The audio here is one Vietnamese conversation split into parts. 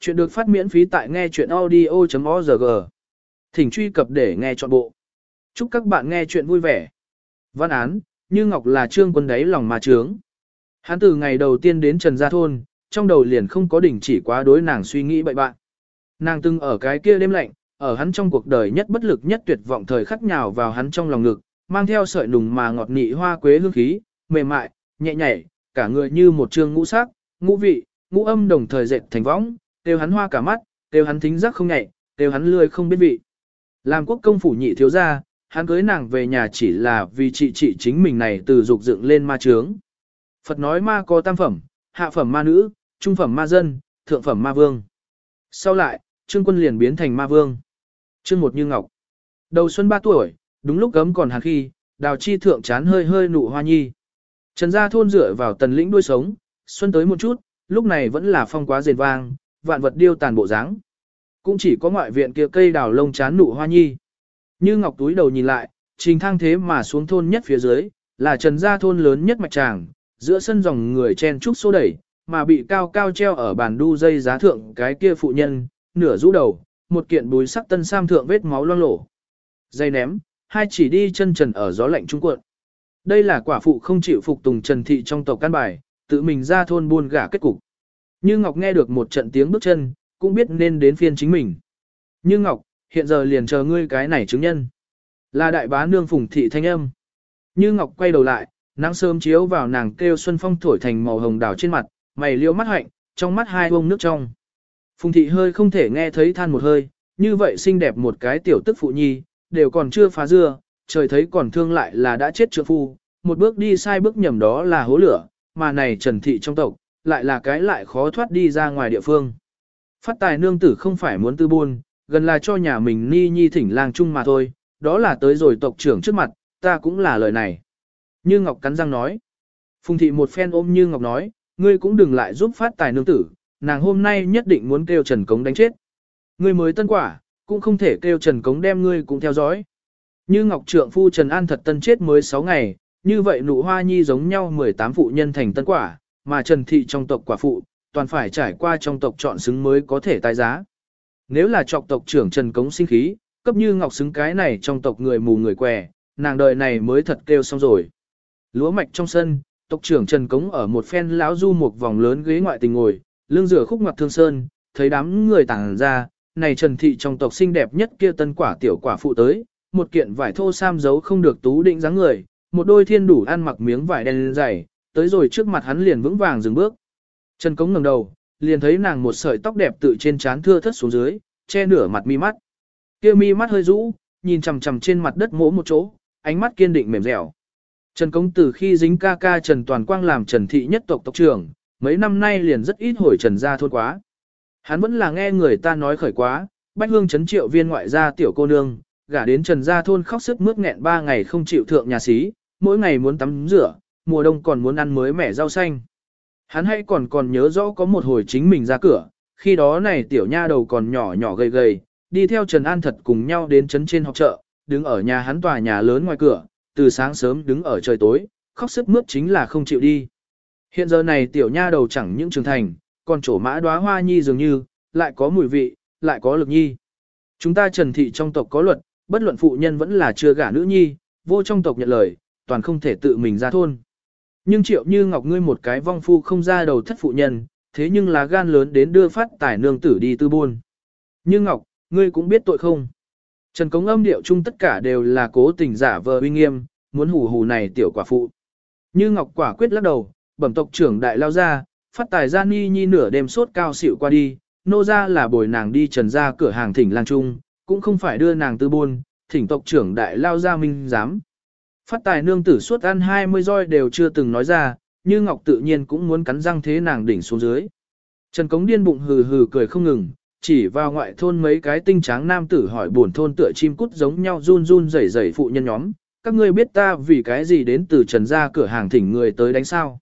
Chuyện được phát miễn phí tại nghe chuyện audio.org. Thỉnh truy cập để nghe trọn bộ. Chúc các bạn nghe chuyện vui vẻ. Văn án, như Ngọc là trương quân đáy lòng mà trướng. Hắn từ ngày đầu tiên đến Trần Gia Thôn, trong đầu liền không có đỉnh chỉ quá đối nàng suy nghĩ bậy bạn. Nàng từng ở cái kia đêm lạnh, ở hắn trong cuộc đời nhất bất lực nhất tuyệt vọng thời khắc nhào vào hắn trong lòng ngực, mang theo sợi nùng mà ngọt nị hoa quế hương khí, mềm mại, nhẹ nhảy, cả người như một trương ngũ sắc, ngũ vị, ngũ âm đồng thời dệt thành võng, kêu hắn hoa cả mắt, kêu hắn thính giác không nhạy, kêu hắn lười không biết vị. Làm quốc công phủ nhị thiếu gia, hắn cưới nàng về nhà chỉ là vì chị chị chính mình này từ dục dựng lên ma trướng. Phật nói ma có tam phẩm, hạ phẩm ma nữ, trung phẩm ma dân, thượng phẩm ma vương. Sau lại, trương quân liền biến thành ma vương. Trương một như ngọc. Đầu xuân ba tuổi, đúng lúc gấm còn hàn khi, đào chi thượng chán hơi hơi nụ hoa nhi. Trần gia thôn dựa vào tần lĩnh đuôi sống, xuân tới một chút, lúc này vẫn là phong quá rền vang, vạn vật điêu tàn bộ dáng. Cũng chỉ có ngoại viện kia cây đào lông chán nụ hoa nhi. Như ngọc túi đầu nhìn lại, trình thang thế mà xuống thôn nhất phía dưới, là trần gia thôn lớn nhất mạch tràng, giữa sân dòng người chen trúc xô đẩy, mà bị cao cao treo ở bàn đu dây giá thượng cái kia phụ nhân, nửa rũ đầu, một kiện bùi sắc tân sam thượng vết máu loang lổ. Dây ném, hai chỉ đi chân trần ở gió lạnh trung cuộn. Đây là quả phụ không chịu phục tùng trần thị trong tộc căn bài, tự mình ra thôn buôn gả kết cục. Như Ngọc nghe được một trận tiếng bước chân, cũng biết nên đến phiên chính mình. Như Ngọc, hiện giờ liền chờ ngươi cái này chứng nhân. Là đại bá nương phùng thị thanh âm. Như Ngọc quay đầu lại, nắng sớm chiếu vào nàng kêu xuân phong thổi thành màu hồng đào trên mặt, mày liêu mắt hạnh, trong mắt hai bông nước trong. Phùng thị hơi không thể nghe thấy than một hơi, như vậy xinh đẹp một cái tiểu tức phụ nhi, đều còn chưa phá dưa, trời thấy còn thương lại là đã chết trượng phu, một bước đi sai bước nhầm đó là hố lửa, mà này trần thị trong tộc, lại là cái lại khó thoát đi ra ngoài địa phương. Phát tài nương tử không phải muốn tư buôn, gần là cho nhà mình ni nhi thỉnh lang chung mà thôi, đó là tới rồi tộc trưởng trước mặt, ta cũng là lời này. Như Ngọc cắn răng nói. Phùng thị một phen ôm Như Ngọc nói, ngươi cũng đừng lại giúp phát tài nương tử, nàng hôm nay nhất định muốn kêu Trần Cống đánh chết. Ngươi mới tân quả, cũng không thể kêu Trần Cống đem ngươi cũng theo dõi. Như Ngọc trượng phu Trần An thật tân chết mới 6 ngày, như vậy nụ hoa nhi giống nhau 18 phụ nhân thành tân quả, mà Trần Thị trong tộc quả phụ, toàn phải trải qua trong tộc chọn xứng mới có thể tái giá. Nếu là trọc tộc trưởng Trần Cống sinh khí, cấp như ngọc xứng cái này trong tộc người mù người què, nàng đời này mới thật kêu xong rồi. Lúa mạch trong sân, tộc trưởng Trần Cống ở một phen lão du một vòng lớn ghế ngoại tình ngồi, lưng rửa khúc ngoặt thương sơn, thấy đám người tàng ra, này Trần Thị trong tộc xinh đẹp nhất kia tân quả tiểu quả phụ tới, một kiện vải thô sam giấu không được tú định dáng người, một đôi thiên đủ ăn mặc miếng vải đen dày, tới rồi trước mặt hắn liền vững vàng dừng bước. Trần Cống ngẩng đầu, liền thấy nàng một sợi tóc đẹp tự trên trán thưa thất xuống dưới, che nửa mặt mi mắt. Kia mi mắt hơi rũ, nhìn chằm chằm trên mặt đất mỗ một chỗ, ánh mắt kiên định mềm dẻo. Trần Cống từ khi dính ca ca Trần Toàn Quang làm Trần Thị nhất tộc tộc trưởng, mấy năm nay liền rất ít hồi Trần gia thôn quá. Hắn vẫn là nghe người ta nói khởi quá, bách hương Trấn triệu viên ngoại gia tiểu cô nương, gả đến Trần gia thôn khóc sức mướt nghẹn ba ngày không chịu thượng nhà xí, mỗi ngày muốn tắm rửa, mùa đông còn muốn ăn mới mẻ rau xanh. Hắn hay còn còn nhớ rõ có một hồi chính mình ra cửa, khi đó này tiểu nha đầu còn nhỏ nhỏ gầy gầy, đi theo Trần An thật cùng nhau đến trấn trên học chợ, đứng ở nhà hắn tòa nhà lớn ngoài cửa, từ sáng sớm đứng ở trời tối, khóc sức mướt chính là không chịu đi. Hiện giờ này tiểu nha đầu chẳng những trưởng thành, còn trổ mã đóa hoa nhi dường như, lại có mùi vị, lại có lực nhi. Chúng ta trần thị trong tộc có luật, bất luận phụ nhân vẫn là chưa gả nữ nhi, vô trong tộc nhận lời, toàn không thể tự mình ra thôn. Nhưng triệu như ngọc ngươi một cái vong phu không ra đầu thất phụ nhân, thế nhưng là gan lớn đến đưa phát tài nương tử đi tư buôn. Như ngọc, ngươi cũng biết tội không? Trần Cống âm điệu chung tất cả đều là cố tình giả vờ uy nghiêm, muốn hù hù này tiểu quả phụ. Như ngọc quả quyết lắc đầu, bẩm tộc trưởng đại lao ra, phát tài ra ni nhi nửa đêm sốt cao xịu qua đi, nô ra là bồi nàng đi trần ra cửa hàng thỉnh lang trung, cũng không phải đưa nàng tư buôn, thỉnh tộc trưởng đại lao ra minh giám. Phát tài nương tử suốt ăn 20 roi đều chưa từng nói ra, như Ngọc tự nhiên cũng muốn cắn răng thế nàng đỉnh xuống dưới. Trần Cống điên bụng hừ hừ cười không ngừng, chỉ vào ngoại thôn mấy cái tinh tráng nam tử hỏi buồn thôn tựa chim cút giống nhau run run rẩy rẩy phụ nhân nhóm, các ngươi biết ta vì cái gì đến từ trần ra cửa hàng thỉnh người tới đánh sao.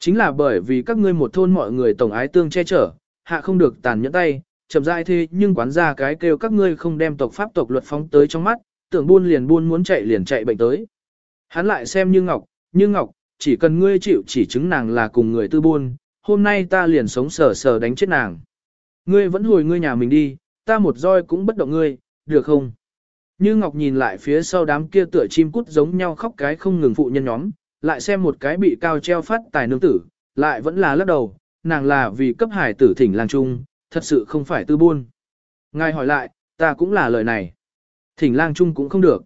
Chính là bởi vì các ngươi một thôn mọi người tổng ái tương che chở, hạ không được tàn nhẫn tay, chậm rãi thế nhưng quán ra cái kêu các ngươi không đem tộc pháp tộc luật phóng tới trong mắt, tưởng buôn liền buôn muốn chạy liền chạy bệnh tới. Hắn lại xem như Ngọc, như Ngọc, chỉ cần ngươi chịu chỉ chứng nàng là cùng người tư buôn, hôm nay ta liền sống sờ sờ đánh chết nàng. Ngươi vẫn hồi ngươi nhà mình đi, ta một roi cũng bất động ngươi, được không? Như Ngọc nhìn lại phía sau đám kia tựa chim cút giống nhau khóc cái không ngừng phụ nhân nhóm, lại xem một cái bị cao treo phát tài nương tử, lại vẫn là lắc đầu, nàng là vì cấp hải tử thỉnh lang trung, thật sự không phải tư buôn. Ngài hỏi lại, ta cũng là lời này. Thỉnh lang trung cũng không được.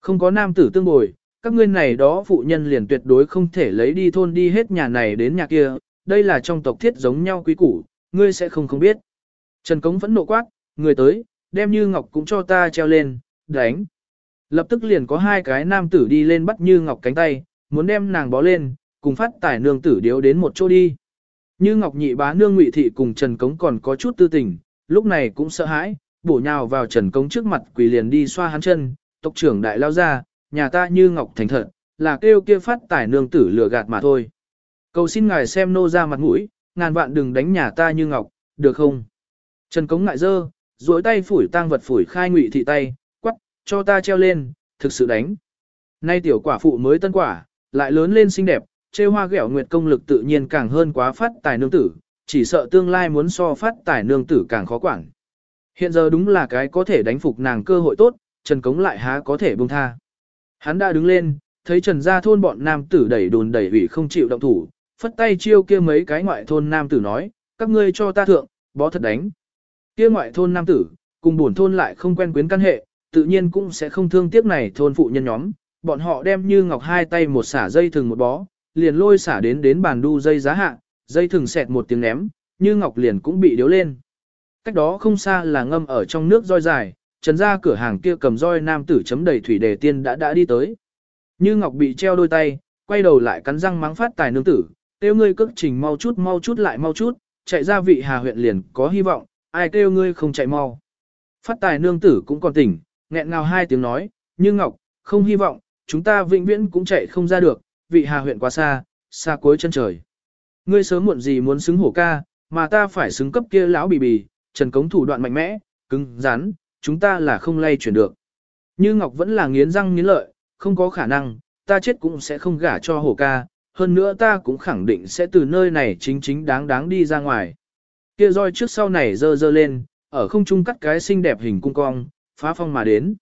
Không có nam tử tương bồi, các ngươi này đó phụ nhân liền tuyệt đối không thể lấy đi thôn đi hết nhà này đến nhà kia, đây là trong tộc thiết giống nhau quý củ, ngươi sẽ không không biết. Trần Cống vẫn nộ quát, người tới, đem Như Ngọc cũng cho ta treo lên, đánh. Lập tức liền có hai cái nam tử đi lên bắt Như Ngọc cánh tay, muốn đem nàng bó lên, cùng phát tải nương tử điếu đến một chỗ đi. Như Ngọc nhị bá nương ngụy thị cùng Trần Cống còn có chút tư tình, lúc này cũng sợ hãi, bổ nhào vào Trần Cống trước mặt quỳ liền đi xoa hắn chân, tộc trưởng đại lao ra, nhà ta Như Ngọc thành thật, là kêu kia phát tài nương tử lừa gạt mà thôi. Cầu xin ngài xem nô ra mặt mũi, ngàn vạn đừng đánh nhà ta Như Ngọc, được không? Trần Cống ngại dơ, duỗi tay phủi tang vật phủi khai ngụy thị tay, quắc, cho ta treo lên, thực sự đánh. Nay tiểu quả phụ mới tân quả, lại lớn lên xinh đẹp, chê hoa ghẹo nguyệt công lực tự nhiên càng hơn quá phát tài nương tử, chỉ sợ tương lai muốn so phát tài nương tử càng khó quản. Hiện giờ đúng là cái có thể đánh phục nàng cơ hội tốt, Trần Cống lại há có thể buông tha. Hắn đã đứng lên, thấy Trần gia thôn bọn nam tử đẩy đồn đẩy ủy không chịu động thủ, phất tay chiêu kia mấy cái ngoại thôn nam tử nói, các ngươi cho ta thượng, bó thật đánh. Kia ngoại thôn nam tử, cùng buồn thôn lại không quen quyến căn hệ, tự nhiên cũng sẽ không thương tiếc này thôn phụ nhân nhóm, bọn họ đem như ngọc hai tay một xả dây thừng một bó, liền lôi xả đến đến bàn đu dây giá hạ, dây thừng xẹt một tiếng ném, như ngọc liền cũng bị điếu lên. Cách đó không xa là ngâm ở trong nước roi dài, trần ra cửa hàng kia cầm roi nam tử chấm đầy thủy đề tiên đã đã đi tới. Như ngọc bị treo đôi tay, quay đầu lại cắn răng mắng phát tài nương tử, kêu ngươi cước trình mau chút mau chút lại mau chút, chạy ra vị hà huyện liền có hy vọng, ai kêu ngươi không chạy mau. Phát tài nương tử cũng còn tỉnh, nghẹn ngào hai tiếng nói, như ngọc, không hy vọng, chúng ta vĩnh viễn cũng chạy không ra được, vị hà huyện quá xa, xa cuối chân trời. Ngươi sớm muộn gì muốn xứng hổ ca, mà ta phải xứng cấp kia lão bì bì, trần cống thủ đoạn mạnh mẽ, cứng, rắn, chúng ta là không lay chuyển được. Như Ngọc vẫn là nghiến răng nghiến lợi, không có khả năng, ta chết cũng sẽ không gả cho hổ ca, hơn nữa ta cũng khẳng định sẽ từ nơi này chính chính đáng đáng đi ra ngoài. Kia roi trước sau này dơ dơ lên, ở không trung cắt cái xinh đẹp hình cung cong, phá phong mà đến.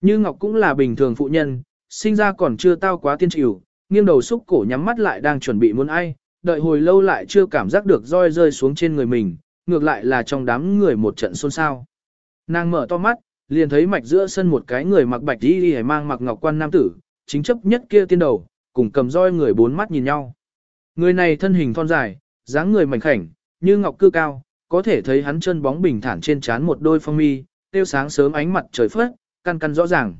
Như Ngọc cũng là bình thường phụ nhân, sinh ra còn chưa tao quá tiên chịu, nghiêng đầu xúc cổ nhắm mắt lại đang chuẩn bị muốn ai, đợi hồi lâu lại chưa cảm giác được roi rơi xuống trên người mình, ngược lại là trong đám người một trận xôn xao. Nàng mở to mắt, liền thấy mạch giữa sân một cái người mặc bạch y đi mang mặc ngọc quan nam tử, chính chấp nhất kia tiên đầu, cùng cầm roi người bốn mắt nhìn nhau. Người này thân hình thon dài, dáng người mảnh khảnh, như ngọc cư cao, có thể thấy hắn chân bóng bình thản trên trán một đôi phong mi, tiêu sáng sớm ánh mặt trời phất, căn căn rõ ràng.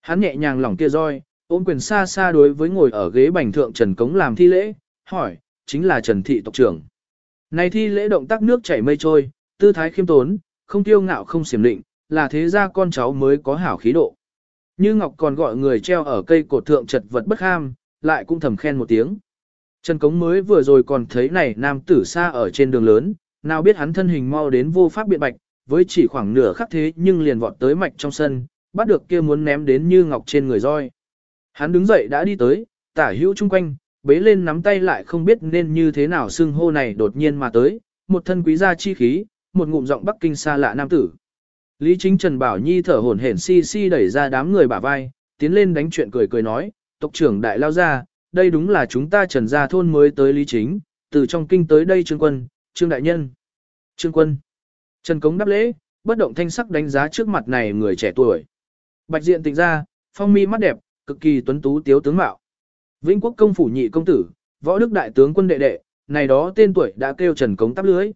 Hắn nhẹ nhàng lỏng kia roi, ôm quyền xa xa đối với ngồi ở ghế bành thượng Trần Cống làm thi lễ, hỏi, chính là Trần Thị tộc trưởng. Này thi lễ động tác nước chảy mây trôi, tư thái khiêm tốn, không tiêu ngạo không xiểm định, là thế ra con cháu mới có hảo khí độ. Như Ngọc còn gọi người treo ở cây cột thượng chật vật bất ham, lại cũng thầm khen một tiếng. Trần Cống mới vừa rồi còn thấy này nam tử xa ở trên đường lớn, nào biết hắn thân hình mau đến vô pháp biện bạch, với chỉ khoảng nửa khắc thế nhưng liền vọt tới mạch trong sân, bắt được kia muốn ném đến như ngọc trên người roi. Hắn đứng dậy đã đi tới, tả hữu chung quanh, bế lên nắm tay lại không biết nên như thế nào xưng hô này đột nhiên mà tới, một thân quý gia chi khí, một ngụm giọng Bắc Kinh xa lạ nam tử. Lý Chính Trần Bảo Nhi thở hổn hển si si đẩy ra đám người bả vai, tiến lên đánh chuyện cười cười nói, tộc trưởng đại lao ra, đây đúng là chúng ta trần gia thôn mới tới Lý Chính, từ trong kinh tới đây Trương Quân, Trương Đại Nhân. Trương Quân. Trần Cống đáp lễ, bất động thanh sắc đánh giá trước mặt này người trẻ tuổi. Bạch diện tịnh ra, phong mi mắt đẹp, cực kỳ tuấn tú tiếu tướng mạo. Vĩnh quốc công phủ nhị công tử, võ đức đại tướng quân đệ đệ, này đó tên tuổi đã kêu Trần Cống tắp lưới.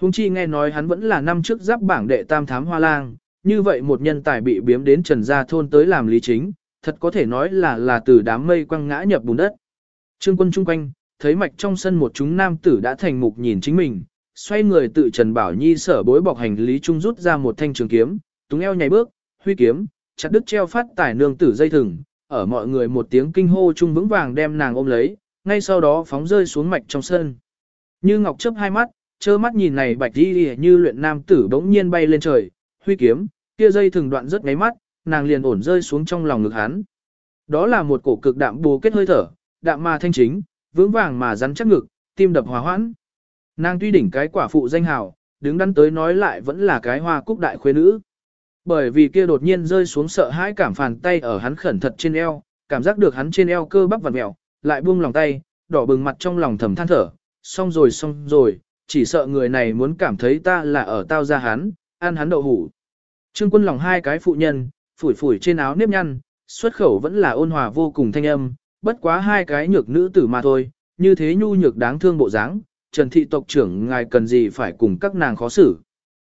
Hùng chi nghe nói hắn vẫn là năm trước giáp bảng đệ tam thám hoa lang, như vậy một nhân tài bị biếm đến Trần Gia Thôn tới làm lý chính, thật có thể nói là là từ đám mây quăng ngã nhập bùn đất. Trương quân chung quanh, thấy mạch trong sân một chúng nam tử đã thành mục nhìn chính mình, xoay người tự Trần Bảo Nhi sở bối bọc hành lý trung rút ra một thanh trường kiếm, túng eo nhảy bước, huy kiếm, chặt đứt treo phát tải nương tử dây thừng, ở mọi người một tiếng kinh hô chung vững vàng đem nàng ôm lấy, ngay sau đó phóng rơi xuống mạch trong sân. Như Ngọc chớp hai mắt, trơ mắt nhìn này bạch đi như luyện nam tử bỗng nhiên bay lên trời, huy kiếm, kia dây thừng đoạn rất ngáy mắt, nàng liền ổn rơi xuống trong lòng ngực hắn. Đó là một cổ cực đạm bù kết hơi thở, đạm mà thanh chính, vững vàng mà rắn chắc ngực, tim đập hòa hoãn. Nàng tuy đỉnh cái quả phụ danh hào, đứng đắn tới nói lại vẫn là cái hoa cúc đại khuê nữ. Bởi vì kia đột nhiên rơi xuống sợ hãi cảm phàn tay ở hắn khẩn thật trên eo, cảm giác được hắn trên eo cơ bắp vặn mẹo, lại buông lòng tay, đỏ bừng mặt trong lòng thầm than thở, xong rồi xong rồi, chỉ sợ người này muốn cảm thấy ta là ở tao ra hắn, ăn hắn đậu hủ. Trương quân lòng hai cái phụ nhân, phủi phủi trên áo nếp nhăn, xuất khẩu vẫn là ôn hòa vô cùng thanh âm, bất quá hai cái nhược nữ tử mà thôi, như thế nhu nhược đáng thương bộ dáng, Trần thị tộc trưởng ngài cần gì phải cùng các nàng khó xử.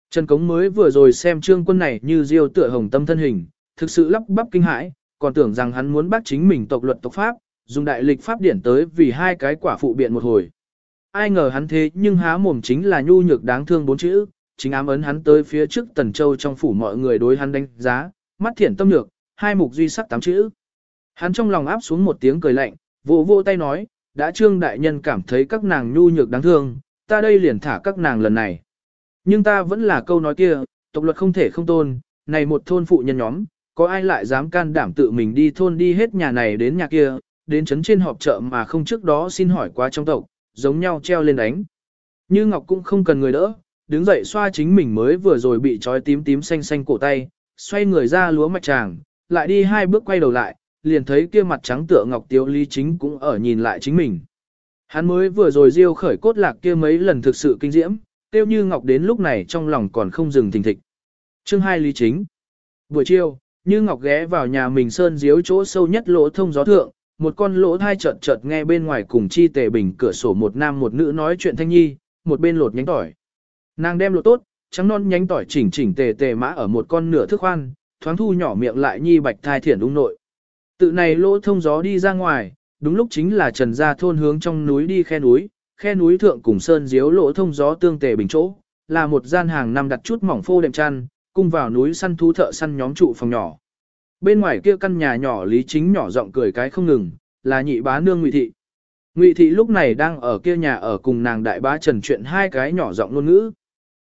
Trần Cống mới vừa rồi xem trương quân này như diêu tựa hồng tâm thân hình, thực sự lắp bắp kinh hãi, còn tưởng rằng hắn muốn bắt chính mình tộc luật tộc pháp, dùng đại lịch pháp điển tới vì hai cái quả phụ biện một hồi. Ai ngờ hắn thế nhưng há mồm chính là nhu nhược đáng thương bốn chữ, chính ám ấn hắn tới phía trước tần châu trong phủ mọi người đối hắn đánh giá, mắt thiển tâm nhược, hai mục duy sắc tám chữ. Hắn trong lòng áp xuống một tiếng cười lạnh, vỗ vỗ tay nói, đã trương đại nhân cảm thấy các nàng nhu nhược đáng thương, ta đây liền thả các nàng lần này. Nhưng ta vẫn là câu nói kia, tộc luật không thể không tôn, này một thôn phụ nhân nhóm, có ai lại dám can đảm tự mình đi thôn đi hết nhà này đến nhà kia, đến chấn trên họp chợ mà không trước đó xin hỏi qua trong tộc, giống nhau treo lên đánh. Như Ngọc cũng không cần người đỡ, đứng dậy xoa chính mình mới vừa rồi bị trói tím tím xanh xanh cổ tay, xoay người ra lúa mạch tràng, lại đi hai bước quay đầu lại, liền thấy kia mặt trắng tựa Ngọc Tiếu Lý Chính cũng ở nhìn lại chính mình. Hắn mới vừa rồi riêu khởi cốt lạc kia mấy lần thực sự kinh diễm, tiêu như Ngọc đến lúc này trong lòng còn không dừng thình thịch. Chương 2 Lý Chính Buổi chiều, như Ngọc ghé vào nhà mình sơn diếu chỗ sâu nhất lỗ thông gió thượng, một con lỗ thai chợt chợt nghe bên ngoài cùng chi tề bình cửa sổ một nam một nữ nói chuyện thanh nhi, một bên lột nhánh tỏi. Nàng đem lột tốt, trắng non nhánh tỏi chỉnh chỉnh tề tề mã ở một con nửa thức khoan, thoáng thu nhỏ miệng lại nhi bạch thai thiển ung nội. Tự này lỗ thông gió đi ra ngoài, đúng lúc chính là trần gia thôn hướng trong núi đi khe núi, khe núi thượng cùng sơn diếu lỗ thông gió tương tề bình chỗ, là một gian hàng năm đặt chút mỏng phô đệm chăn, cung vào núi săn thú thợ săn nhóm trụ phòng nhỏ. Bên ngoài kia căn nhà nhỏ Lý Chính nhỏ giọng cười cái không ngừng, là nhị bá nương Ngụy thị. Ngụy thị lúc này đang ở kia nhà ở cùng nàng đại bá Trần chuyện hai cái nhỏ giọng ngôn ngữ.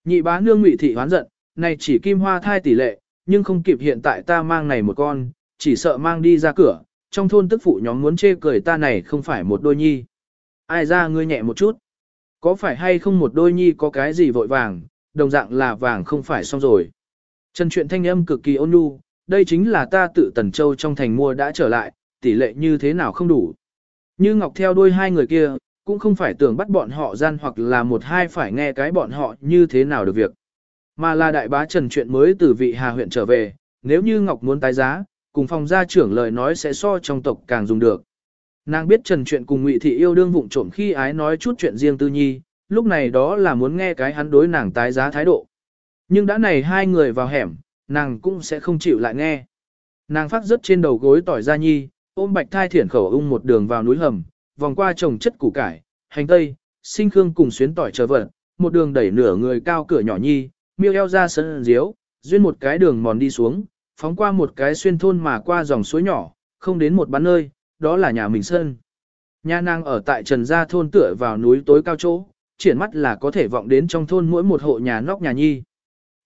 Nhị bá nương Ngụy thị hoán giận, này chỉ kim hoa thai tỷ lệ, nhưng không kịp hiện tại ta mang này một con, chỉ sợ mang đi ra cửa, trong thôn tức phụ nhóm muốn chê cười ta này không phải một đôi nhi. Ai ra ngươi nhẹ một chút. Có phải hay không một đôi nhi có cái gì vội vàng, đồng dạng là vàng không phải xong rồi. Trần chuyện thanh âm cực kỳ ôn nhu, đây chính là ta tự Tần Châu trong thành mua đã trở lại, tỷ lệ như thế nào không đủ. Như Ngọc theo đuôi hai người kia, cũng không phải tưởng bắt bọn họ gian hoặc là một hai phải nghe cái bọn họ như thế nào được việc. Mà là đại bá Trần chuyện mới từ vị Hà huyện trở về, nếu như Ngọc muốn tái giá, cùng phòng gia trưởng lời nói sẽ so trong tộc càng dùng được. Nàng biết Trần chuyện cùng Ngụy thị yêu đương vụng trộm khi ái nói chút chuyện riêng tư nhi, lúc này đó là muốn nghe cái hắn đối nàng tái giá thái độ. Nhưng đã này hai người vào hẻm, nàng cũng sẽ không chịu lại nghe. Nàng phát rất trên đầu gối tỏi ra nhi, ôm bạch thai thiển khẩu ung một đường vào núi hầm, vòng qua trồng chất củ cải, hành tây, sinh khương cùng xuyến tỏi chờ vật, một đường đẩy nửa người cao cửa nhỏ nhi, miêu eo ra sân diếu, duyên một cái đường mòn đi xuống, phóng qua một cái xuyên thôn mà qua dòng suối nhỏ, không đến một bán nơi, đó là nhà mình sơn. Nhà nàng ở tại Trần Gia thôn tựa vào núi tối cao chỗ, triển mắt là có thể vọng đến trong thôn mỗi một hộ nhà nóc nhà nhi.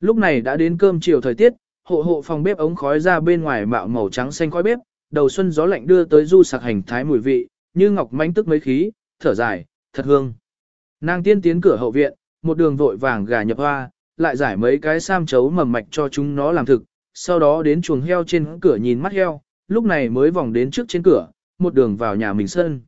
Lúc này đã đến cơm chiều thời tiết, hộ hộ phòng bếp ống khói ra bên ngoài mạo màu trắng xanh khói bếp, đầu xuân gió lạnh đưa tới du sạc hành thái mùi vị, như ngọc manh tức mấy khí, thở dài, thật hương. Nàng tiên tiến cửa hậu viện, một đường vội vàng gà nhập hoa, lại giải mấy cái sam chấu mầm mạch cho chúng nó làm thực, sau đó đến chuồng heo trên cửa nhìn mắt heo, lúc này mới vòng đến trước trên cửa, một đường vào nhà mình sân.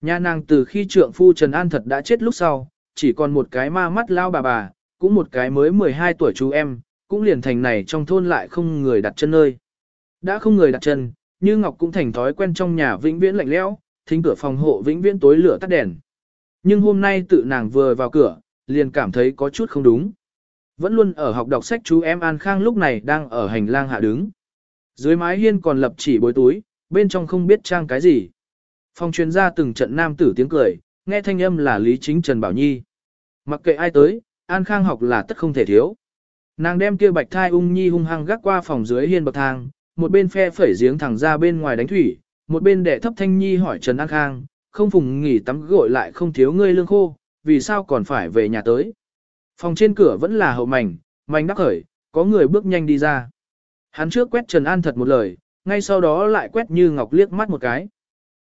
Nhà nàng từ khi trượng phu Trần An thật đã chết lúc sau, chỉ còn một cái ma mắt lao bà bà, cũng một cái mới 12 tuổi chú em, cũng liền thành này trong thôn lại không người đặt chân nơi. Đã không người đặt chân, như Ngọc cũng thành thói quen trong nhà vĩnh viễn lạnh lẽo, thính cửa phòng hộ vĩnh viễn tối lửa tắt đèn. Nhưng hôm nay tự nàng vừa vào cửa, liền cảm thấy có chút không đúng. Vẫn luôn ở học đọc sách chú em An Khang lúc này đang ở hành lang hạ đứng. Dưới mái hiên còn lập chỉ bối túi, bên trong không biết trang cái gì. Phòng chuyên gia từng trận nam tử tiếng cười, nghe thanh âm là Lý Chính Trần Bảo Nhi. Mặc kệ ai tới, An Khang học là tất không thể thiếu. Nàng đem kia bạch thai ung nhi hung hăng gác qua phòng dưới hiên bậc thang, một bên phe phẩy giếng thẳng ra bên ngoài đánh thủy, một bên đệ thấp thanh nhi hỏi Trần An Khang, không phùng nghỉ tắm gội lại không thiếu ngươi lương khô, vì sao còn phải về nhà tới. Phòng trên cửa vẫn là hậu mảnh, mảnh đắc khởi, có người bước nhanh đi ra. Hắn trước quét Trần An thật một lời, ngay sau đó lại quét Như Ngọc liếc mắt một cái.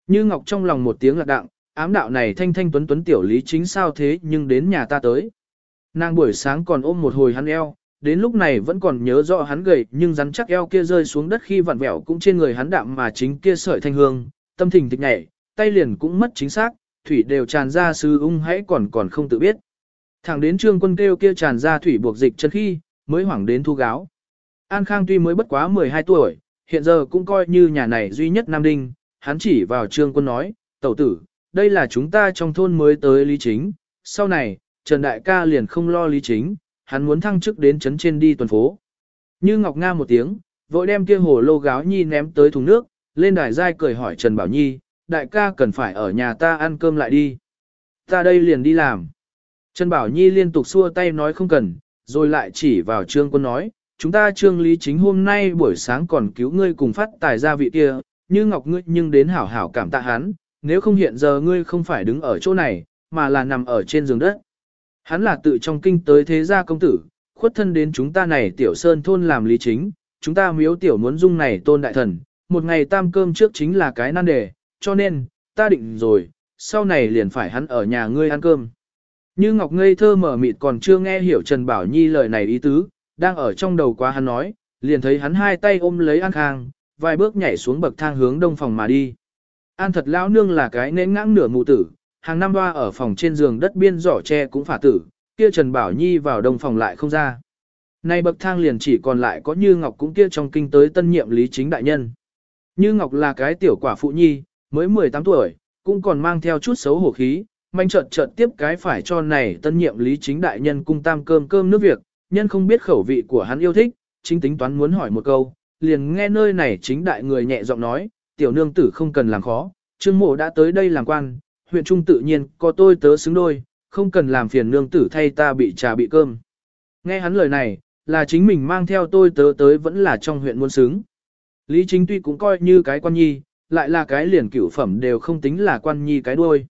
Như Ngọc trong lòng một tiếng lạc đặng, ám đạo này thanh thanh tuấn tuấn tiểu lý chính sao thế nhưng đến nhà ta tới. Nàng buổi sáng còn ôm một hồi hắn eo, đến lúc này vẫn còn nhớ rõ hắn gầy nhưng rắn chắc eo kia rơi xuống đất khi vặn vẹo cũng trên người hắn đạm mà chính kia sợi thanh hương, tâm thình thịch nhảy, tay liền cũng mất chính xác, thủy đều tràn ra sư ung hãy còn còn không tự biết. Thẳng đến trương quân kêu kia tràn ra thủy buộc dịch chân khi, mới hoảng đến thu gáo. An Khang tuy mới bất quá 12 tuổi, hiện giờ cũng coi như nhà này duy nhất Nam Đinh, hắn chỉ vào trương quân nói, tẩu tử, đây là chúng ta trong thôn mới tới lý chính, sau này, Trần Đại ca liền không lo lý chính, hắn muốn thăng chức đến chấn trên đi tuần phố. Như Ngọc Nga một tiếng, vội đem kia hồ lô gáo nhi ném tới thùng nước, lên đài dai cười hỏi Trần Bảo Nhi, đại ca cần phải ở nhà ta ăn cơm lại đi. Ta đây liền đi làm. Trần Bảo Nhi liên tục xua tay nói không cần, rồi lại chỉ vào trương quân nói, chúng ta trương lý chính hôm nay buổi sáng còn cứu ngươi cùng phát tài gia vị kia, như Ngọc ngươi nhưng đến hảo hảo cảm tạ hắn, nếu không hiện giờ ngươi không phải đứng ở chỗ này, mà là nằm ở trên giường đất. Hắn là tự trong kinh tới thế gia công tử, khuất thân đến chúng ta này tiểu sơn thôn làm lý chính, chúng ta miếu tiểu muốn dung này tôn đại thần, một ngày tam cơm trước chính là cái nan đề, cho nên, ta định rồi, sau này liền phải hắn ở nhà ngươi ăn cơm. Như Ngọc ngây thơ mở mịt còn chưa nghe hiểu Trần Bảo Nhi lời này ý tứ, đang ở trong đầu quá hắn nói, liền thấy hắn hai tay ôm lấy An Khang, vài bước nhảy xuống bậc thang hướng đông phòng mà đi. An thật lão nương là cái nến ngãng nửa mụ tử, hàng năm hoa ở phòng trên giường đất biên giỏ tre cũng phả tử, kia Trần Bảo Nhi vào đông phòng lại không ra. Nay bậc thang liền chỉ còn lại có Như Ngọc cũng kia trong kinh tới tân nhiệm lý chính đại nhân. Như Ngọc là cái tiểu quả phụ nhi, mới 18 tuổi, cũng còn mang theo chút xấu hổ khí, manh trợn trợn tiếp cái phải cho này tân nhiệm lý chính đại nhân cung tam cơm cơm nước việc, nhân không biết khẩu vị của hắn yêu thích, chính tính toán muốn hỏi một câu, liền nghe nơi này chính đại người nhẹ giọng nói, tiểu nương tử không cần làm khó, trương mộ đã tới đây làm quan, huyện trung tự nhiên có tôi tớ xứng đôi, không cần làm phiền nương tử thay ta bị trà bị cơm. Nghe hắn lời này, là chính mình mang theo tôi tớ tới vẫn là trong huyện muốn xứng. Lý chính tuy cũng coi như cái quan nhi, lại là cái liền cửu phẩm đều không tính là quan nhi cái đuôi.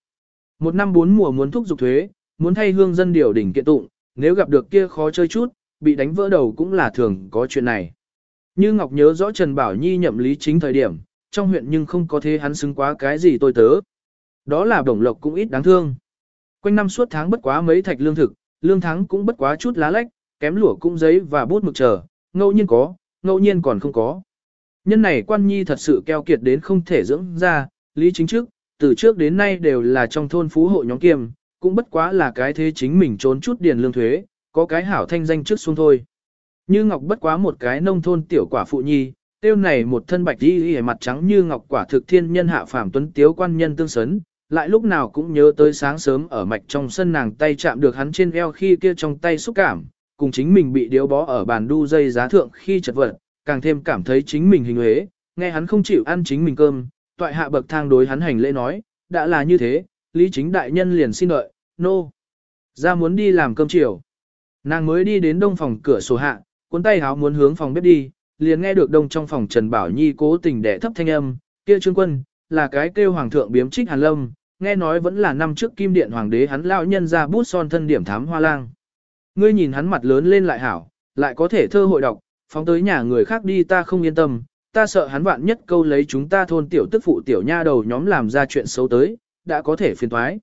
Một năm bốn mùa muốn thúc dục thuế, muốn thay hương dân điều đỉnh kiện tụng, nếu gặp được kia khó chơi chút, bị đánh vỡ đầu cũng là thường có chuyện này. Như Ngọc nhớ rõ Trần Bảo Nhi nhậm lý chính thời điểm, trong huyện nhưng không có thế hắn xứng quá cái gì tôi tớ. Đó là đồng lộc cũng ít đáng thương. Quanh năm suốt tháng bất quá mấy thạch lương thực, lương tháng cũng bất quá chút lá lách, kém lũa cũng giấy và bút mực trở, ngẫu nhiên có, ngẫu nhiên còn không có. Nhân này quan nhi thật sự keo kiệt đến không thể dưỡng ra, lý chính trước, từ trước đến nay đều là trong thôn phú hộ nhóm kiêm, cũng bất quá là cái thế chính mình trốn chút điền lương thuế, có cái hảo thanh danh trước xuống thôi. Như Ngọc bất quá một cái nông thôn tiểu quả phụ nhi, tiêu này một thân bạch đi mặt trắng như ngọc quả thực thiên nhân hạ phàm tuấn tiếu quan nhân tương sấn, lại lúc nào cũng nhớ tới sáng sớm ở mạch trong sân nàng tay chạm được hắn trên eo khi kia trong tay xúc cảm, cùng chính mình bị điếu bó ở bàn đu dây giá thượng khi chật vật, càng thêm cảm thấy chính mình hình huế, nghe hắn không chịu ăn chính mình cơm, toại hạ bậc thang đối hắn hành lễ nói, đã là như thế, lý chính đại nhân liền xin đợi, nô. No. Ra muốn đi làm cơm chiều. Nàng mới đi đến đông phòng cửa sổ hạ, cuốn tay háo muốn hướng phòng bếp đi, liền nghe được đông trong phòng Trần Bảo Nhi cố tình đẻ thấp thanh âm, kia trương quân, là cái kêu hoàng thượng biếm trích hàn lâm, nghe nói vẫn là năm trước kim điện hoàng đế hắn lão nhân ra bút son thân điểm thám hoa lang. Ngươi nhìn hắn mặt lớn lên lại hảo, lại có thể thơ hội đọc, phóng tới nhà người khác đi ta không yên tâm, ta sợ hắn vạn nhất câu lấy chúng ta thôn tiểu tức phụ tiểu nha đầu nhóm làm ra chuyện xấu tới, đã có thể phiền toái.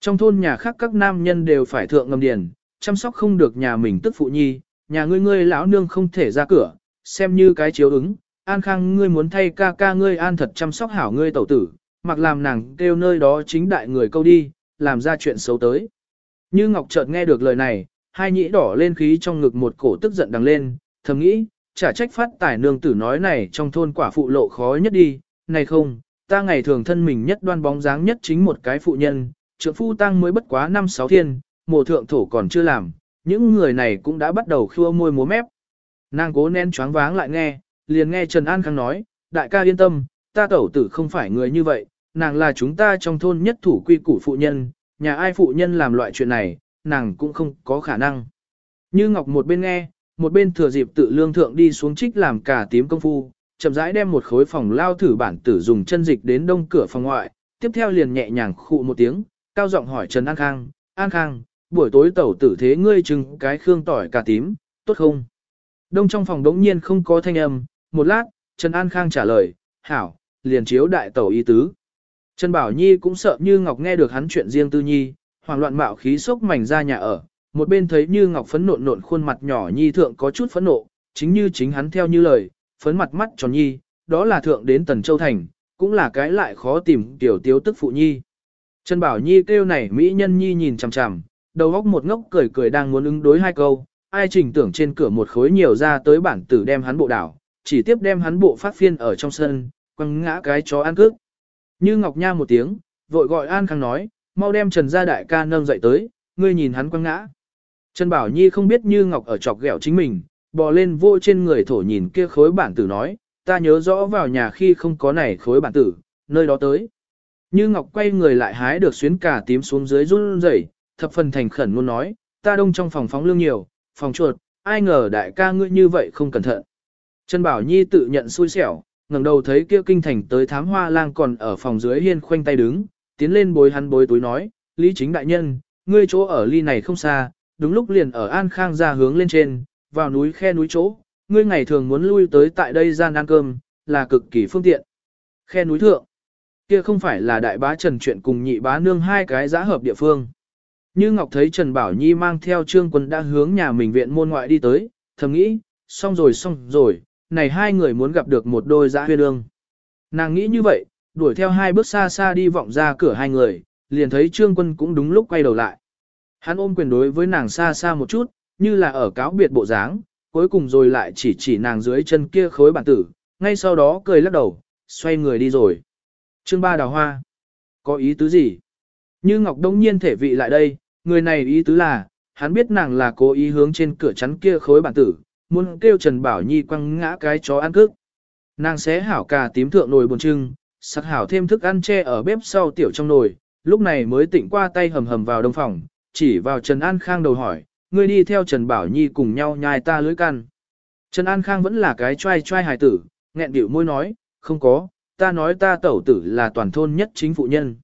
Trong thôn nhà khác các nam nhân đều phải thượng ngầm điền, chăm sóc không được nhà mình tức phụ nhi, nhà ngươi ngươi lão nương không thể ra cửa, xem như cái chiếu ứng, an khang ngươi muốn thay ca ca ngươi an thật chăm sóc hảo ngươi tẩu tử, mặc làm nàng kêu nơi đó chính đại người câu đi, làm ra chuyện xấu tới. Như Ngọc chợt nghe được lời này, hai nhĩ đỏ lên khí trong ngực một cổ tức giận đằng lên, thầm nghĩ, chả trách phát tài nương tử nói này trong thôn quả phụ lộ khó nhất đi, này không, ta ngày thường thân mình nhất đoan bóng dáng nhất chính một cái phụ nhân, trượng phu tăng mới bất quá năm sáu thiên, mộ thượng thổ còn chưa làm, những người này cũng đã bắt đầu khua môi múa mép. Nàng cố nén choáng váng lại nghe, liền nghe Trần An Khang nói, đại ca yên tâm, ta tẩu tử không phải người như vậy, nàng là chúng ta trong thôn nhất thủ quy củ phụ nhân, nhà ai phụ nhân làm loại chuyện này, nàng cũng không có khả năng. Như Ngọc một bên nghe, một bên thừa dịp tự lương thượng đi xuống trích làm cả tím công phu, chậm rãi đem một khối phòng lao thử bản tử dùng chân dịch đến đông cửa phòng ngoại, tiếp theo liền nhẹ nhàng khụ một tiếng, cao giọng hỏi Trần An Khang, An Khang, buổi tối tẩu tử thế ngươi chừng cái khương tỏi cả tím, tốt không? Đông trong phòng đống nhiên không có thanh âm, một lát, Trần An Khang trả lời, hảo, liền chiếu đại tẩu y tứ. Trần Bảo Nhi cũng sợ như Ngọc nghe được hắn chuyện riêng tư nhi, hoảng loạn mạo khí sốc mảnh ra nhà ở, một bên thấy như ngọc phấn nộn nộn khuôn mặt nhỏ nhi thượng có chút phẫn nộ, chính như chính hắn theo như lời, phấn mặt mắt tròn nhi, đó là thượng đến Tần Châu Thành, cũng là cái lại khó tìm tiểu tiếu tức phụ nhi. Trần Bảo Nhi kêu này Mỹ nhân nhi nhìn chằm chằm, đầu góc một ngốc cười cười đang muốn ứng đối hai câu, ai trình tưởng trên cửa một khối nhiều ra tới bản tử đem hắn bộ đảo, chỉ tiếp đem hắn bộ phát phiên ở trong sân, quăng ngã cái chó ăn cước. Như Ngọc Nha một tiếng, vội gọi An Khang nói, mau đem Trần gia đại ca nâng dậy tới, ngươi nhìn hắn quăng ngã. Trần Bảo Nhi không biết Như Ngọc ở chọc ghẹo chính mình, bò lên vô trên người thổ nhìn kia khối bản tử nói, ta nhớ rõ vào nhà khi không có này khối bản tử, nơi đó tới. Như Ngọc quay người lại hái được xuyến cả tím xuống dưới run rẩy, thập phần thành khẩn luôn nói, ta đông trong phòng phóng lương nhiều, phòng chuột, ai ngờ đại ca ngươi như vậy không cẩn thận. Trần Bảo Nhi tự nhận xui xẻo, ngẩng đầu thấy kia kinh thành tới thám hoa lang còn ở phòng dưới hiên khoanh tay đứng, tiến lên bối hắn bối túi nói, Lý chính đại nhân, ngươi chỗ ở ly này không xa, đúng lúc liền ở An Khang ra hướng lên trên, vào núi khe núi chỗ, ngươi ngày thường muốn lui tới tại đây gian ăn cơm, là cực kỳ phương tiện. Khe núi thượng, kia không phải là đại bá Trần chuyện cùng nhị bá nương hai cái giã hợp địa phương. Như Ngọc thấy Trần Bảo Nhi mang theo trương quân đã hướng nhà mình viện môn ngoại đi tới, thầm nghĩ, xong rồi xong rồi, này hai người muốn gặp được một đôi giã huyên ương. Nàng nghĩ như vậy, đuổi theo hai bước xa xa đi vọng ra cửa hai người, liền thấy trương quân cũng đúng lúc quay đầu lại. Hắn ôm quyền đối với nàng xa xa một chút, như là ở cáo biệt bộ dáng, cuối cùng rồi lại chỉ chỉ nàng dưới chân kia khối bản tử, ngay sau đó cười lắc đầu, xoay người đi rồi. Chương ba đào hoa. Có ý tứ gì? Như Ngọc Đông nhiên thể vị lại đây, người này ý tứ là, hắn biết nàng là cố ý hướng trên cửa chắn kia khối bản tử, muốn kêu Trần Bảo Nhi quăng ngã cái chó ăn cước. Nàng xé hảo cà tím thượng nồi buồn trưng, sắc hảo thêm thức ăn che ở bếp sau tiểu trong nồi, lúc này mới tỉnh qua tay hầm hầm vào đông phòng, chỉ vào Trần An Khang đầu hỏi, ngươi đi theo Trần Bảo Nhi cùng nhau nhai ta lưới căn. Trần An Khang vẫn là cái trai trai hài tử, nghẹn điệu môi nói, không có, ta nói ta tẩu tử là toàn thôn nhất chính phụ nhân.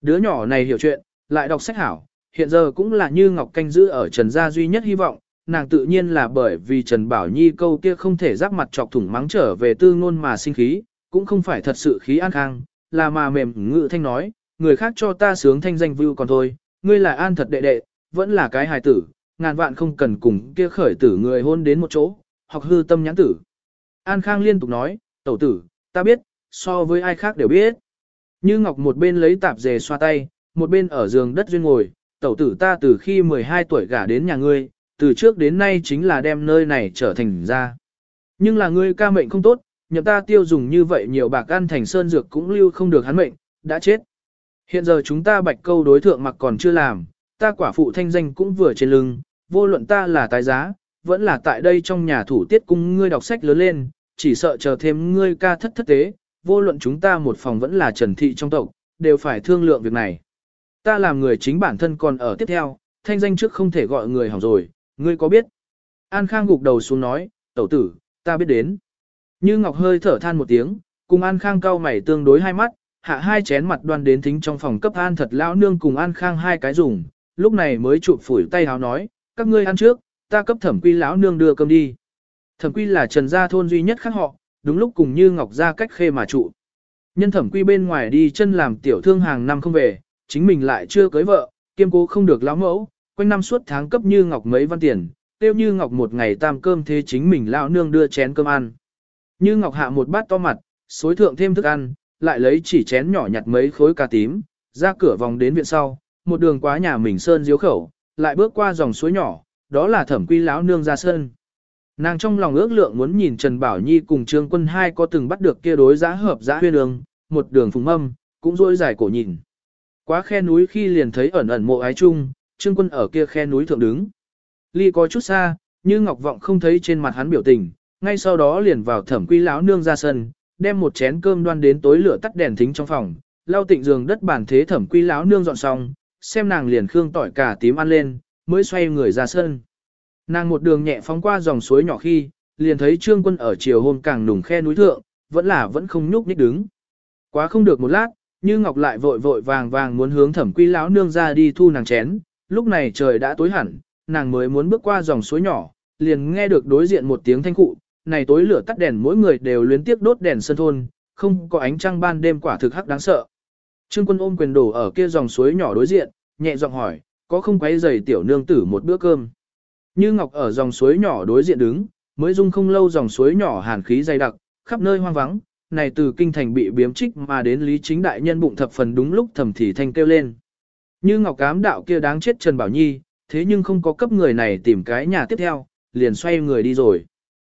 Đứa nhỏ này hiểu chuyện, lại đọc sách hảo, hiện giờ cũng là như Ngọc canh giữ ở Trần gia duy nhất hy vọng, nàng tự nhiên là bởi vì Trần Bảo Nhi câu kia không thể giáp mặt chọc thủng mắng trở về tư ngôn mà sinh khí, cũng không phải thật sự khí an khang, là mà mềm ngự thanh nói, người khác cho ta sướng thanh danh view còn thôi, ngươi là an thật đệ đệ, vẫn là cái hài tử, ngàn vạn không cần cùng kia khởi tử người hôn đến một chỗ, hoặc hư tâm nhãn tử. An Khang liên tục nói, tẩu tử, ta biết, so với ai khác đều biết. Như Ngọc một bên lấy tạp dề xoa tay, một bên ở giường đất duyên ngồi, tẩu tử ta từ khi 12 tuổi gả đến nhà ngươi, từ trước đến nay chính là đem nơi này trở thành ra. Nhưng là ngươi ca mệnh không tốt, nhập ta tiêu dùng như vậy nhiều bạc ăn thành sơn dược cũng lưu không được hắn mệnh, đã chết. Hiện giờ chúng ta bạch câu đối thượng mặc còn chưa làm, ta quả phụ thanh danh cũng vừa trên lưng, vô luận ta là tái giá, vẫn là tại đây trong nhà thủ tiết cung ngươi đọc sách lớn lên, chỉ sợ chờ thêm ngươi ca thất thất tế, vô luận chúng ta một phòng vẫn là trần thị trong tộc, đều phải thương lượng việc này. Ta làm người chính bản thân còn ở tiếp theo, thanh danh trước không thể gọi người hỏng rồi, ngươi có biết? An Khang gục đầu xuống nói, tẩu tử, ta biết đến. Như Ngọc hơi thở than một tiếng, cùng An Khang cau mày tương đối hai mắt, hạ hai chén mặt đoan đến thính trong phòng cấp An thật lão nương cùng An Khang hai cái dùng, lúc này mới chụp phủi tay háo nói, các ngươi ăn trước, ta cấp thẩm quy lão nương đưa cơm đi. Thẩm quy là trần gia thôn duy nhất khác họ, đúng lúc cùng như Ngọc ra cách khê mà trụ. Nhân thẩm quy bên ngoài đi chân làm tiểu thương hàng năm không về, chính mình lại chưa cưới vợ, kiêm cố không được lão mẫu, quanh năm suốt tháng cấp như Ngọc mấy văn tiền, tiêu như Ngọc một ngày tam cơm thế chính mình lão nương đưa chén cơm ăn. Như Ngọc hạ một bát to mặt, xối thượng thêm thức ăn, lại lấy chỉ chén nhỏ nhặt mấy khối cà tím, ra cửa vòng đến viện sau, một đường quá nhà mình sơn diếu khẩu, lại bước qua dòng suối nhỏ, đó là thẩm quy lão nương ra sơn. Nàng trong lòng ước lượng muốn nhìn Trần Bảo Nhi cùng Trương Quân hai có từng bắt được kia đối giá hợp giá huyên đường, một đường phùng mâm, cũng rôi dài cổ nhìn. Quá khe núi khi liền thấy ẩn ẩn mộ ái chung, Trương Quân ở kia khe núi thượng đứng. Ly có chút xa, như Ngọc Vọng không thấy trên mặt hắn biểu tình, ngay sau đó liền vào thẩm quy lão nương ra sân, đem một chén cơm đoan đến tối lửa tắt đèn thính trong phòng, lau tịnh giường đất bàn thế thẩm quy lão nương dọn xong, xem nàng liền khương tỏi cả tím ăn lên, mới xoay người ra sân. Nàng một đường nhẹ phóng qua dòng suối nhỏ khi, liền thấy trương quân ở chiều hôm càng nùng khe núi thượng, vẫn là vẫn không nhúc nhích đứng. Quá không được một lát, như ngọc lại vội vội vàng vàng muốn hướng thẩm quy lão nương ra đi thu nàng chén, lúc này trời đã tối hẳn, nàng mới muốn bước qua dòng suối nhỏ, liền nghe được đối diện một tiếng thanh cụ, này tối lửa tắt đèn mỗi người đều luyến tiếc đốt đèn sân thôn, không có ánh trăng ban đêm quả thực hắc đáng sợ. Trương quân ôm quyền đổ ở kia dòng suối nhỏ đối diện, nhẹ giọng hỏi, có không quấy giày tiểu nương tử một bữa cơm. Như Ngọc ở dòng suối nhỏ đối diện đứng, mới dung không lâu dòng suối nhỏ hàn khí dày đặc, khắp nơi hoang vắng, này từ kinh thành bị biếm trích mà đến lý chính đại nhân bụng thập phần đúng lúc thầm thì thanh kêu lên. Như Ngọc cám đạo kia đáng chết Trần Bảo Nhi, thế nhưng không có cấp người này tìm cái nhà tiếp theo, liền xoay người đi rồi.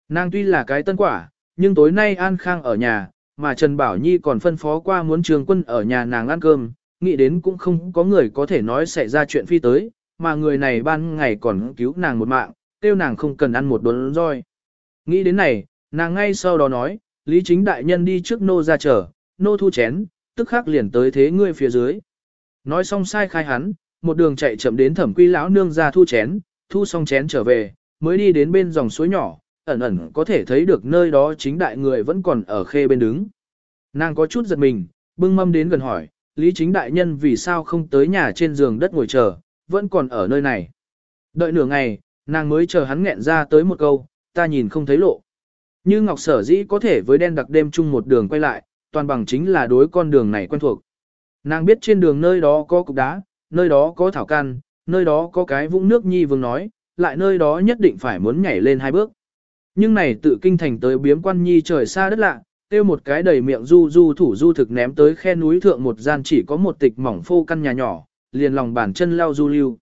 Nàng tuy là cái tân quả, nhưng tối nay An Khang ở nhà, mà Trần Bảo Nhi còn phân phó qua muốn trường quân ở nhà nàng ăn cơm, nghĩ đến cũng không có người có thể nói xảy ra chuyện phi tới, mà người này ban ngày còn cứu nàng một mạng, tiêu nàng không cần ăn một đốn roi. Nghĩ đến này, nàng ngay sau đó nói, Lý Chính Đại Nhân đi trước nô ra chờ, nô thu chén, tức khắc liền tới thế ngươi phía dưới. Nói xong sai khai hắn, một đường chạy chậm đến thẩm quy lão nương ra thu chén, thu xong chén trở về, mới đi đến bên dòng suối nhỏ, ẩn ẩn có thể thấy được nơi đó chính đại người vẫn còn ở khê bên đứng. Nàng có chút giật mình, bưng mâm đến gần hỏi, Lý Chính Đại Nhân vì sao không tới nhà trên giường đất ngồi chờ, vẫn còn ở nơi này. Đợi nửa ngày, nàng mới chờ hắn nghẹn ra tới một câu, ta nhìn không thấy lộ. Như Ngọc Sở dĩ có thể với đen đặc đêm chung một đường quay lại, toàn bằng chính là đối con đường này quen thuộc. Nàng biết trên đường nơi đó có cục đá, nơi đó có thảo can, nơi đó có cái vũng nước nhi vương nói, lại nơi đó nhất định phải muốn nhảy lên hai bước. Nhưng này tự kinh thành tới biếm quan nhi trời xa đất lạ, tiêu một cái đầy miệng du du thủ du thực ném tới khe núi thượng một gian chỉ có một tịch mỏng phô căn nhà nhỏ, liền lòng bàn chân leo du lưu.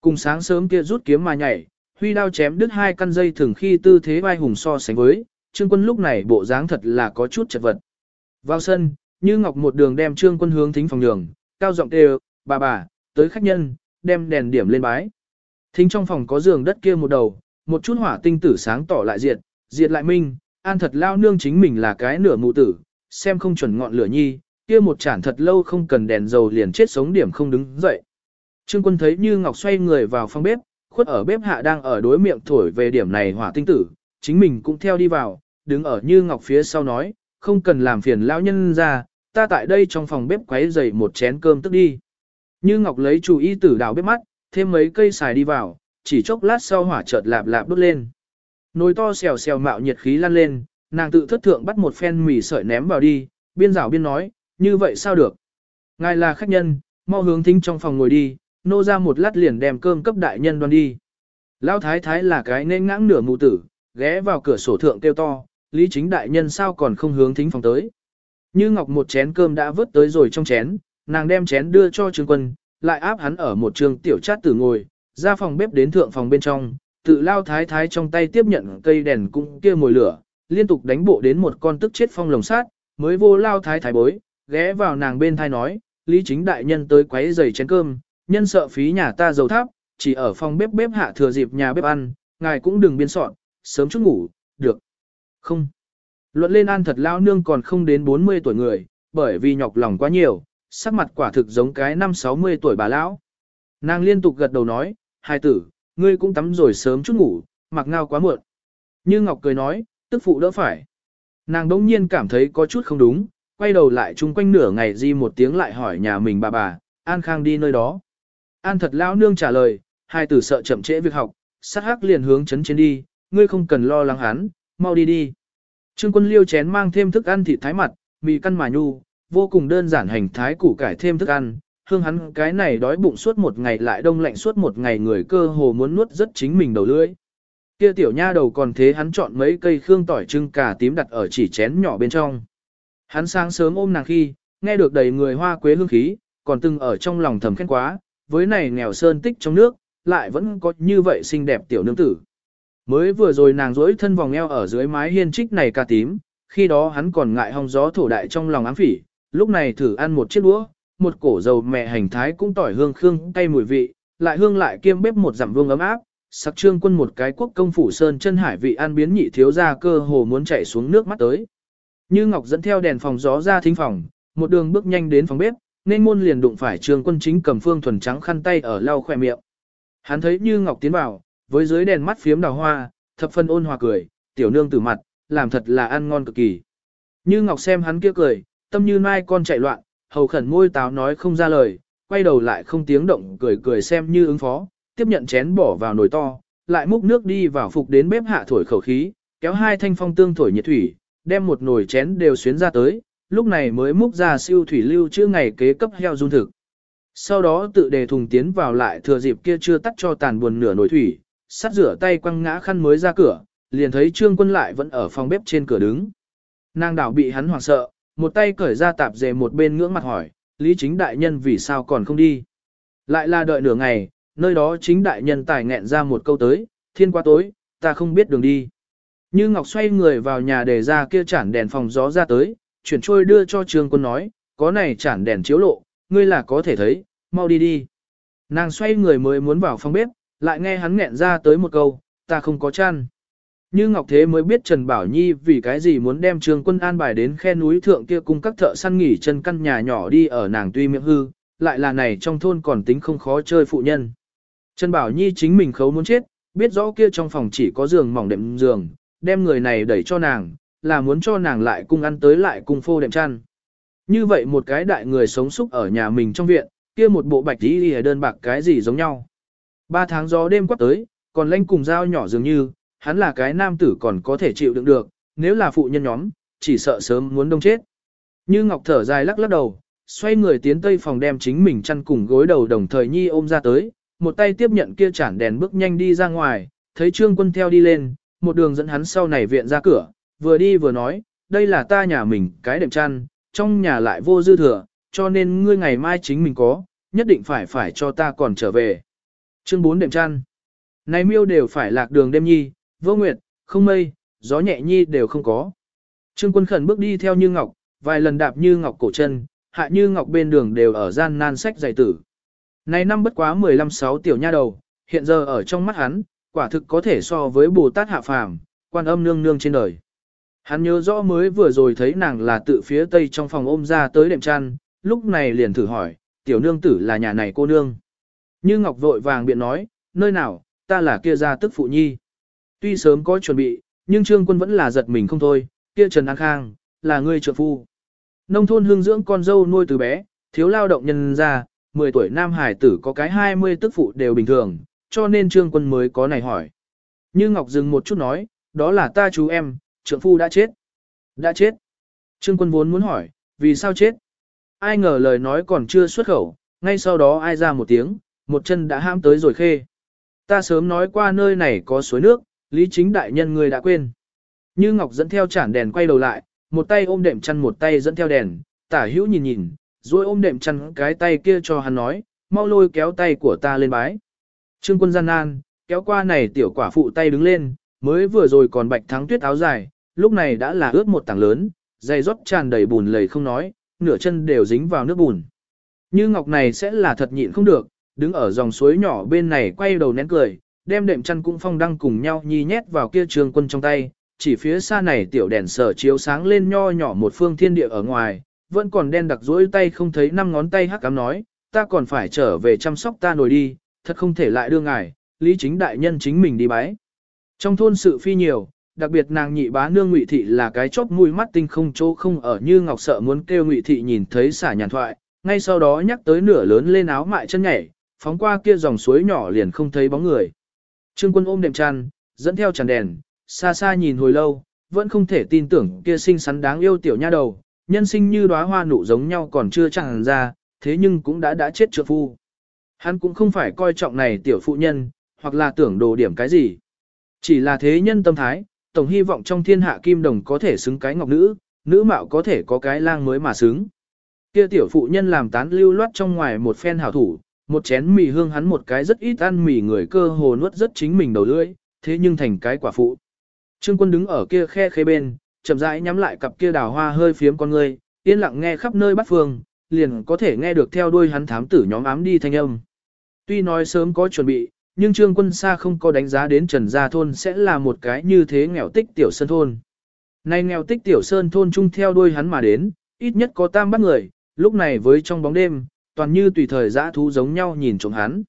Cùng sáng sớm kia rút kiếm mà nhảy, huy đao chém đứt hai căn dây thường khi tư thế vai hùng so sánh với, trương quân lúc này bộ dáng thật là có chút chật vật. Vào sân, như ngọc một đường đem trương quân hướng thính phòng đường, cao giọng kêu, bà bà, tới khách nhân, đem đèn điểm lên bái. Thính trong phòng có giường đất kia một đầu, một chút hỏa tinh tử sáng tỏ lại diệt, diệt lại minh, an thật lao nương chính mình là cái nửa mụ tử, xem không chuẩn ngọn lửa nhi, kia một chản thật lâu không cần đèn dầu liền chết sống điểm không đứng dậy. Trương quân thấy như ngọc xoay người vào phòng bếp, khuất ở bếp hạ đang ở đối miệng thổi về điểm này hỏa tinh tử, chính mình cũng theo đi vào, đứng ở như ngọc phía sau nói, không cần làm phiền lão nhân ra, ta tại đây trong phòng bếp quấy dậy một chén cơm tức đi. Như ngọc lấy chủ y tử đào bếp mắt, thêm mấy cây xài đi vào, chỉ chốc lát sau hỏa chợt lạp lạp đốt lên. Nồi to xèo xèo mạo nhiệt khí lan lên, nàng tự thất thượng bắt một phen mì sợi ném vào đi, biên rảo biên nói, như vậy sao được. Ngài là khách nhân, mau hướng thính trong phòng ngồi đi, nô ra một lát liền đem cơm cấp đại nhân đoan đi. Lão thái thái là cái nên ngãng nửa mụ tử, ghé vào cửa sổ thượng kêu to, lý chính đại nhân sao còn không hướng thính phòng tới. Như ngọc một chén cơm đã vớt tới rồi trong chén, nàng đem chén đưa cho trương quân, lại áp hắn ở một trường tiểu chát tử ngồi, ra phòng bếp đến thượng phòng bên trong, tự lao thái thái trong tay tiếp nhận cây đèn cũng kia mồi lửa, liên tục đánh bộ đến một con tức chết phong lồng sát, mới vô lao thái thái bối, ghé vào nàng bên thai nói, lý chính đại nhân tới quấy giày chén cơm, nhân sợ phí nhà ta dầu tháp, chỉ ở phòng bếp bếp hạ thừa dịp nhà bếp ăn, ngài cũng đừng biên soạn, sớm chút ngủ, được. Không. Luận lên an thật lao nương còn không đến 40 tuổi người, bởi vì nhọc lòng quá nhiều, sắc mặt quả thực giống cái năm 60 tuổi bà lão. Nàng liên tục gật đầu nói, hai tử, ngươi cũng tắm rồi sớm chút ngủ, mặc ngao quá muộn. Như Ngọc cười nói, tức phụ đỡ phải. Nàng đông nhiên cảm thấy có chút không đúng, quay đầu lại chung quanh nửa ngày di một tiếng lại hỏi nhà mình bà bà, An Khang đi nơi đó. An thật lão nương trả lời, hai tử sợ chậm trễ việc học, sát hắc liền hướng chấn trên đi, ngươi không cần lo lắng hắn, mau đi đi. Trương quân liêu chén mang thêm thức ăn thịt thái mặt, mì căn mà nhu, vô cùng đơn giản hành thái củ cải thêm thức ăn, hương hắn cái này đói bụng suốt một ngày lại đông lạnh suốt một ngày người cơ hồ muốn nuốt rất chính mình đầu lưỡi. Kia tiểu nha đầu còn thế hắn chọn mấy cây khương tỏi trưng cà tím đặt ở chỉ chén nhỏ bên trong. Hắn sáng sớm ôm nàng khi, nghe được đầy người hoa quế hương khí, còn từng ở trong lòng thầm khen quá, với này nghèo sơn tích trong nước, lại vẫn có như vậy xinh đẹp tiểu nương tử. Mới vừa rồi nàng rỗi thân vòng eo ở dưới mái hiên trích này cà tím, khi đó hắn còn ngại hong gió thổ đại trong lòng ám phỉ, lúc này thử ăn một chiếc đũa, một cổ dầu mẹ hành thái cũng tỏi hương khương cay mùi vị, lại hương lại kiêm bếp một giảm vương ấm áp, sặc trương quân một cái quốc công phủ sơn chân hải vị ăn biến nhị thiếu ra cơ hồ muốn chảy xuống nước mắt tới. Như Ngọc dẫn theo đèn phòng gió ra thính phòng, một đường bước nhanh đến phòng bếp, nên môn liền đụng phải trương quân chính cầm phương thuần trắng khăn tay ở lau khỏe miệng. Hắn thấy Như Ngọc tiến vào, với dưới đèn mắt phiếm đào hoa, thập phân ôn hòa cười, tiểu nương tử mặt, làm thật là ăn ngon cực kỳ. Như Ngọc xem hắn kia cười, tâm như mai con chạy loạn, hầu khẩn môi táo nói không ra lời, quay đầu lại không tiếng động cười cười xem như ứng phó, tiếp nhận chén bỏ vào nồi to, lại múc nước đi vào phục đến bếp hạ thổi khẩu khí, kéo hai thanh phong tương thổi nhiệt thủy, đem một nồi chén đều xuyến ra tới, lúc này mới múc ra siêu thủy lưu chưa ngày kế cấp heo dung thực. sau đó tự đề thùng tiến vào lại thừa dịp kia chưa tắt cho tàn buồn nửa nồi thủy, sắt rửa tay quăng ngã khăn mới ra cửa, liền thấy trương quân lại vẫn ở phòng bếp trên cửa đứng. Nàng đảo bị hắn hoảng sợ, một tay cởi ra tạp dề một bên ngưỡng mặt hỏi, lý chính đại nhân vì sao còn không đi. Lại là đợi nửa ngày, nơi đó chính đại nhân tài nghẹn ra một câu tới, thiên qua tối, ta không biết đường đi. Như Ngọc xoay người vào nhà để ra kia chản đèn phòng gió ra tới, chuyển trôi đưa cho trương quân nói, có này chản đèn chiếu lộ, ngươi là có thể thấy, mau đi đi. Nàng xoay người mới muốn vào phòng bếp, lại nghe hắn nghẹn ra tới một câu, ta không có chăn. Như Ngọc Thế mới biết Trần Bảo Nhi vì cái gì muốn đem trường quân an bài đến khe núi thượng kia cung các thợ săn nghỉ chân căn nhà nhỏ đi ở nàng tuy miệng hư, lại là này trong thôn còn tính không khó chơi phụ nhân. Trần Bảo Nhi chính mình khấu muốn chết, biết rõ kia trong phòng chỉ có giường mỏng đệm giường, đem người này đẩy cho nàng, là muốn cho nàng lại cung ăn tới lại cung phô đệm chăn. Như vậy một cái đại người sống xúc ở nhà mình trong viện, kia một bộ bạch đi đơn bạc cái gì giống nhau. Ba tháng gió đêm quát tới, còn lanh cùng dao nhỏ dường như, hắn là cái nam tử còn có thể chịu đựng được, nếu là phụ nhân nhóm, chỉ sợ sớm muốn đông chết. Như Ngọc thở dài lắc lắc đầu, xoay người tiến tây phòng đem chính mình chăn cùng gối đầu đồng thời nhi ôm ra tới, một tay tiếp nhận kia chản đèn bước nhanh đi ra ngoài, thấy trương quân theo đi lên, một đường dẫn hắn sau này viện ra cửa, vừa đi vừa nói, đây là ta nhà mình cái đệm chăn, trong nhà lại vô dư thừa, cho nên ngươi ngày mai chính mình có, nhất định phải phải cho ta còn trở về. Chương 4 đệm chăn. Này miêu đều phải lạc đường đêm nhi, vô nguyệt, không mây, gió nhẹ nhi đều không có. Trương quân khẩn bước đi theo như ngọc, vài lần đạp như ngọc cổ chân, hạ như ngọc bên đường đều ở gian nan sách giải tử. Này năm bất quá 15-6 tiểu nha đầu, hiện giờ ở trong mắt hắn, quả thực có thể so với Bồ Tát hạ phàm, quan âm nương nương trên đời. Hắn nhớ rõ mới vừa rồi thấy nàng là tự phía tây trong phòng ôm ra tới đệm chăn, lúc này liền thử hỏi, tiểu nương tử là nhà này cô nương. Như Ngọc vội vàng biện nói, nơi nào, ta là kia gia tức phụ nhi. Tuy sớm có chuẩn bị, nhưng trương quân vẫn là giật mình không thôi, kia Trần An Khang, là người trợ phu. Nông thôn hương dưỡng con dâu nuôi từ bé, thiếu lao động nhân ra, 10 tuổi nam hải tử có cái 20 tức phụ đều bình thường, cho nên trương quân mới có này hỏi. Như Ngọc dừng một chút nói, đó là ta chú em, trượng phu đã chết. Đã chết. Trương quân vốn muốn hỏi, vì sao chết? Ai ngờ lời nói còn chưa xuất khẩu, ngay sau đó ai ra một tiếng, một chân đã ham tới rồi khê. Ta sớm nói qua nơi này có suối nước, lý chính đại nhân người đã quên. Như Ngọc dẫn theo chản đèn quay đầu lại, một tay ôm đệm chăn một tay dẫn theo đèn, tả hữu nhìn nhìn, rồi ôm đệm chăn cái tay kia cho hắn nói, mau lôi kéo tay của ta lên bái. Trương quân gian nan, kéo qua này tiểu quả phụ tay đứng lên, mới vừa rồi còn bạch thắng tuyết áo dài, lúc này đã là ướt một tảng lớn, dày rót tràn đầy bùn lầy không nói, nửa chân đều dính vào nước bùn. Như Ngọc này sẽ là thật nhịn không được, đứng ở dòng suối nhỏ bên này quay đầu nén cười, đem đệm chăn cũng phong đăng cùng nhau nhi nhét vào kia trường quân trong tay, chỉ phía xa này tiểu đèn sở chiếu sáng lên nho nhỏ một phương thiên địa ở ngoài, vẫn còn đen đặc rối tay không thấy năm ngón tay hắc cám nói, ta còn phải trở về chăm sóc ta nổi đi, thật không thể lại đưa ngài, lý chính đại nhân chính mình đi bái. Trong thôn sự phi nhiều, đặc biệt nàng nhị bá nương ngụy thị là cái chóp mũi mắt tinh không chỗ không ở như ngọc sợ muốn kêu ngụy thị nhìn thấy xả nhàn thoại, ngay sau đó nhắc tới nửa lớn lên áo mại chân nhảy, phóng qua kia dòng suối nhỏ liền không thấy bóng người. Trương quân ôm đệm chăn, dẫn theo tràn đèn, xa xa nhìn hồi lâu, vẫn không thể tin tưởng kia xinh xắn đáng yêu tiểu nha đầu, nhân sinh như đóa hoa nụ giống nhau còn chưa chẳng ra, thế nhưng cũng đã đã chết trượng phu. Hắn cũng không phải coi trọng này tiểu phụ nhân, hoặc là tưởng đồ điểm cái gì. Chỉ là thế nhân tâm thái, tổng hy vọng trong thiên hạ kim đồng có thể xứng cái ngọc nữ, nữ mạo có thể có cái lang mới mà xứng. Kia tiểu phụ nhân làm tán lưu loát trong ngoài một phen hảo thủ, một chén mì hương hắn một cái rất ít ăn mì người cơ hồ nuốt rất chính mình đầu lưỡi, thế nhưng thành cái quả phụ. Trương quân đứng ở kia khe khê bên, chậm rãi nhắm lại cặp kia đào hoa hơi phiếm con người, yên lặng nghe khắp nơi bắt phương, liền có thể nghe được theo đuôi hắn thám tử nhóm ám đi thanh âm. Tuy nói sớm có chuẩn bị, nhưng Trương Quân Sa không có đánh giá đến Trần Gia Thôn sẽ là một cái như thế nghèo tích tiểu sơn thôn. Nay nghèo tích tiểu sơn thôn chung theo đuôi hắn mà đến, ít nhất có tam bắt người, lúc này với trong bóng đêm, toàn như tùy thời dã thú giống nhau nhìn trộm hắn.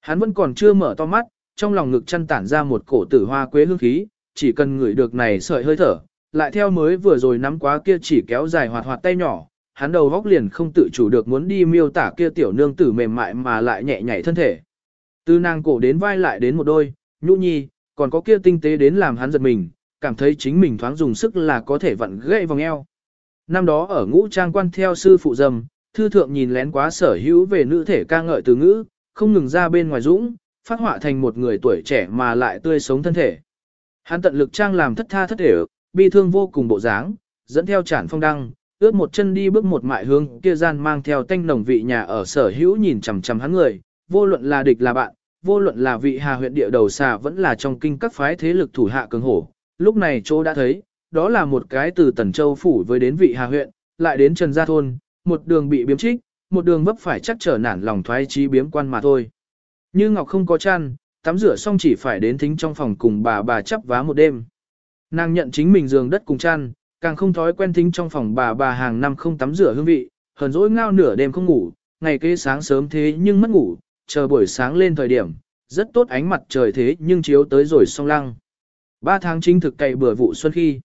Hắn vẫn còn chưa mở to mắt, trong lòng ngực chăn tản ra một cổ tử hoa quế hương khí, chỉ cần ngửi được này sợi hơi thở, lại theo mới vừa rồi nắm quá kia chỉ kéo dài hoạt hoạt tay nhỏ, hắn đầu góc liền không tự chủ được muốn đi miêu tả kia tiểu nương tử mềm mại mà lại nhẹ nhảy thân thể. Từ nàng cổ đến vai lại đến một đôi, nhũ nhi, còn có kia tinh tế đến làm hắn giật mình, cảm thấy chính mình thoáng dùng sức là có thể vặn gãy vòng eo. Năm đó ở ngũ trang quan theo sư phụ dầm, thư thượng nhìn lén quá sở hữu về nữ thể ca ngợi từ ngữ, không ngừng ra bên ngoài dũng, phát họa thành một người tuổi trẻ mà lại tươi sống thân thể. Hắn tận lực trang làm thất tha thất thể, bi thương vô cùng bộ dáng, dẫn theo chản phong đăng, ướt một chân đi bước một mại hướng kia gian mang theo tanh nồng vị nhà ở sở hữu nhìn chằm chằm hắn người, vô luận là địch là bạn, vô luận là vị hà huyện địa đầu xà vẫn là trong kinh các phái thế lực thủ hạ cường hổ, lúc này chỗ đã thấy, đó là một cái từ Tần Châu phủ với đến vị hà huyện, lại đến Trần Gia Thôn, một đường bị biếm trích, một đường vấp phải chắc trở nản lòng thoái trí biếm quan mà thôi. Như Ngọc không có chăn, tắm rửa xong chỉ phải đến thính trong phòng cùng bà bà chắp vá một đêm. Nàng nhận chính mình giường đất cùng chăn, càng không thói quen thính trong phòng bà bà hàng năm không tắm rửa hương vị, hờn dỗi ngao nửa đêm không ngủ, ngày kế sáng sớm thế nhưng mất ngủ, chờ buổi sáng lên thời điểm, rất tốt ánh mặt trời thế nhưng chiếu tới rồi song lăng. Ba tháng chính thực cày bừa vụ xuân khi.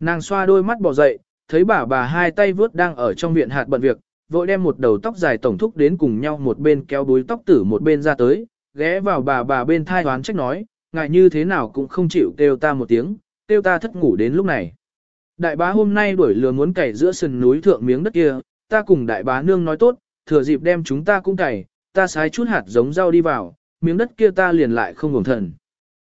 Nàng xoa đôi mắt bỏ dậy, thấy bà bà hai tay vướt đang ở trong viện hạt bận việc, vội đem một đầu tóc dài tổng thúc đến cùng nhau một bên kéo đuôi tóc tử một bên ra tới, ghé vào bà bà bên thai đoán trách nói, ngại như thế nào cũng không chịu kêu ta một tiếng, kêu ta thất ngủ đến lúc này. Đại bá hôm nay đuổi lừa muốn cày giữa sườn núi thượng miếng đất kia, ta cùng đại bá nương nói tốt, thừa dịp đem chúng ta cũng cày, ta sái chút hạt giống rau đi vào, miếng đất kia ta liền lại không ngủng thần.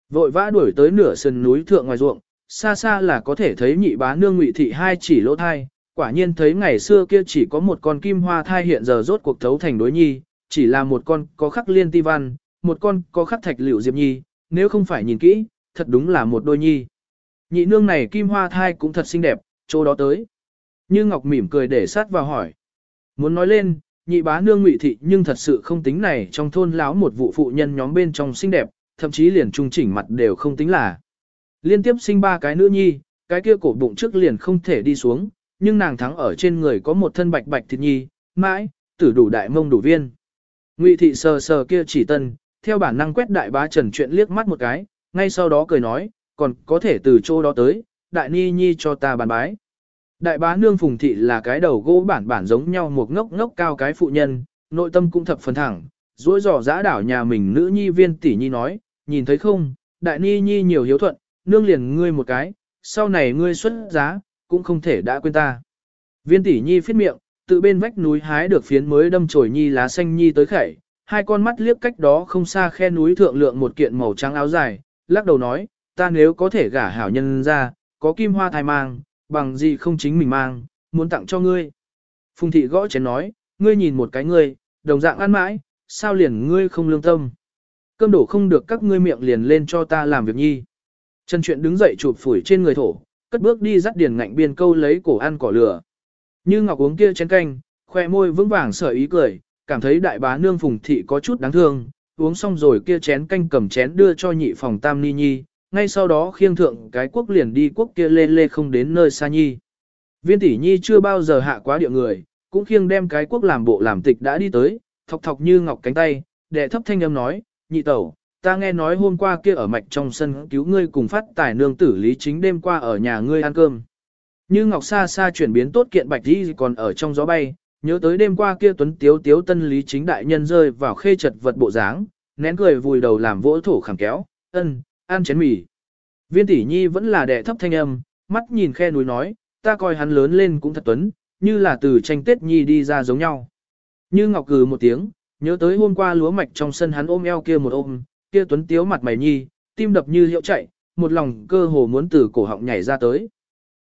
Vội vã đuổi tới nửa sườn núi thượng ngoài ruộng, xa xa là có thể thấy nhị bá nương ngụy thị hai chỉ lỗ thai, quả nhiên thấy ngày xưa kia chỉ có một con kim hoa thai hiện giờ rốt cuộc thấu thành đối nhi, chỉ là một con có khắc liên ti văn, một con có khắc thạch liệu diệp nhi, nếu không phải nhìn kỹ, thật đúng là một đôi nhi. Nhị nương này kim hoa thai cũng thật xinh đẹp, chỗ đó tới. Như Ngọc mỉm cười để sát vào hỏi. Muốn nói lên, nhị bá nương ngụy thị nhưng thật sự không tính này trong thôn láo một vụ phụ nhân nhóm bên trong xinh đẹp, thậm chí liền trung chỉnh mặt đều không tính là. Liên tiếp sinh ba cái nữ nhi, cái kia cổ bụng trước liền không thể đi xuống, nhưng nàng thắng ở trên người có một thân bạch bạch thịt nhi, mãi, tử đủ đại mông đủ viên. Ngụy thị sờ sờ kia chỉ tân, theo bản năng quét đại bá trần chuyện liếc mắt một cái, ngay sau đó cười nói, còn có thể từ chỗ đó tới, đại ni nhi cho ta bàn bái. Đại bá nương phùng thị là cái đầu gỗ bản bản giống nhau một ngốc ngốc cao cái phụ nhân, nội tâm cũng thập phần thẳng, dối dò giã đảo nhà mình nữ nhi viên tỷ nhi nói, nhìn thấy không, đại ni nhi nhiều hiếu thuận, nương liền ngươi một cái, sau này ngươi xuất giá, cũng không thể đã quên ta. Viên tỷ nhi phiết miệng, tự bên vách núi hái được phiến mới đâm chổi nhi lá xanh nhi tới khẩy, hai con mắt liếc cách đó không xa khe núi thượng lượng một kiện màu trắng áo dài, lắc đầu nói, ta nếu có thể gả hảo nhân ra, có kim hoa thai mang, bằng gì không chính mình mang, muốn tặng cho ngươi. Phùng thị gõ chén nói, ngươi nhìn một cái ngươi, đồng dạng ăn mãi, sao liền ngươi không lương tâm. Cơm đổ không được các ngươi miệng liền lên cho ta làm việc nhi. Trần chuyện đứng dậy chụp phủi trên người thổ, cất bước đi dắt điền ngạnh biên câu lấy cổ ăn cỏ lửa. Như ngọc uống kia chén canh, khoe môi vững vàng sở ý cười, cảm thấy đại bá nương phùng thị có chút đáng thương, uống xong rồi kia chén canh cầm chén đưa cho nhị phòng tam ni nhi, ngay sau đó khiêng thượng cái quốc liền đi quốc kia lê lê không đến nơi xa nhi. Viên tỷ nhi chưa bao giờ hạ quá địa người, cũng khiêng đem cái quốc làm bộ làm tịch đã đi tới, thọc thọc như ngọc cánh tay, đệ thấp thanh âm nói, nhị tẩu, ta nghe nói hôm qua kia ở mạch trong sân cứu ngươi cùng phát tài nương tử lý chính đêm qua ở nhà ngươi ăn cơm. Như ngọc xa xa chuyển biến tốt kiện bạch đi còn ở trong gió bay, nhớ tới đêm qua kia tuấn tiếu tiếu tân lý chính đại nhân rơi vào khê chật vật bộ dáng, nén cười vùi đầu làm vỗ thổ khẳng kéo, ân, ăn chén mì. Viên tỷ nhi vẫn là đệ thấp thanh âm, mắt nhìn khe núi nói, ta coi hắn lớn lên cũng thật tuấn, như là từ tranh tết nhi đi ra giống nhau. Như ngọc cừ một tiếng, nhớ tới hôm qua lúa mạch trong sân hắn ôm eo kia một ôm, kia tuấn tiếu mặt mày nhi, tim đập như hiệu chạy, một lòng cơ hồ muốn từ cổ họng nhảy ra tới.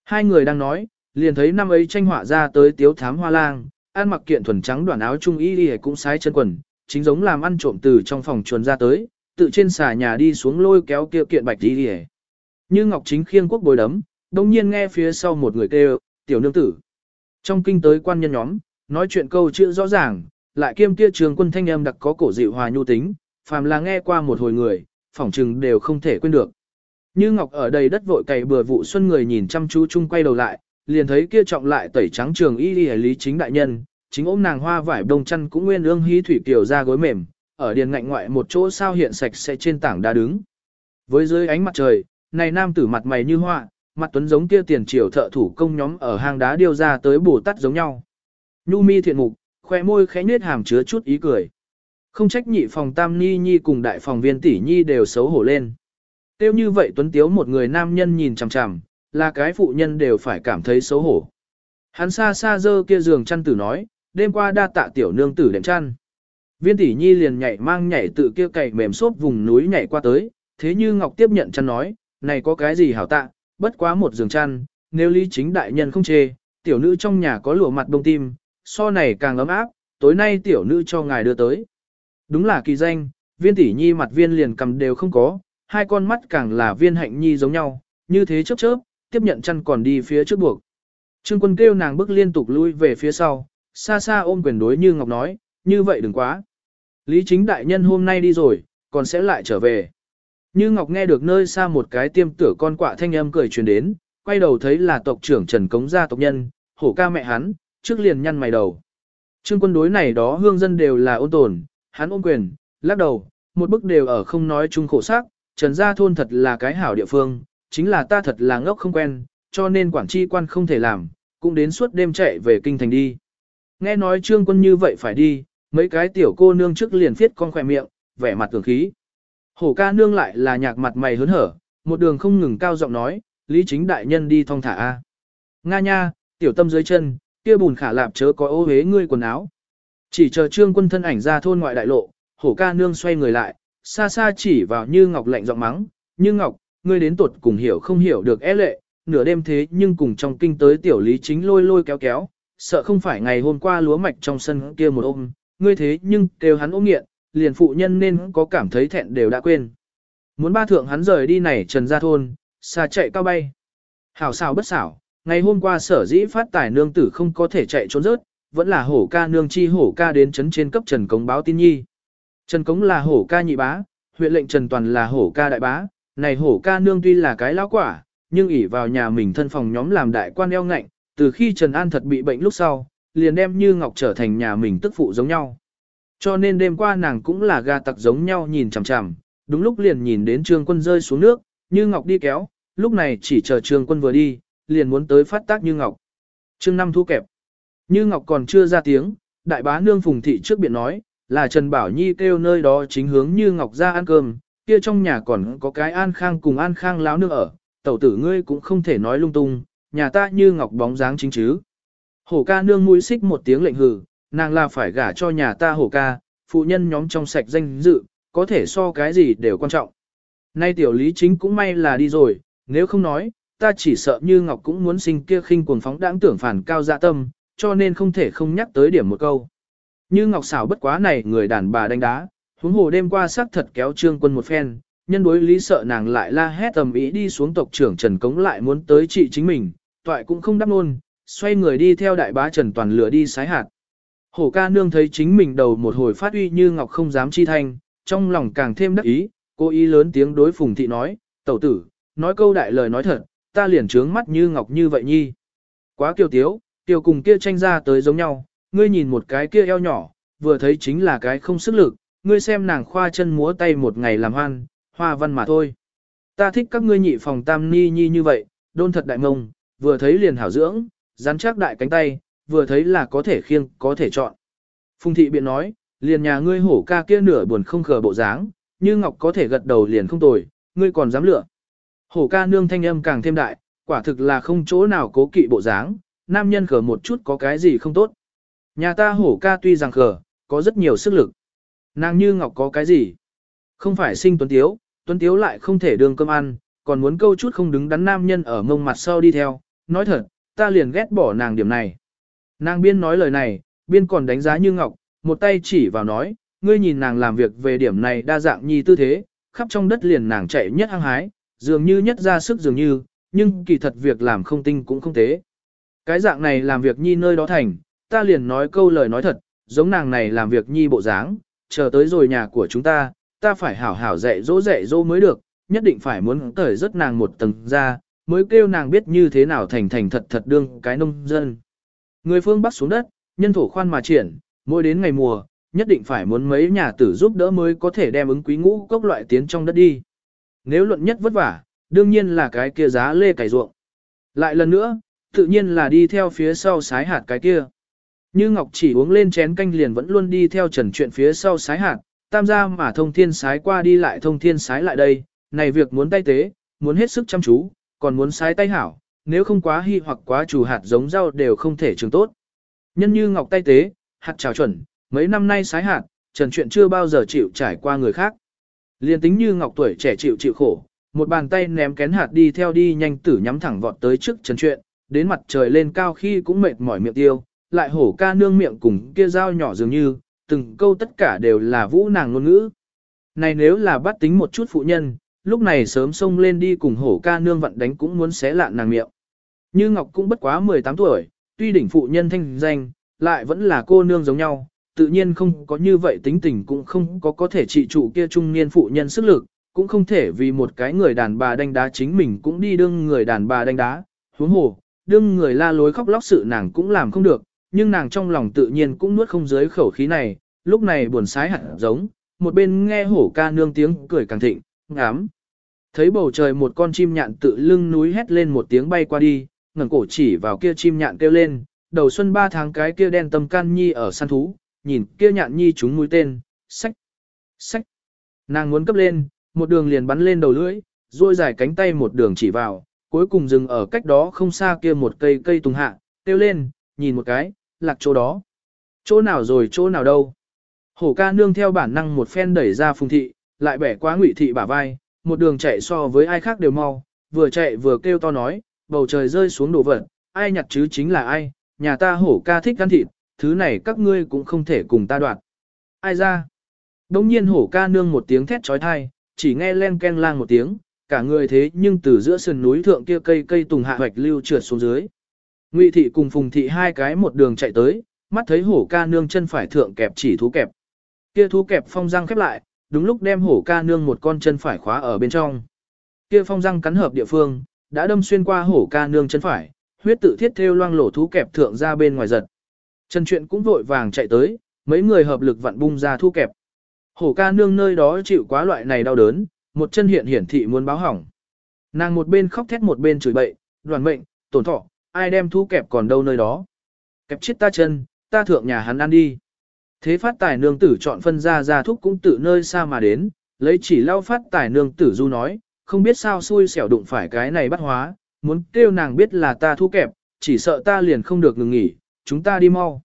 Hai người đang nói, liền thấy năm ấy tranh họa ra tới tiếu thám hoa lang, ăn mặc kiện thuần trắng đoạn áo trung y đi cũng sái chân quần, chính giống làm ăn trộm từ trong phòng chuồn ra tới, tự trên xà nhà đi xuống lôi kéo kia kiện bạch đi đi Như Ngọc Chính khiêng quốc bồi đấm, đồng nhiên nghe phía sau một người kêu, tiểu nương tử. Trong kinh tới quan nhân nhóm, nói chuyện câu chữ rõ ràng, lại kiêm kia trường quân thanh âm đặc có cổ dịu hòa nhu tính, phàm là nghe qua một hồi người, phỏng chừng đều không thể quên được. Như Ngọc ở đây đất vội cày bừa vụ xuân người nhìn chăm chú chung quay đầu lại, liền thấy kia trọng lại tẩy trắng trường y y lý chính đại nhân, chính ôm nàng hoa vải đông chăn cũng nguyên ương hí thủy kiều ra gối mềm, ở điền ngạnh ngoại một chỗ sao hiện sạch sẽ trên tảng đá đứng. Với dưới ánh mặt trời, này nam tử mặt mày như hoa, mặt tuấn giống kia tiền triều thợ thủ công nhóm ở hang đá điêu ra tới bổ tắt giống nhau. Nhu mi thiện mục, khoe môi khẽ nết hàm chứa chút ý cười. Không trách nhị phòng tam ni nhi cùng đại phòng viên tỷ nhi đều xấu hổ lên. Tiêu như vậy tuấn tiếu một người nam nhân nhìn chằm chằm, là cái phụ nhân đều phải cảm thấy xấu hổ. Hắn xa xa dơ kia giường chăn tử nói, đêm qua đa tạ tiểu nương tử đệm chăn. Viên tỷ nhi liền nhảy mang nhảy tự kia cày mềm xốp vùng núi nhảy qua tới, thế như Ngọc tiếp nhận chăn nói, này có cái gì hảo tạ, bất quá một giường chăn, nếu lý chính đại nhân không chê, tiểu nữ trong nhà có lụa mặt đông tim, so này càng ấm áp, tối nay tiểu nữ cho ngài đưa tới. Đúng là kỳ danh, viên tỷ nhi mặt viên liền cầm đều không có, hai con mắt càng là viên hạnh nhi giống nhau, như thế chớp chớp, tiếp nhận chăn còn đi phía trước buộc. Trương quân kêu nàng bước liên tục lui về phía sau, xa xa ôm quyền đối như Ngọc nói, như vậy đừng quá. Lý chính đại nhân hôm nay đi rồi, còn sẽ lại trở về. Như Ngọc nghe được nơi xa một cái tiêm tử con quạ thanh âm cười truyền đến, quay đầu thấy là tộc trưởng Trần Cống gia tộc nhân, hổ ca mẹ hắn, trước liền nhăn mày đầu. Trương quân đối này đó hương dân đều là ôn tồn, hắn ôm quyền, lắc đầu, một bức đều ở không nói chung khổ sắc, Trần gia thôn thật là cái hảo địa phương, chính là ta thật là ngốc không quen, cho nên quản tri quan không thể làm, cũng đến suốt đêm chạy về kinh thành đi. Nghe nói trương quân như vậy phải đi, mấy cái tiểu cô nương trước liền viết con khỏe miệng, vẻ mặt tưởng khí. Hổ ca nương lại là nhạc mặt mày hớn hở, một đường không ngừng cao giọng nói, lý chính đại nhân đi thong thả a. Nga nha, tiểu tâm dưới chân, kia bùn khả lạp chớ có ô hế ngươi quần áo. Chỉ chờ trương quân thân ảnh ra thôn ngoại đại lộ, hổ ca nương xoay người lại, xa xa chỉ vào như ngọc lạnh giọng mắng, như ngọc, ngươi đến tuột cùng hiểu không hiểu được é lệ, nửa đêm thế nhưng cùng trong kinh tới tiểu lý chính lôi lôi kéo kéo, sợ không phải ngày hôm qua lúa mạch trong sân kia một ôm, ngươi thế nhưng kêu hắn ôm nghiện, liền phụ nhân nên có cảm thấy thẹn đều đã quên. Muốn ba thượng hắn rời đi này trần ra thôn, xa chạy cao bay. Hảo xảo bất xảo, ngày hôm qua sở dĩ phát tài nương tử không có thể chạy trốn rớt, vẫn là hổ ca nương chi hổ ca đến chấn trên cấp Trần Cống báo tin nhi. Trần Cống là hổ ca nhị bá, huyện lệnh Trần Toàn là hổ ca đại bá, này hổ ca nương tuy là cái lão quả, nhưng ỷ vào nhà mình thân phòng nhóm làm đại quan eo ngạnh, từ khi Trần An thật bị bệnh lúc sau, liền đem như Ngọc trở thành nhà mình tức phụ giống nhau. Cho nên đêm qua nàng cũng là gà tặc giống nhau nhìn chằm chằm, đúng lúc liền nhìn đến Trương Quân rơi xuống nước, như Ngọc đi kéo, lúc này chỉ chờ Trương Quân vừa đi, liền muốn tới phát tác như Ngọc. Trương Năm thu kẹp. Như Ngọc còn chưa ra tiếng, đại bá nương phùng thị trước biện nói, là Trần Bảo Nhi kêu nơi đó chính hướng Như Ngọc ra ăn cơm, kia trong nhà còn có cái An Khang cùng An Khang láo nương ở, tẩu tử ngươi cũng không thể nói lung tung, nhà ta Như Ngọc bóng dáng chính chứ. Hổ ca nương mũi xích một tiếng lệnh hừ, nàng là phải gả cho nhà ta hổ ca, phụ nhân nhóm trong sạch danh dự, có thể so cái gì đều quan trọng. Nay tiểu lý chính cũng may là đi rồi, nếu không nói, ta chỉ sợ như Ngọc cũng muốn sinh kia khinh cuồng phóng đãng tưởng phản cao dạ tâm, cho nên không thể không nhắc tới điểm một câu. Như Ngọc xảo bất quá này người đàn bà đánh đá, huống hồ đêm qua xác thật kéo trương quân một phen, nhân đối lý sợ nàng lại la hét tầm ý đi xuống tộc trưởng Trần Cống lại muốn tới trị chính mình, toại cũng không đáp luôn, xoay người đi theo đại bá Trần Toàn lửa đi sái hạt. Hổ ca nương thấy chính mình đầu một hồi phát uy như Ngọc không dám chi thanh, trong lòng càng thêm đắc ý, cô ý lớn tiếng đối phùng thị nói, tẩu tử, nói câu đại lời nói thật, ta liền trướng mắt như Ngọc như vậy nhi. Quá kiêu tiếu, tiêu cùng kia tranh ra tới giống nhau, ngươi nhìn một cái kia eo nhỏ, vừa thấy chính là cái không sức lực, ngươi xem nàng khoa chân múa tay một ngày làm hoan, hoa văn mà thôi. Ta thích các ngươi nhị phòng tam ni nhi như vậy, đôn thật đại mông, vừa thấy liền hảo dưỡng, rắn chắc đại cánh tay, vừa thấy là có thể khiêng, có thể chọn. Phùng thị biện nói, liền nhà ngươi hổ ca kia nửa buồn không khờ bộ dáng, như ngọc có thể gật đầu liền không tồi, ngươi còn dám lựa. Hổ ca nương thanh âm càng thêm đại, quả thực là không chỗ nào cố kỵ bộ dáng, nam nhân khờ một chút có cái gì không tốt. Nhà ta hổ ca tuy rằng khờ, có rất nhiều sức lực. Nàng như ngọc có cái gì? Không phải sinh tuấn tiếu, tuấn tiếu lại không thể đường cơm ăn, còn muốn câu chút không đứng đắn nam nhân ở mông mặt sau đi theo. Nói thật, ta liền ghét bỏ nàng điểm này. Nàng biên nói lời này, biên còn đánh giá như ngọc, một tay chỉ vào nói, ngươi nhìn nàng làm việc về điểm này đa dạng nhi tư thế, khắp trong đất liền nàng chạy nhất hăng hái, dường như nhất ra sức dường như, nhưng kỳ thật việc làm không tinh cũng không thế. Cái dạng này làm việc nhi nơi đó thành, ta liền nói câu lời nói thật, giống nàng này làm việc nhi bộ dáng, chờ tới rồi nhà của chúng ta, ta phải hảo hảo dạy dỗ dạy dỗ mới được, nhất định phải muốn cởi rất nàng một tầng ra, mới kêu nàng biết như thế nào thành thành thật thật đương cái nông dân. Người phương Bắc xuống đất, nhân thổ khoan mà triển, mỗi đến ngày mùa, nhất định phải muốn mấy nhà tử giúp đỡ mới có thể đem ứng quý ngũ cốc loại tiến trong đất đi. Nếu luận nhất vất vả, đương nhiên là cái kia giá lê cải ruộng. Lại lần nữa, tự nhiên là đi theo phía sau sái hạt cái kia. Như Ngọc chỉ uống lên chén canh liền vẫn luôn đi theo trần chuyện phía sau sái hạt, tam gia mà thông thiên sái qua đi lại thông thiên sái lại đây, này việc muốn tay tế, muốn hết sức chăm chú, còn muốn sái tay hảo, nếu không quá hy hoặc quá chủ hạt giống rau đều không thể trường tốt. Nhân như Ngọc tay tế, hạt trào chuẩn, mấy năm nay sái hạt, trần chuyện chưa bao giờ chịu trải qua người khác. Liên tính như ngọc tuổi trẻ chịu chịu khổ, một bàn tay ném kén hạt đi theo đi nhanh tử nhắm thẳng vọt tới trước trần chuyện, đến mặt trời lên cao khi cũng mệt mỏi miệng tiêu, lại hổ ca nương miệng cùng kia dao nhỏ dường như, từng câu tất cả đều là vũ nàng ngôn ngữ. Này nếu là bắt tính một chút phụ nhân, lúc này sớm xông lên đi cùng hổ ca nương vận đánh cũng muốn xé lạn nàng miệng. Như Ngọc cũng bất quá 18 tuổi, tuy đỉnh phụ nhân thanh danh, lại vẫn là cô nương giống nhau, tự nhiên không có như vậy tính tình cũng không có có thể trị trụ kia trung niên phụ nhân sức lực, cũng không thể vì một cái người đàn bà đánh đá chính mình cũng đi đương người đàn bà đánh đá, huống hồ, đương người la lối khóc lóc sự nàng cũng làm không được, nhưng nàng trong lòng tự nhiên cũng nuốt không dưới khẩu khí này, lúc này buồn sái hẳn giống, một bên nghe hổ ca nương tiếng cười càng thịnh, ngám. Thấy bầu trời một con chim nhạn tự lưng núi hét lên một tiếng bay qua đi, ngẩng cổ chỉ vào kia chim nhạn kêu lên, đầu xuân ba tháng cái kia đen tâm can nhi ở săn thú, nhìn kia nhạn nhi chúng mũi tên, sách, sách. Nàng muốn cấp lên, một đường liền bắn lên đầu lưỡi, duỗi dài cánh tay một đường chỉ vào, cuối cùng dừng ở cách đó không xa kia một cây cây tùng hạ, tiêu lên, nhìn một cái, lạc chỗ đó. Chỗ nào rồi chỗ nào đâu. Hổ ca nương theo bản năng một phen đẩy ra phùng thị, lại bẻ quá ngụy thị bả vai, một đường chạy so với ai khác đều mau, vừa chạy vừa kêu to nói, bầu trời rơi xuống đồ vật, ai nhặt chứ chính là ai, nhà ta hổ ca thích ăn thịt, thứ này các ngươi cũng không thể cùng ta đoạt. Ai ra? Đông nhiên hổ ca nương một tiếng thét trói thai, chỉ nghe len ken lang một tiếng, cả người thế nhưng từ giữa sườn núi thượng kia cây cây tùng hạ hoạch lưu trượt xuống dưới. Ngụy thị cùng phùng thị hai cái một đường chạy tới, mắt thấy hổ ca nương chân phải thượng kẹp chỉ thú kẹp. Kia thú kẹp phong răng khép lại, đúng lúc đem hổ ca nương một con chân phải khóa ở bên trong. Kia phong răng cắn hợp địa phương, đã đâm xuyên qua hổ ca nương chân phải, huyết tự thiết theo loang lổ thú kẹp thượng ra bên ngoài giật. Trần chuyện cũng vội vàng chạy tới, mấy người hợp lực vặn bung ra thú kẹp. Hổ ca nương nơi đó chịu quá loại này đau đớn, một chân hiện hiển thị muốn báo hỏng. Nàng một bên khóc thét một bên chửi bậy, đoàn mệnh, tổn thọ, ai đem thú kẹp còn đâu nơi đó. Kẹp chết ta chân, ta thượng nhà hắn ăn đi. Thế phát tài nương tử chọn phân ra ra thúc cũng tự nơi xa mà đến, lấy chỉ lau phát tài nương tử du nói, không biết sao xui xẻo đụng phải cái này bắt hóa, muốn kêu nàng biết là ta thu kẹp, chỉ sợ ta liền không được ngừng nghỉ, chúng ta đi mau.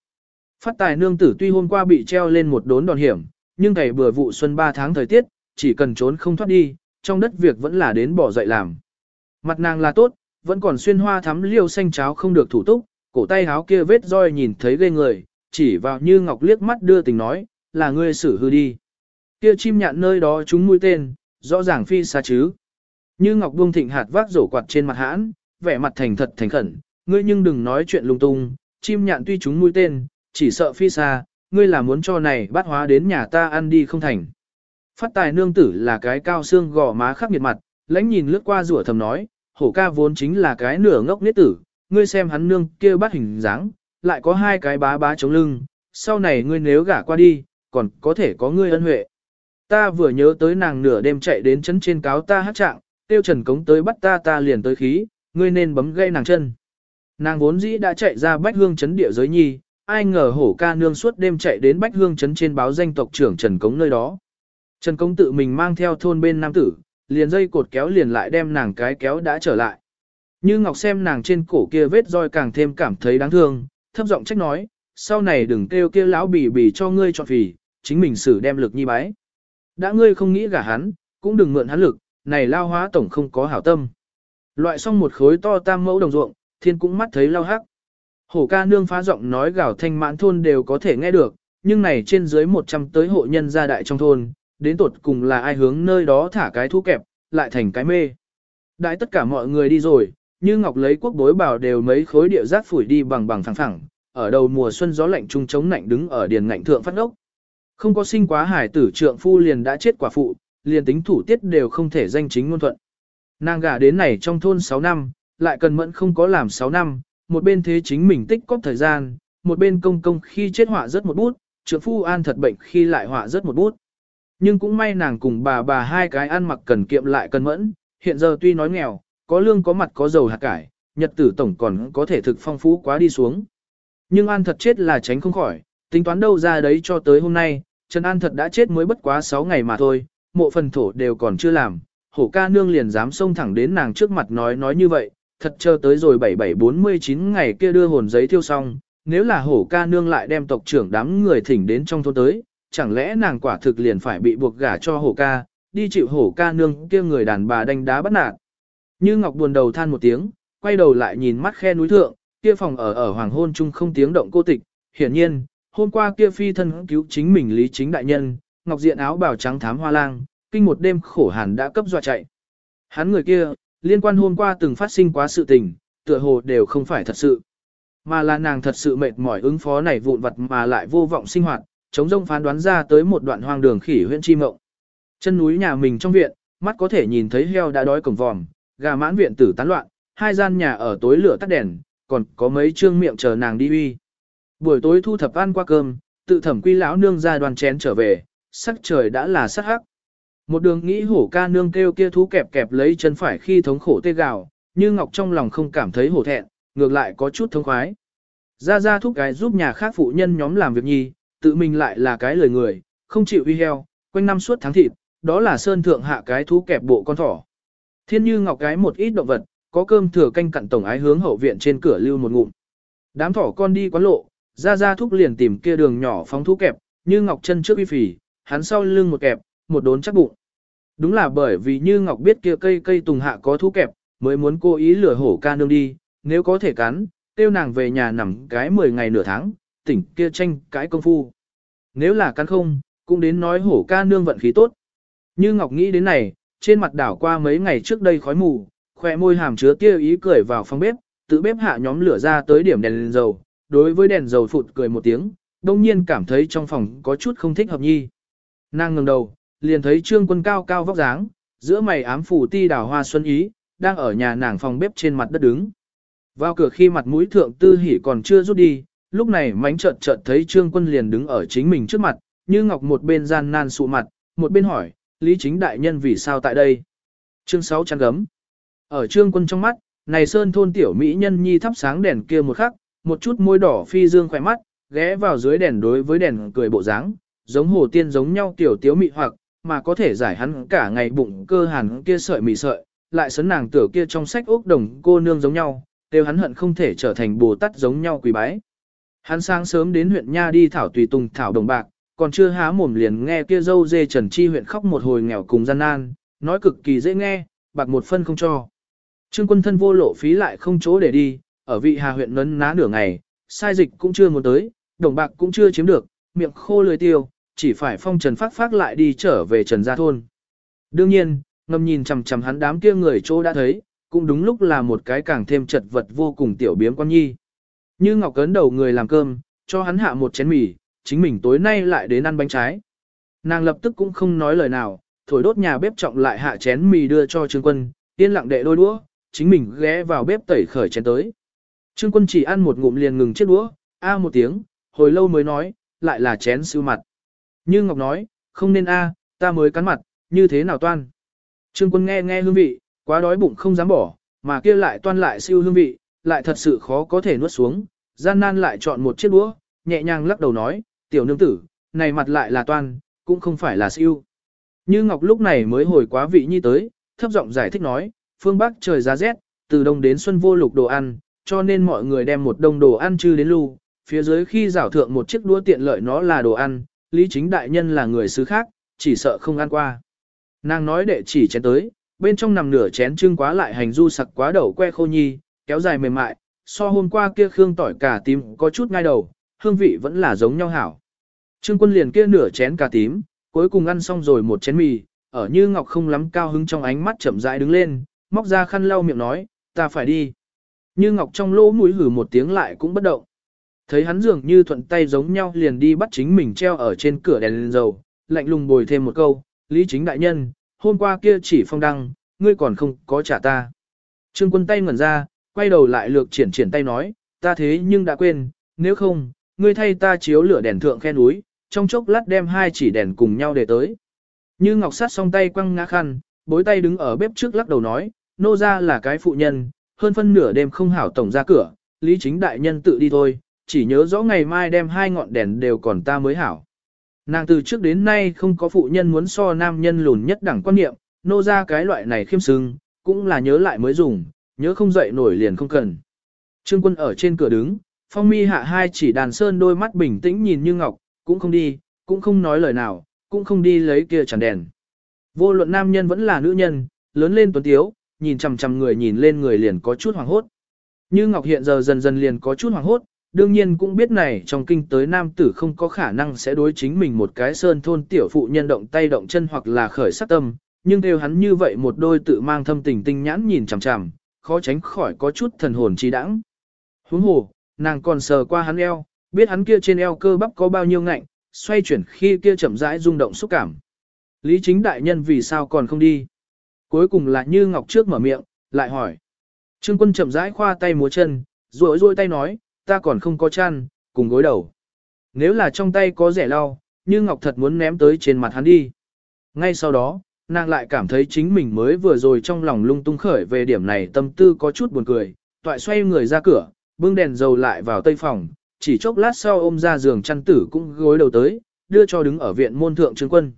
Phát tài nương tử tuy hôm qua bị treo lên một đốn đòn hiểm, nhưng ngày bừa vụ xuân 3 tháng thời tiết, chỉ cần trốn không thoát đi, trong đất việc vẫn là đến bỏ dậy làm. Mặt nàng là tốt, vẫn còn xuyên hoa thắm liêu xanh cháo không được thủ túc, cổ tay háo kia vết roi nhìn thấy ghê người, chỉ vào như ngọc liếc mắt đưa tình nói, là ngươi xử hư đi. Kia chim nhạn nơi đó chúng mũi tên, rõ ràng phi xa chứ. Như ngọc buông thịnh hạt vác rổ quạt trên mặt hãn, vẻ mặt thành thật thành khẩn, ngươi nhưng đừng nói chuyện lung tung, chim nhạn tuy chúng mũi tên, chỉ sợ phi xa, ngươi là muốn cho này bắt hóa đến nhà ta ăn đi không thành. Phát tài nương tử là cái cao xương gò má khắc nghiệt mặt, lãnh nhìn lướt qua rủa thầm nói, hổ ca vốn chính là cái nửa ngốc nết tử, ngươi xem hắn nương kia bắt hình dáng, lại có hai cái bá bá chống lưng, sau này ngươi nếu gả qua đi, còn có thể có ngươi ân huệ. Ta vừa nhớ tới nàng nửa đêm chạy đến chấn trên cáo ta hát trạng, tiêu trần cống tới bắt ta ta liền tới khí, ngươi nên bấm gây nàng chân. Nàng vốn dĩ đã chạy ra bách hương chấn địa giới nhi, ai ngờ hổ ca nương suốt đêm chạy đến bách hương chấn trên báo danh tộc trưởng Trần Cống nơi đó. Trần Công tự mình mang theo thôn bên nam tử, liền dây cột kéo liền lại đem nàng cái kéo đã trở lại. Như Ngọc xem nàng trên cổ kia vết roi càng thêm cảm thấy đáng thương, thấp giọng trách nói, sau này đừng kêu kia lão bì bì cho ngươi chọn phì, chính mình xử đem lực nhi bái. Đã ngươi không nghĩ gả hắn, cũng đừng mượn hắn lực, này lao hóa tổng không có hảo tâm. Loại xong một khối to tam mẫu đồng ruộng, thiên cũng mắt thấy lao hắc. Hổ ca nương phá giọng nói gào thanh mãn thôn đều có thể nghe được, nhưng này trên dưới 100 tới hộ nhân gia đại trong thôn, đến tột cùng là ai hướng nơi đó thả cái thú kẹp, lại thành cái mê. Đại tất cả mọi người đi rồi, như Ngọc lấy quốc bối bảo đều mấy khối địa rác phủi đi bằng bằng phẳng phẳng, ở đầu mùa xuân gió lạnh trung chống lạnh đứng ở điền ngạnh thượng phát ốc. Không có sinh quá hải tử trượng phu liền đã chết quả phụ, liền tính thủ tiết đều không thể danh chính ngôn thuận. Nàng gả đến này trong thôn 6 năm, lại cần mẫn không có làm 6 năm, một bên thế chính mình tích cóp thời gian, một bên công công khi chết họa rất một bút, trượng phu an thật bệnh khi lại họa rất một bút. Nhưng cũng may nàng cùng bà bà hai cái ăn mặc cần kiệm lại cần mẫn, hiện giờ tuy nói nghèo, có lương có mặt có dầu hạt cải, nhật tử tổng còn có thể thực phong phú quá đi xuống. Nhưng An thật chết là tránh không khỏi, tính toán đâu ra đấy cho tới hôm nay, Trần An thật đã chết mới bất quá 6 ngày mà thôi, mộ phần thổ đều còn chưa làm, hổ ca nương liền dám xông thẳng đến nàng trước mặt nói nói như vậy, thật chờ tới rồi 7749 ngày kia đưa hồn giấy thiêu xong, nếu là hổ ca nương lại đem tộc trưởng đám người thỉnh đến trong thôn tới, chẳng lẽ nàng quả thực liền phải bị buộc gả cho hổ ca, đi chịu hổ ca nương kia người đàn bà đánh đá bắt nạt. Như Ngọc buồn đầu than một tiếng, quay đầu lại nhìn mắt khe núi thượng, kia phòng ở ở hoàng hôn chung không tiếng động cô tịch, hiển nhiên, hôm qua kia phi thân cứu chính mình lý chính đại nhân, Ngọc diện áo bào trắng thám hoa lang, kinh một đêm khổ hàn đã cấp dọa chạy. Hắn người kia, liên quan hôm qua từng phát sinh quá sự tình, tựa hồ đều không phải thật sự. Mà là nàng thật sự mệt mỏi ứng phó này vụn vặt mà lại vô vọng sinh hoạt, chống rông phán đoán ra tới một đoạn hoang đường khỉ huyện chi mộng. Chân núi nhà mình trong viện, mắt có thể nhìn thấy heo đã đói cổng vòm, gà mãn viện tử tán loạn, hai gian nhà ở tối lửa tắt đèn, còn có mấy trương miệng chờ nàng đi uy. Buổi tối thu thập ăn qua cơm, tự thẩm quy lão nương ra đoàn chén trở về, sắc trời đã là sắc hắc. Một đường nghĩ hổ ca nương kêu kia thú kẹp kẹp lấy chân phải khi thống khổ tê gào, như ngọc trong lòng không cảm thấy hổ thẹn, ngược lại có chút thông khoái. Ra ra thúc cái giúp nhà khác phụ nhân nhóm làm việc nhi, tự mình lại là cái lời người, không chịu uy heo, quanh năm suốt tháng thịt, đó là sơn thượng hạ cái thú kẹp bộ con thỏ. Thiên như ngọc cái một ít động vật, có cơm thừa canh cặn tổng ái hướng hậu viện trên cửa lưu một ngụm. Đám thỏ con đi quán lộ, ra ra thúc liền tìm kia đường nhỏ phóng thú kẹp, như ngọc chân trước uy phì, hắn sau lưng một kẹp, một đốn chắc bụng. Đúng là bởi vì như ngọc biết kia cây cây tùng hạ có thú kẹp, mới muốn cố ý lừa hổ ca nương đi, nếu có thể cắn, tiêu nàng về nhà nằm cái 10 ngày nửa tháng, tỉnh kia tranh cái công phu. Nếu là cắn không, cũng đến nói hổ ca nương vận khí tốt. Như Ngọc nghĩ đến này, trên mặt đảo qua mấy ngày trước đây khói mù, khỏe môi hàm chứa kia ý cười vào phòng bếp, tự bếp hạ nhóm lửa ra tới điểm đèn, đèn dầu, đối với đèn dầu phụt cười một tiếng, đông nhiên cảm thấy trong phòng có chút không thích hợp nhi. Nàng ngẩng đầu, liền thấy trương quân cao cao vóc dáng, giữa mày ám phủ ti đào hoa xuân ý, đang ở nhà nàng phòng bếp trên mặt đất đứng. Vào cửa khi mặt mũi thượng tư hỉ còn chưa rút đi, lúc này mánh trợt trợt thấy trương quân liền đứng ở chính mình trước mặt, như ngọc một bên gian nan sụ mặt, một bên hỏi, lý chính đại nhân vì sao tại đây? Chương 6 chăn gấm. Ở trương quân trong mắt, này sơn thôn tiểu mỹ nhân nhi thắp sáng đèn kia một khắc, một chút môi đỏ phi dương khỏe mắt, ghé vào dưới đèn đối với đèn cười bộ dáng, giống hồ tiên giống nhau tiểu tiếu mị hoặc, mà có thể giải hắn cả ngày bụng cơ hàn kia sợi mị sợi, lại sấn nàng tử kia trong sách ốc đồng cô nương giống nhau, đều hắn hận không thể trở thành bồ tát giống nhau quỳ bái. Hắn sáng sớm đến huyện Nha đi thảo tùy tùng thảo đồng bạc, còn chưa há mồm liền nghe kia dâu dê Trần Chi huyện khóc một hồi nghèo cùng gian nan, nói cực kỳ dễ nghe, bạc một phân không cho. Trương quân thân vô lộ phí lại không chỗ để đi, ở vị Hà huyện nấn ná nửa ngày, sai dịch cũng chưa muốn tới, đồng bạc cũng chưa chiếm được, miệng khô lưỡi tiêu, chỉ phải phong trần phát phát lại đi trở về trần gia thôn. Đương nhiên, ngầm nhìn chằm chằm hắn đám kia người chỗ đã thấy, cũng đúng lúc là một cái càng thêm chật vật vô cùng tiểu biếm quan nhi. Như Ngọc cấn đầu người làm cơm, cho hắn hạ một chén mì, chính mình tối nay lại đến ăn bánh trái. Nàng lập tức cũng không nói lời nào, thổi đốt nhà bếp trọng lại hạ chén mì đưa cho Trương Quân, yên lặng đệ đôi đũa, chính mình ghé vào bếp tẩy khởi chén tới. Trương Quân chỉ ăn một ngụm liền ngừng chiếc đũa, a một tiếng, hồi lâu mới nói, lại là chén siêu mặt. Như Ngọc nói, không nên a, ta mới cắn mặt, như thế nào toan. Trương Quân nghe nghe hương vị, quá đói bụng không dám bỏ, mà kia lại toan lại siêu hương vị, lại thật sự khó có thể nuốt xuống, gian nan lại chọn một chiếc đũa, nhẹ nhàng lắc đầu nói, tiểu nương tử, này mặt lại là toan, cũng không phải là siêu. Như Ngọc lúc này mới hồi quá vị nhi tới, thấp giọng giải thích nói, phương Bắc trời giá rét, từ đông đến xuân vô lục đồ ăn, cho nên mọi người đem một đông đồ ăn chư đến lưu, phía dưới khi rảo thượng một chiếc đũa tiện lợi nó là đồ ăn, lý chính đại nhân là người xứ khác, chỉ sợ không ăn qua. Nàng nói đệ chỉ chén tới, bên trong nằm nửa chén trưng quá lại hành du sặc quá đậu que khô nhi, kéo dài mềm mại, so hôm qua kia khương tỏi cà tím có chút ngay đầu, hương vị vẫn là giống nhau hảo. Trương quân liền kia nửa chén cà tím, cuối cùng ăn xong rồi một chén mì, ở như ngọc không lắm cao hứng trong ánh mắt chậm rãi đứng lên, móc ra khăn lau miệng nói, ta phải đi. Như ngọc trong lỗ mũi hử một tiếng lại cũng bất động. Thấy hắn dường như thuận tay giống nhau liền đi bắt chính mình treo ở trên cửa đèn lên dầu, lạnh lùng bồi thêm một câu, lý chính đại nhân, hôm qua kia chỉ phong đăng, ngươi còn không có trả ta. Trương quân tay ngẩn ra, quay đầu lại lược triển triển tay nói, ta thế nhưng đã quên, nếu không, ngươi thay ta chiếu lửa đèn thượng khe núi, trong chốc lát đem hai chỉ đèn cùng nhau để tới. Như ngọc sát song tay quăng ngã khăn, bối tay đứng ở bếp trước lắc đầu nói, nô ra là cái phụ nhân, hơn phân nửa đêm không hảo tổng ra cửa, lý chính đại nhân tự đi thôi, chỉ nhớ rõ ngày mai đem hai ngọn đèn đều còn ta mới hảo. Nàng từ trước đến nay không có phụ nhân muốn so nam nhân lùn nhất đẳng quan niệm, nô ra cái loại này khiêm sưng, cũng là nhớ lại mới dùng, nhớ không dậy nổi liền không cần. Trương quân ở trên cửa đứng, phong mi hạ hai chỉ đàn sơn đôi mắt bình tĩnh nhìn như ngọc, cũng không đi, cũng không nói lời nào, cũng không đi lấy kia chẳng đèn. Vô luận nam nhân vẫn là nữ nhân, lớn lên tuấn tiếu, nhìn chằm chằm người nhìn lên người liền có chút hoàng hốt. Như Ngọc hiện giờ dần dần liền có chút hoàng hốt, đương nhiên cũng biết này trong kinh tới nam tử không có khả năng sẽ đối chính mình một cái sơn thôn tiểu phụ nhân động tay động chân hoặc là khởi sát tâm, nhưng đều hắn như vậy một đôi tự mang thâm tình tinh nhãn nhìn chằm chằm, khó tránh khỏi có chút thần hồn trí đãng. Huống hồ, nàng còn sờ qua hắn eo, biết hắn kia trên eo cơ bắp có bao nhiêu ngạnh, xoay chuyển khi kia chậm rãi rung động xúc cảm. Lý chính đại nhân vì sao còn không đi? Cuối cùng là như ngọc trước mở miệng, lại hỏi. Trương quân chậm rãi khoa tay múa chân, rồi rội tay nói, ta còn không có chăn, cùng gối đầu. Nếu là trong tay có rẻ lau, như ngọc thật muốn ném tới trên mặt hắn đi. Ngay sau đó, nàng lại cảm thấy chính mình mới vừa rồi trong lòng lung tung khởi về điểm này tâm tư có chút buồn cười, toại xoay người ra cửa, bưng đèn dầu lại vào tây phòng, chỉ chốc lát sau ôm ra giường chăn tử cũng gối đầu tới, đưa cho đứng ở viện môn thượng trương quân.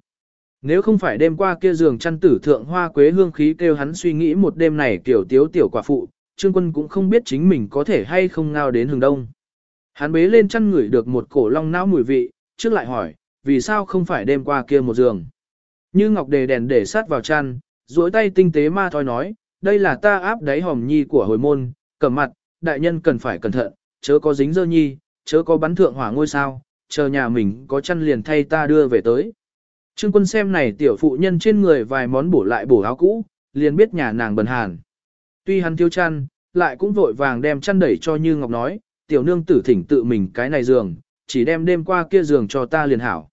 Nếu không phải đêm qua kia giường chăn tử thượng hoa quế hương khí kêu hắn suy nghĩ một đêm này kiểu tiếu tiểu quả phụ, trương quân cũng không biết chính mình có thể hay không ngao đến hừng đông. Hắn bế lên chăn ngửi được một cổ long não mùi vị, trước lại hỏi, vì sao không phải đêm qua kia một giường. Như ngọc đề đèn để sát vào chăn, duỗi tay tinh tế ma thoi nói, đây là ta áp đáy hòm nhi của hồi môn, cầm mặt, đại nhân cần phải cẩn thận, chớ có dính dơ nhi, chớ có bắn thượng hỏa ngôi sao, chờ nhà mình có chăn liền thay ta đưa về tới. Trương quân xem này tiểu phụ nhân trên người vài món bổ lại bổ áo cũ, liền biết nhà nàng bần hàn. Tuy hắn thiếu chăn, lại cũng vội vàng đem chăn đẩy cho Như Ngọc nói, tiểu nương tử thỉnh tự mình cái này giường, chỉ đem đêm qua kia giường cho ta liền hảo.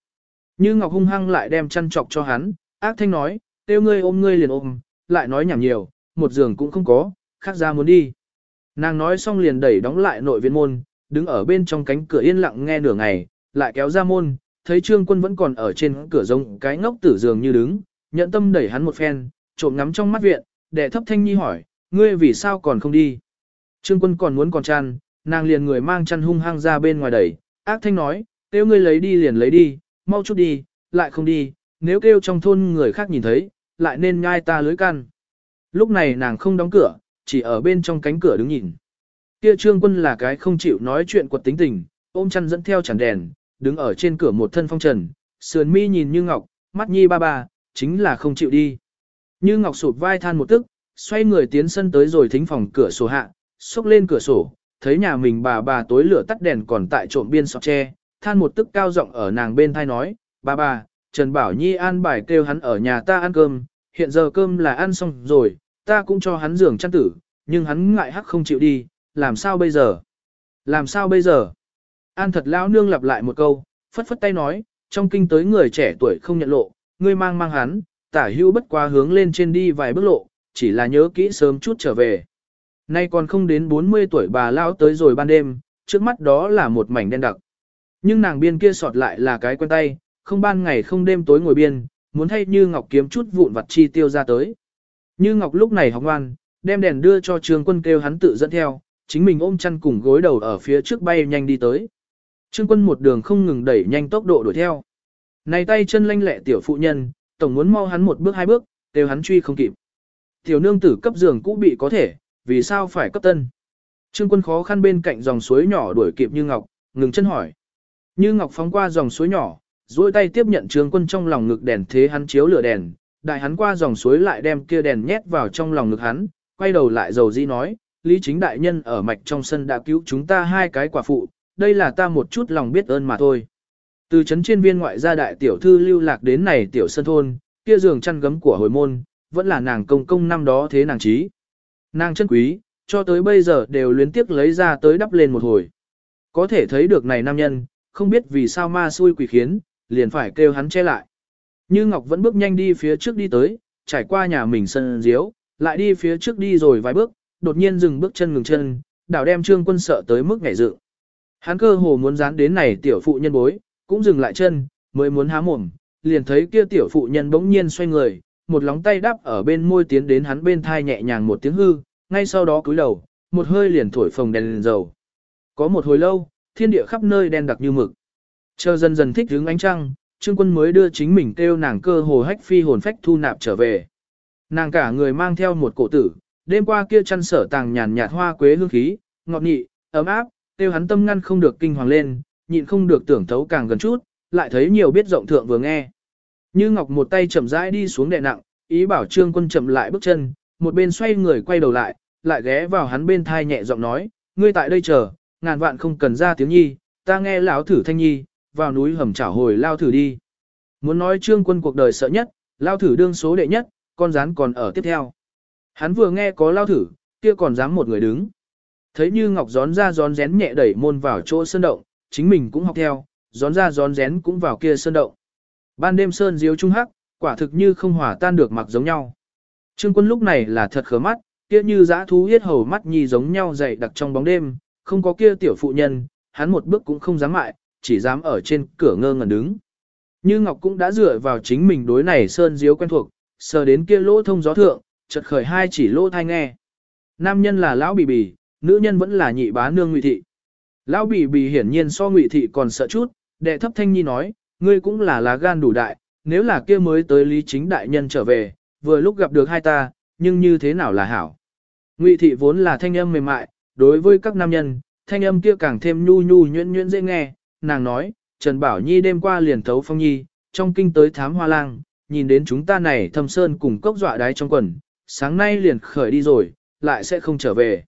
Như Ngọc hung hăng lại đem chăn chọc cho hắn, ác thanh nói, têu ngươi ôm ngươi liền ôm, lại nói nhảm nhiều, một giường cũng không có, khác ra muốn đi. Nàng nói xong liền đẩy đóng lại nội viện môn, đứng ở bên trong cánh cửa yên lặng nghe nửa ngày, lại kéo ra môn, thấy trương quân vẫn còn ở trên cửa rông cái ngốc tử giường như đứng, nhận tâm đẩy hắn một phen, trộm ngắm trong mắt viện, đệ thấp thanh nhi hỏi, ngươi vì sao còn không đi? Trương quân còn muốn còn chăn, nàng liền người mang chăn hung hăng ra bên ngoài đẩy, ác thanh nói, kêu ngươi lấy đi liền lấy đi, mau chút đi, lại không đi, nếu kêu trong thôn người khác nhìn thấy, lại nên nhai ta lưới căn. Lúc này nàng không đóng cửa, chỉ ở bên trong cánh cửa đứng nhìn. Kia trương quân là cái không chịu nói chuyện quật tính tình, ôm chăn dẫn theo chẳng đèn, đứng ở trên cửa một thân phong trần, sườn mi nhìn như ngọc, mắt nhi ba ba, chính là không chịu đi. Như ngọc sụp vai than một tức, xoay người tiến sân tới rồi thính phòng cửa sổ hạ, xúc lên cửa sổ, thấy nhà mình bà bà tối lửa tắt đèn còn tại trộm biên sọt tre, than một tức cao giọng ở nàng bên thai nói, bà bà, Trần Bảo Nhi an bài kêu hắn ở nhà ta ăn cơm, hiện giờ cơm là ăn xong rồi, ta cũng cho hắn giường chăn tử, nhưng hắn ngại hắc không chịu đi, làm sao bây giờ? Làm sao bây giờ? An thật lão nương lặp lại một câu, phất phất tay nói, trong kinh tới người trẻ tuổi không nhận lộ, ngươi mang mang hắn, tả hưu bất quá hướng lên trên đi vài bước lộ, chỉ là nhớ kỹ sớm chút trở về. Nay còn không đến 40 tuổi bà lão tới rồi ban đêm, trước mắt đó là một mảnh đen đặc. Nhưng nàng biên kia sọt lại là cái quen tay, không ban ngày không đêm tối ngồi biên, muốn thay Như Ngọc kiếm chút vụn vặt chi tiêu ra tới. Như Ngọc lúc này học ngoan, đem đèn đưa cho Trương Quân kêu hắn tự dẫn theo, chính mình ôm chăn cùng gối đầu ở phía trước bay nhanh đi tới. Trương Quân một đường không ngừng đẩy nhanh tốc độ đuổi theo. Này tay chân lanh lẹ tiểu phụ nhân, tổng muốn mau hắn một bước hai bước, kêu hắn truy không kịp. Tiểu nương tử cấp giường cũ bị có thể, vì sao phải cấp tân? Trương Quân khó khăn bên cạnh dòng suối nhỏ đuổi kịp Như Ngọc, ngừng chân hỏi. Như Ngọc phóng qua dòng suối nhỏ, duỗi tay tiếp nhận trường Quân trong lòng ngực đèn thế hắn chiếu lửa đèn, đại hắn qua dòng suối lại đem kia đèn nhét vào trong lòng ngực hắn, quay đầu lại dầu di nói, Lý Chính Đại Nhân ở mạch trong sân đã cứu chúng ta hai cái quả phụ, đây là ta một chút lòng biết ơn mà thôi. Từ chấn trên viên ngoại gia đại tiểu thư lưu lạc đến này tiểu sân thôn, kia giường chăn gấm của hồi môn, vẫn là nàng công công năm đó thế nàng trí. Nàng chân quý, cho tới bây giờ đều luyến tiếc lấy ra tới đắp lên một hồi. Có thể thấy được này nam nhân, không biết vì sao ma xui quỷ khiến, liền phải kêu hắn che lại. Như Ngọc vẫn bước nhanh đi phía trước đi tới, trải qua nhà mình sân diếu, lại đi phía trước đi rồi vài bước, đột nhiên dừng bước chân ngừng chân, đảo đem trương quân sợ tới mức ngảy dự. Hắn cơ hồ muốn dán đến này tiểu phụ nhân bối, cũng dừng lại chân, mới muốn há mồm, liền thấy kia tiểu phụ nhân bỗng nhiên xoay người, một lóng tay đắp ở bên môi tiến đến hắn bên thai nhẹ nhàng một tiếng hư, ngay sau đó cúi đầu, một hơi liền thổi phồng đèn đèn dầu. Có một hồi lâu, thiên địa khắp nơi đen đặc như mực. Chờ dần dần thích hướng ánh trăng, Trương Quân mới đưa chính mình kêu nàng cơ hồ hách phi hồn phách thu nạp trở về. Nàng cả người mang theo một cổ tử, đêm qua kia chăn sở tàng nhàn nhạt hoa quế hương khí, ngọt nhị, ấm áp, tiêu hắn tâm ngăn không được kinh hoàng lên, nhịn không được tưởng thấu càng gần chút, lại thấy nhiều biết rộng thượng vừa nghe. Như Ngọc một tay chậm rãi đi xuống đè nặng, ý bảo Trương Quân chậm lại bước chân, một bên xoay người quay đầu lại, lại ghé vào hắn bên thai nhẹ giọng nói, ngươi tại đây chờ, ngàn vạn không cần ra tiếng nhi, ta nghe lão thử thanh nhi, vào núi hầm trả hồi lao thử đi. Muốn nói Trương Quân cuộc đời sợ nhất, lao thử đương số đệ nhất, con rán còn ở tiếp theo. Hắn vừa nghe có lao thử, kia còn dám một người đứng. Thấy như Ngọc gión ra gión rén nhẹ đẩy môn vào chỗ sơn động, chính mình cũng học theo, gión ra gión rén cũng vào kia sơn động. Ban đêm sơn diếu trung hắc, quả thực như không hòa tan được mặc giống nhau. Trương quân lúc này là thật khớ mắt, kia như dã thú yết hầu mắt nhì giống nhau dày đặc trong bóng đêm, không có kia tiểu phụ nhân, hắn một bước cũng không dám mại, chỉ dám ở trên cửa ngơ ngẩn đứng. Như Ngọc cũng đã dựa vào chính mình đối này sơn diếu quen thuộc, sờ đến kia lỗ thông gió thượng, chợt khởi hai chỉ lỗ thai nghe. Nam nhân là lão bì bì, nữ nhân vẫn là nhị bá nương ngụy thị. Lão bì bì hiển nhiên so ngụy thị còn sợ chút, đệ thấp thanh nhi nói, ngươi cũng là lá gan đủ đại, nếu là kia mới tới lý chính đại nhân trở về, vừa lúc gặp được hai ta, nhưng như thế nào là hảo. Ngụy thị vốn là thanh âm mềm mại, đối với các nam nhân, thanh âm kia càng thêm nhu nhu nhuyễn nhuyễn dễ nghe, nàng nói, Trần Bảo Nhi đêm qua liền thấu phong nhi, trong kinh tới thám hoa lang, nhìn đến chúng ta này thâm sơn cùng cốc dọa đáy trong quần, sáng nay liền khởi đi rồi, lại sẽ không trở về.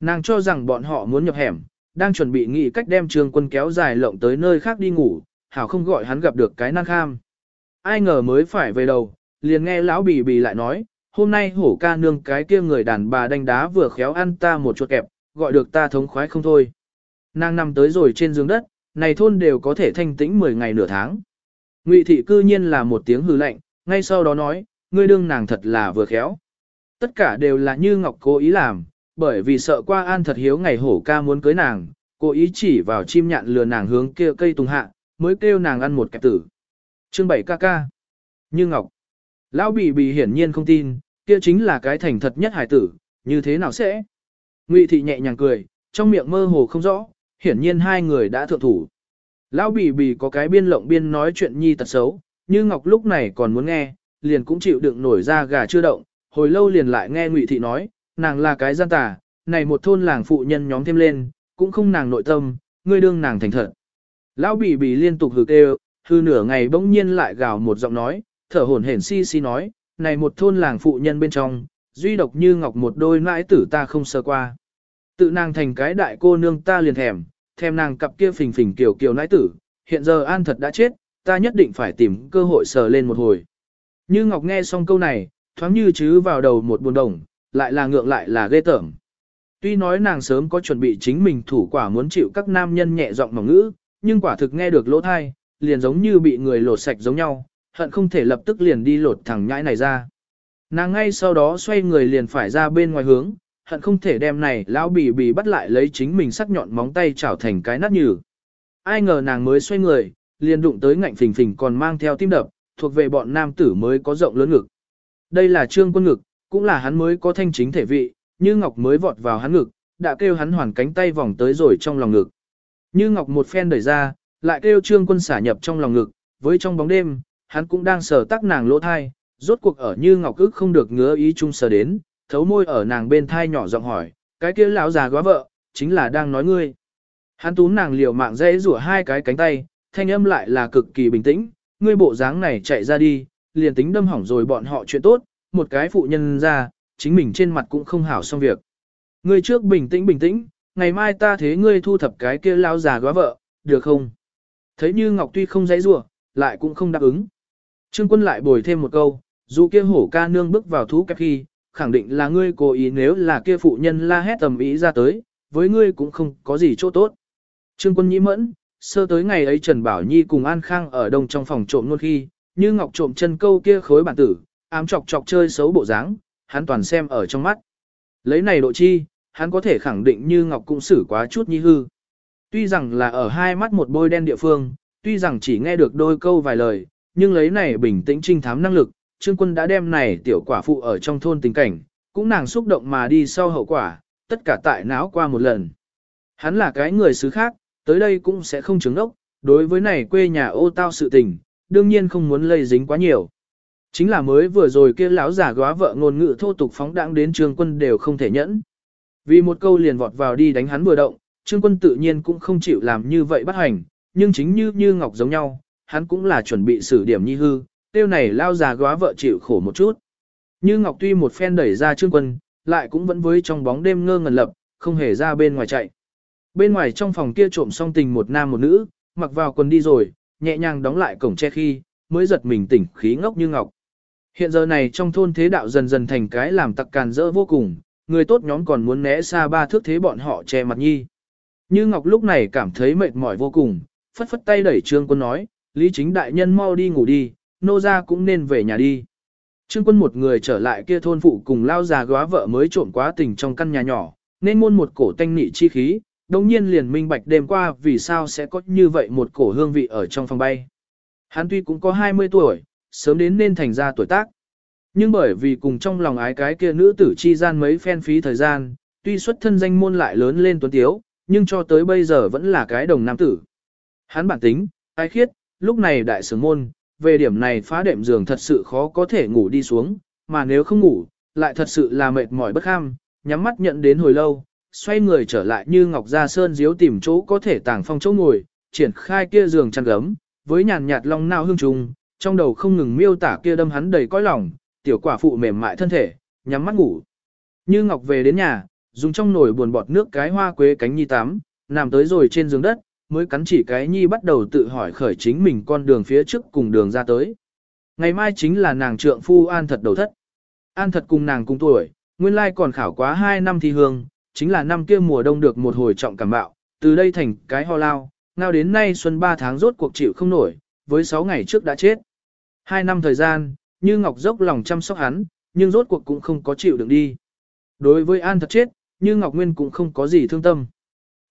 Nàng cho rằng bọn họ muốn nhập hẻm, đang chuẩn bị nghĩ cách đem trường quân kéo dài lộng tới nơi khác đi ngủ, hảo không gọi hắn gặp được cái năng kham. Ai ngờ mới phải về đầu, liền nghe lão bì bì lại nói, hôm nay hổ ca nương cái kia người đàn bà đánh đá vừa khéo ăn ta một chuột kẹp, gọi được ta thống khoái không thôi. Nàng nằm tới rồi trên giường đất, này thôn đều có thể thanh tĩnh 10 ngày nửa tháng. Ngụy thị cư nhiên là một tiếng hừ lạnh, ngay sau đó nói, ngươi đương nàng thật là vừa khéo. Tất cả đều là như Ngọc cố ý làm, bởi vì sợ qua an thật hiếu ngày hổ ca muốn cưới nàng, cố ý chỉ vào chim nhạn lừa nàng hướng kia cây tùng hạ, mới kêu nàng ăn một kẹp tử. Chương 7 ca ca. Như Ngọc. Lão bì bì hiển nhiên không tin, kia chính là cái thành thật nhất hải tử, như thế nào sẽ? Ngụy thị nhẹ nhàng cười, trong miệng mơ hồ không rõ, hiển nhiên hai người đã thượng thủ. Lão bì bì có cái biên lộng biên nói chuyện nhi tật xấu, như Ngọc lúc này còn muốn nghe, liền cũng chịu đựng nổi ra gà chưa động, hồi lâu liền lại nghe Ngụy thị nói, nàng là cái gian tà, này một thôn làng phụ nhân nhóm thêm lên, cũng không nàng nội tâm, ngươi đương nàng thành thật. Lão bì bì liên tục hừ kêu, hư nửa ngày bỗng nhiên lại gào một giọng nói, thở hổn hển si si nói, này một thôn làng phụ nhân bên trong, duy độc như ngọc một đôi nãi tử ta không sơ qua. Tự nàng thành cái đại cô nương ta liền thèm, thèm nàng cặp kia phình phình kiều kiều nãi tử, hiện giờ an thật đã chết, ta nhất định phải tìm cơ hội sờ lên một hồi. Như Ngọc nghe xong câu này, thoáng như chứ vào đầu một buồn đồng, lại là ngượng lại là ghê tởm. Tuy nói nàng sớm có chuẩn bị chính mình thủ quả muốn chịu các nam nhân nhẹ giọng mỏng ngữ, nhưng quả thực nghe được lỗ thai, liền giống như bị người lột sạch giống nhau, hận không thể lập tức liền đi lột thằng nhãi này ra. Nàng ngay sau đó xoay người liền phải ra bên ngoài hướng, hận không thể đem này lão bì bì bắt lại lấy chính mình sắc nhọn móng tay chảo thành cái nát nhừ. Ai ngờ nàng mới xoay người, liền đụng tới ngạnh phình phình còn mang theo tim đập, thuộc về bọn nam tử mới có rộng lớn ngực. Đây là trương quân ngực, cũng là hắn mới có thanh chính thể vị, như ngọc mới vọt vào hắn ngực, đã kêu hắn hoàn cánh tay vòng tới rồi trong lòng ngực. Như ngọc một phen đẩy ra, lại kêu trương quân xả nhập trong lòng ngực, với trong bóng đêm, hắn cũng đang sờ tắc nàng lỗ thai, rốt cuộc ở như ngọc ức không được ngứa ý chung sờ đến, thấu môi ở nàng bên thai nhỏ giọng hỏi, cái kia lão già góa vợ, chính là đang nói ngươi. Hắn túm nàng liều mạng dễ rủa hai cái cánh tay, thanh âm lại là cực kỳ bình tĩnh, ngươi bộ dáng này chạy ra đi, liền tính đâm hỏng rồi bọn họ chuyện tốt, một cái phụ nhân ra, chính mình trên mặt cũng không hảo xong việc. Ngươi trước bình tĩnh bình tĩnh, ngày mai ta thế ngươi thu thập cái kia lão già góa vợ, được không? Thấy như Ngọc tuy không dãy rủa, lại cũng không đáp ứng. Trương quân lại bồi thêm một câu, dù kia hổ ca nương bước vào thú kép khi, khẳng định là ngươi cố ý nếu là kia phụ nhân la hét tầm ý ra tới, với ngươi cũng không có gì chỗ tốt. Trương quân nhĩ mẫn, sơ tới ngày ấy Trần Bảo Nhi cùng An Khang ở đông trong phòng trộm luôn khi, như ngọc trộm chân câu kia khối bản tử, ám chọc chọc chơi xấu bộ dáng, hắn toàn xem ở trong mắt. Lấy này độ chi, hắn có thể khẳng định như ngọc cũng xử quá chút nhi hư. Tuy rằng là ở hai mắt một bôi đen địa phương, tuy rằng chỉ nghe được đôi câu vài lời, nhưng lấy này bình tĩnh trinh thám năng lực, Trương Quân đã đem này tiểu quả phụ ở trong thôn tình cảnh, cũng nàng xúc động mà đi sau hậu quả, tất cả tại não qua một lần. Hắn là cái người xứ khác, tới đây cũng sẽ không chứng đốc, đối với này quê nhà ô tao sự tình, đương nhiên không muốn lây dính quá nhiều. Chính là mới vừa rồi kia lão giả góa vợ ngôn ngữ thô tục phóng đãng đến Trương Quân đều không thể nhẫn. Vì một câu liền vọt vào đi đánh hắn vừa động, Trương Quân tự nhiên cũng không chịu làm như vậy bắt hành, nhưng chính như như Ngọc giống nhau, hắn cũng là chuẩn bị xử điểm nhi hư, tiêu này lao già góa vợ chịu khổ một chút. Như Ngọc tuy một phen đẩy ra Trương Quân, lại cũng vẫn với trong bóng đêm ngơ ngẩn lập, không hề ra bên ngoài chạy. Bên ngoài trong phòng kia trộm song tình một nam một nữ, mặc vào quần đi rồi, nhẹ nhàng đóng lại cổng che khi, mới giật mình tỉnh khí ngốc như ngọc. Hiện giờ này trong thôn thế đạo dần dần thành cái làm tặc càn rỡ vô cùng, người tốt nhóm còn muốn né xa ba thước thế bọn họ che mặt nhi. Như Ngọc lúc này cảm thấy mệt mỏi vô cùng, phất phất tay đẩy Trương Quân nói, Lý Chính Đại Nhân mau đi ngủ đi, nô ra cũng nên về nhà đi. Trương Quân một người trở lại kia thôn phụ cùng lao già góa vợ mới trộn quá tình trong căn nhà nhỏ, nên muôn một cổ tanh nị chi khí, đồng nhiên liền minh bạch đêm qua vì sao sẽ có như vậy một cổ hương vị ở trong phòng bay. Hắn tuy cũng có 20 tuổi, sớm đến nên thành ra tuổi tác. Nhưng bởi vì cùng trong lòng ái cái kia nữ tử chi gian mấy phen phí thời gian, tuy xuất thân danh môn lại lớn lên tuấn tiếu, nhưng cho tới bây giờ vẫn là cái đồng nam tử. Hắn bản tính, ai khiết, lúc này đại sướng môn, về điểm này phá đệm giường thật sự khó có thể ngủ đi xuống, mà nếu không ngủ, lại thật sự là mệt mỏi bất ham. nhắm mắt nhận đến hồi lâu, xoay người trở lại như Ngọc Gia Sơn diếu tìm chỗ có thể tàng phong chỗ ngồi, triển khai kia giường chăn gấm, với nhàn nhạt long nao hương trùng, trong đầu không ngừng miêu tả kia đâm hắn đầy cõi lòng, tiểu quả phụ mềm mại thân thể, nhắm mắt ngủ. Như Ngọc về đến nhà, dùng trong nồi buồn bọt nước cái hoa quế cánh nhi tắm, nằm tới rồi trên giường đất, mới cắn chỉ cái nhi bắt đầu tự hỏi khởi chính mình con đường phía trước cùng đường ra tới. Ngày mai chính là nàng trượng phu An thật đầu thất. An thật cùng nàng cùng tuổi, nguyên lai còn khảo quá 2 năm thi hương, chính là năm kia mùa đông được một hồi trọng cảm bạo, từ đây thành cái ho lao, nào đến nay xuân 3 tháng rốt cuộc chịu không nổi, với 6 ngày trước đã chết. Hai năm thời gian, như Ngọc dốc lòng chăm sóc hắn, nhưng rốt cuộc cũng không có chịu đựng đi. Đối với An thật chết, như Ngọc Nguyên cũng không có gì thương tâm.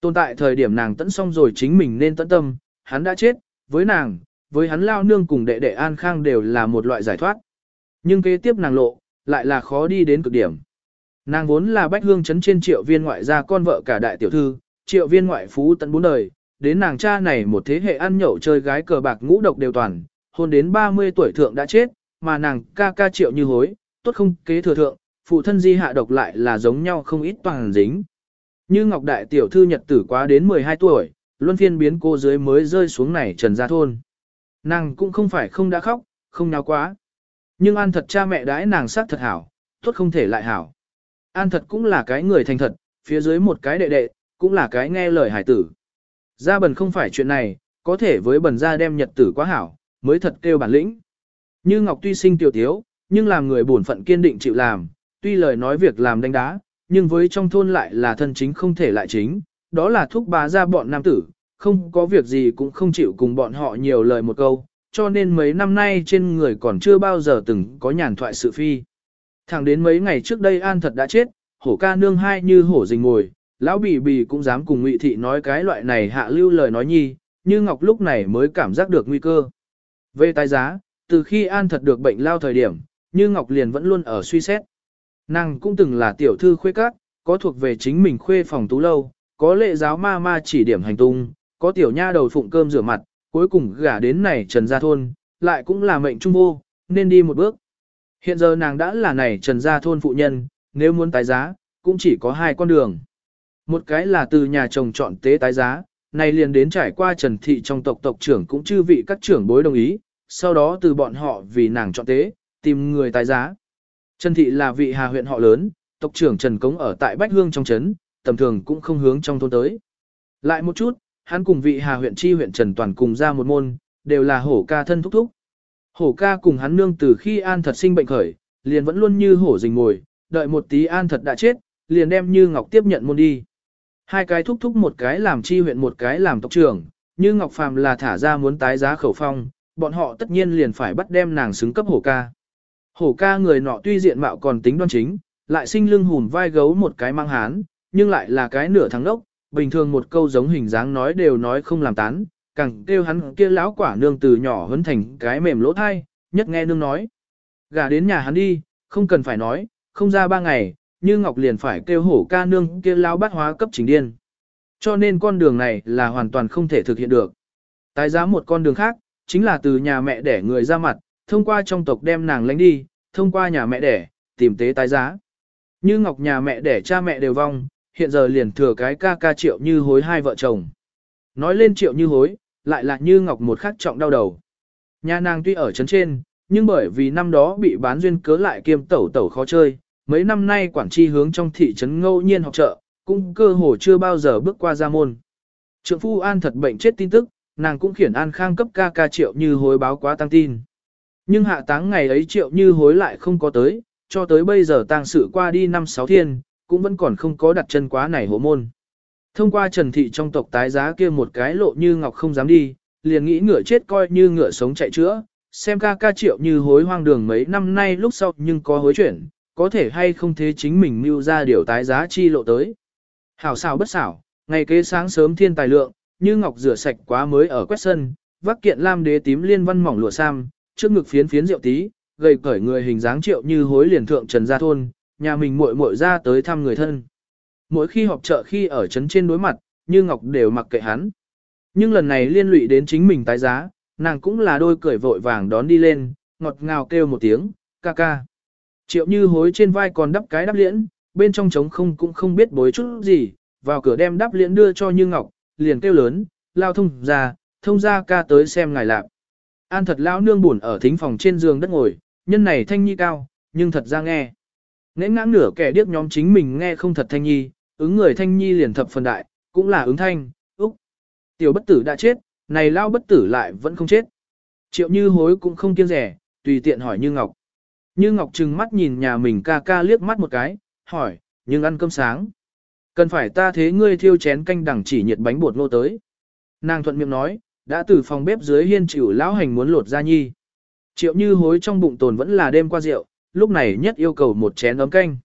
Tồn tại thời điểm nàng tẫn xong rồi chính mình nên tẫn tâm, hắn đã chết, với nàng, với hắn lao nương cùng đệ đệ An Khang đều là một loại giải thoát. Nhưng kế tiếp nàng lộ, lại là khó đi đến cực điểm. Nàng vốn là bách hương chấn trên triệu viên ngoại gia con vợ cả đại tiểu thư, triệu viên ngoại phú tận bốn đời, đến nàng cha này một thế hệ ăn nhậu chơi gái cờ bạc ngũ độc đều toàn, hôn đến 30 tuổi thượng đã chết, mà nàng ca ca triệu như hối, tốt không kế thừa thượng, phụ thân di hạ độc lại là giống nhau không ít toàn dính. Như Ngọc Đại tiểu thư nhật tử quá đến 12 tuổi, luân phiên biến cô dưới mới rơi xuống này trần gia thôn. Nàng cũng không phải không đã khóc, không nào quá. Nhưng an thật cha mẹ đãi nàng sát thật hảo, tốt không thể lại hảo. An thật cũng là cái người thành thật, phía dưới một cái đệ đệ, cũng là cái nghe lời hải tử. Gia bần không phải chuyện này, có thể với bần gia đem nhật tử quá hảo, mới thật kêu bản lĩnh. Như Ngọc tuy sinh tiểu thiếu, nhưng làm người bổn phận kiên định chịu làm, tuy lời nói việc làm đánh đá, nhưng với trong thôn lại là thân chính không thể lại chính, đó là thúc bá ra bọn nam tử, không có việc gì cũng không chịu cùng bọn họ nhiều lời một câu, cho nên mấy năm nay trên người còn chưa bao giờ từng có nhàn thoại sự phi. Thẳng đến mấy ngày trước đây An thật đã chết, hổ ca nương hai như hổ rình ngồi, lão bì bì cũng dám cùng ngụy thị nói cái loại này hạ lưu lời nói nhi, như Ngọc lúc này mới cảm giác được nguy cơ. Về tài giá, từ khi An thật được bệnh lao thời điểm, như Ngọc liền vẫn luôn ở suy xét. Nàng cũng từng là tiểu thư khuê các, có thuộc về chính mình khuê phòng tú lâu, có lệ giáo ma ma chỉ điểm hành tung, có tiểu nha đầu phụng cơm rửa mặt, cuối cùng gả đến này trần gia thôn, lại cũng là mệnh trung vô, nên đi một bước. Hiện giờ nàng đã là này trần gia thôn phụ nhân, nếu muốn tái giá, cũng chỉ có hai con đường. Một cái là từ nhà chồng chọn tế tái giá, này liền đến trải qua trần thị trong tộc tộc trưởng cũng chư vị các trưởng bối đồng ý, sau đó từ bọn họ vì nàng chọn tế, tìm người tái giá. Trần thị là vị hà huyện họ lớn, tộc trưởng Trần Cống ở tại Bách Hương trong trấn, tầm thường cũng không hướng trong thôn tới. Lại một chút, hắn cùng vị hà huyện chi huyện Trần Toàn cùng ra một môn, đều là hổ ca thân thúc thúc. Hổ ca cùng hắn nương từ khi An thật sinh bệnh khởi, liền vẫn luôn như hổ rình ngồi, đợi một tí An thật đã chết, liền đem Như Ngọc tiếp nhận môn đi. Hai cái thúc thúc một cái làm chi huyện một cái làm tộc trưởng, Như Ngọc Phàm là thả ra muốn tái giá khẩu phong, bọn họ tất nhiên liền phải bắt đem nàng xứng cấp hổ ca. Hổ ca người nọ tuy diện mạo còn tính đoan chính, lại sinh lưng hùn vai gấu một cái mang hán, nhưng lại là cái nửa thắng đốc, bình thường một câu giống hình dáng nói đều nói không làm tán, càng kêu hắn kia lão quả nương từ nhỏ huấn thành cái mềm lỗ thai, nhất nghe nương nói. Gà đến nhà hắn đi, không cần phải nói, không ra ba ngày, như Ngọc liền phải kêu hổ ca nương kia lão bát hóa cấp chính điên. Cho nên con đường này là hoàn toàn không thể thực hiện được. Tái giá một con đường khác, chính là từ nhà mẹ để người ra mặt, thông qua trong tộc đem nàng lánh đi, thông qua nhà mẹ đẻ, tìm tế tái giá. Như Ngọc nhà mẹ đẻ cha mẹ đều vong, hiện giờ liền thừa cái ca ca triệu như hối hai vợ chồng. Nói lên triệu như hối, lại là như ngọc một khắc trọng đau đầu. Nhà nàng tuy ở trấn trên, nhưng bởi vì năm đó bị bán duyên cớ lại kiêm tẩu tẩu khó chơi, mấy năm nay quản tri hướng trong thị trấn ngẫu nhiên học trợ, cũng cơ hồ chưa bao giờ bước qua gia môn. Trượng phu An thật bệnh chết tin tức, nàng cũng khiển An Khang cấp ca ca triệu như hối báo quá tăng tin. Nhưng hạ táng ngày ấy triệu như hối lại không có tới, cho tới bây giờ tang sự qua đi năm sáu thiên, cũng vẫn còn không có đặt chân quá này hộ môn. Thông qua trần thị trong tộc tái giá kia một cái lộ như ngọc không dám đi, liền nghĩ ngựa chết coi như ngựa sống chạy chữa, xem ca ca triệu như hối hoang đường mấy năm nay lúc sau nhưng có hối chuyển, có thể hay không thế chính mình mưu ra điều tái giá chi lộ tới. Hảo xảo bất xảo, ngày kế sáng sớm thiên tài lượng, như ngọc rửa sạch quá mới ở quét sân, vác kiện lam đế tím liên văn mỏng lụa sam, trước ngực phiến phiến rượu tí, gầy cởi người hình dáng triệu như hối liền thượng trần gia thôn, nhà mình muội muội ra tới thăm người thân. Mỗi khi họp chợ khi ở trấn trên đối mặt, như ngọc đều mặc kệ hắn. Nhưng lần này liên lụy đến chính mình tái giá, nàng cũng là đôi cười vội vàng đón đi lên, ngọt ngào kêu một tiếng, ca ca. Triệu như hối trên vai còn đắp cái đắp liễn, bên trong trống không cũng không biết bối chút gì, vào cửa đem đắp liễn đưa cho như ngọc, liền kêu lớn, lao thông ra, thông ra ca tới xem ngài lạc. An thật lão nương buồn ở thính phòng trên giường đất ngồi, nhân này thanh nhi cao, nhưng thật ra nghe. Nến ngã nửa kẻ điếc nhóm chính mình nghe không thật thanh nhi, ứng người thanh nhi liền thập phần đại, cũng là ứng thanh, úc. Tiểu bất tử đã chết, này lao bất tử lại vẫn không chết. Triệu như hối cũng không kiêng rẻ, tùy tiện hỏi Như Ngọc. Như Ngọc trừng mắt nhìn nhà mình ca ca liếc mắt một cái, hỏi, nhưng ăn cơm sáng. Cần phải ta thế ngươi thiêu chén canh đẳng chỉ nhiệt bánh bột ngô tới. Nàng thuận miệng nói, đã từ phòng bếp dưới hiên chịu lão hành muốn lột ra nhi. Triệu như hối trong bụng tồn vẫn là đêm qua rượu, lúc này nhất yêu cầu một chén ấm canh.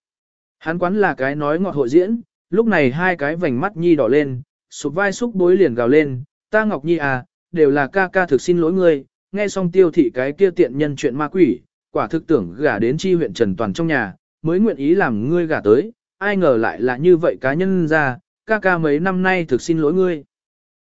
Hắn quán là cái nói ngọt hội diễn, lúc này hai cái vành mắt nhi đỏ lên, sụp vai xúc bối liền gào lên, ta Ngọc Nhi à, đều là ca ca thực xin lỗi ngươi, nghe xong tiêu thị cái kia tiện nhân chuyện ma quỷ, quả thực tưởng gả đến chi huyện Trần Toàn trong nhà, mới nguyện ý làm ngươi gả tới, ai ngờ lại là như vậy cá nhân ra, ca ca mấy năm nay thực xin lỗi ngươi.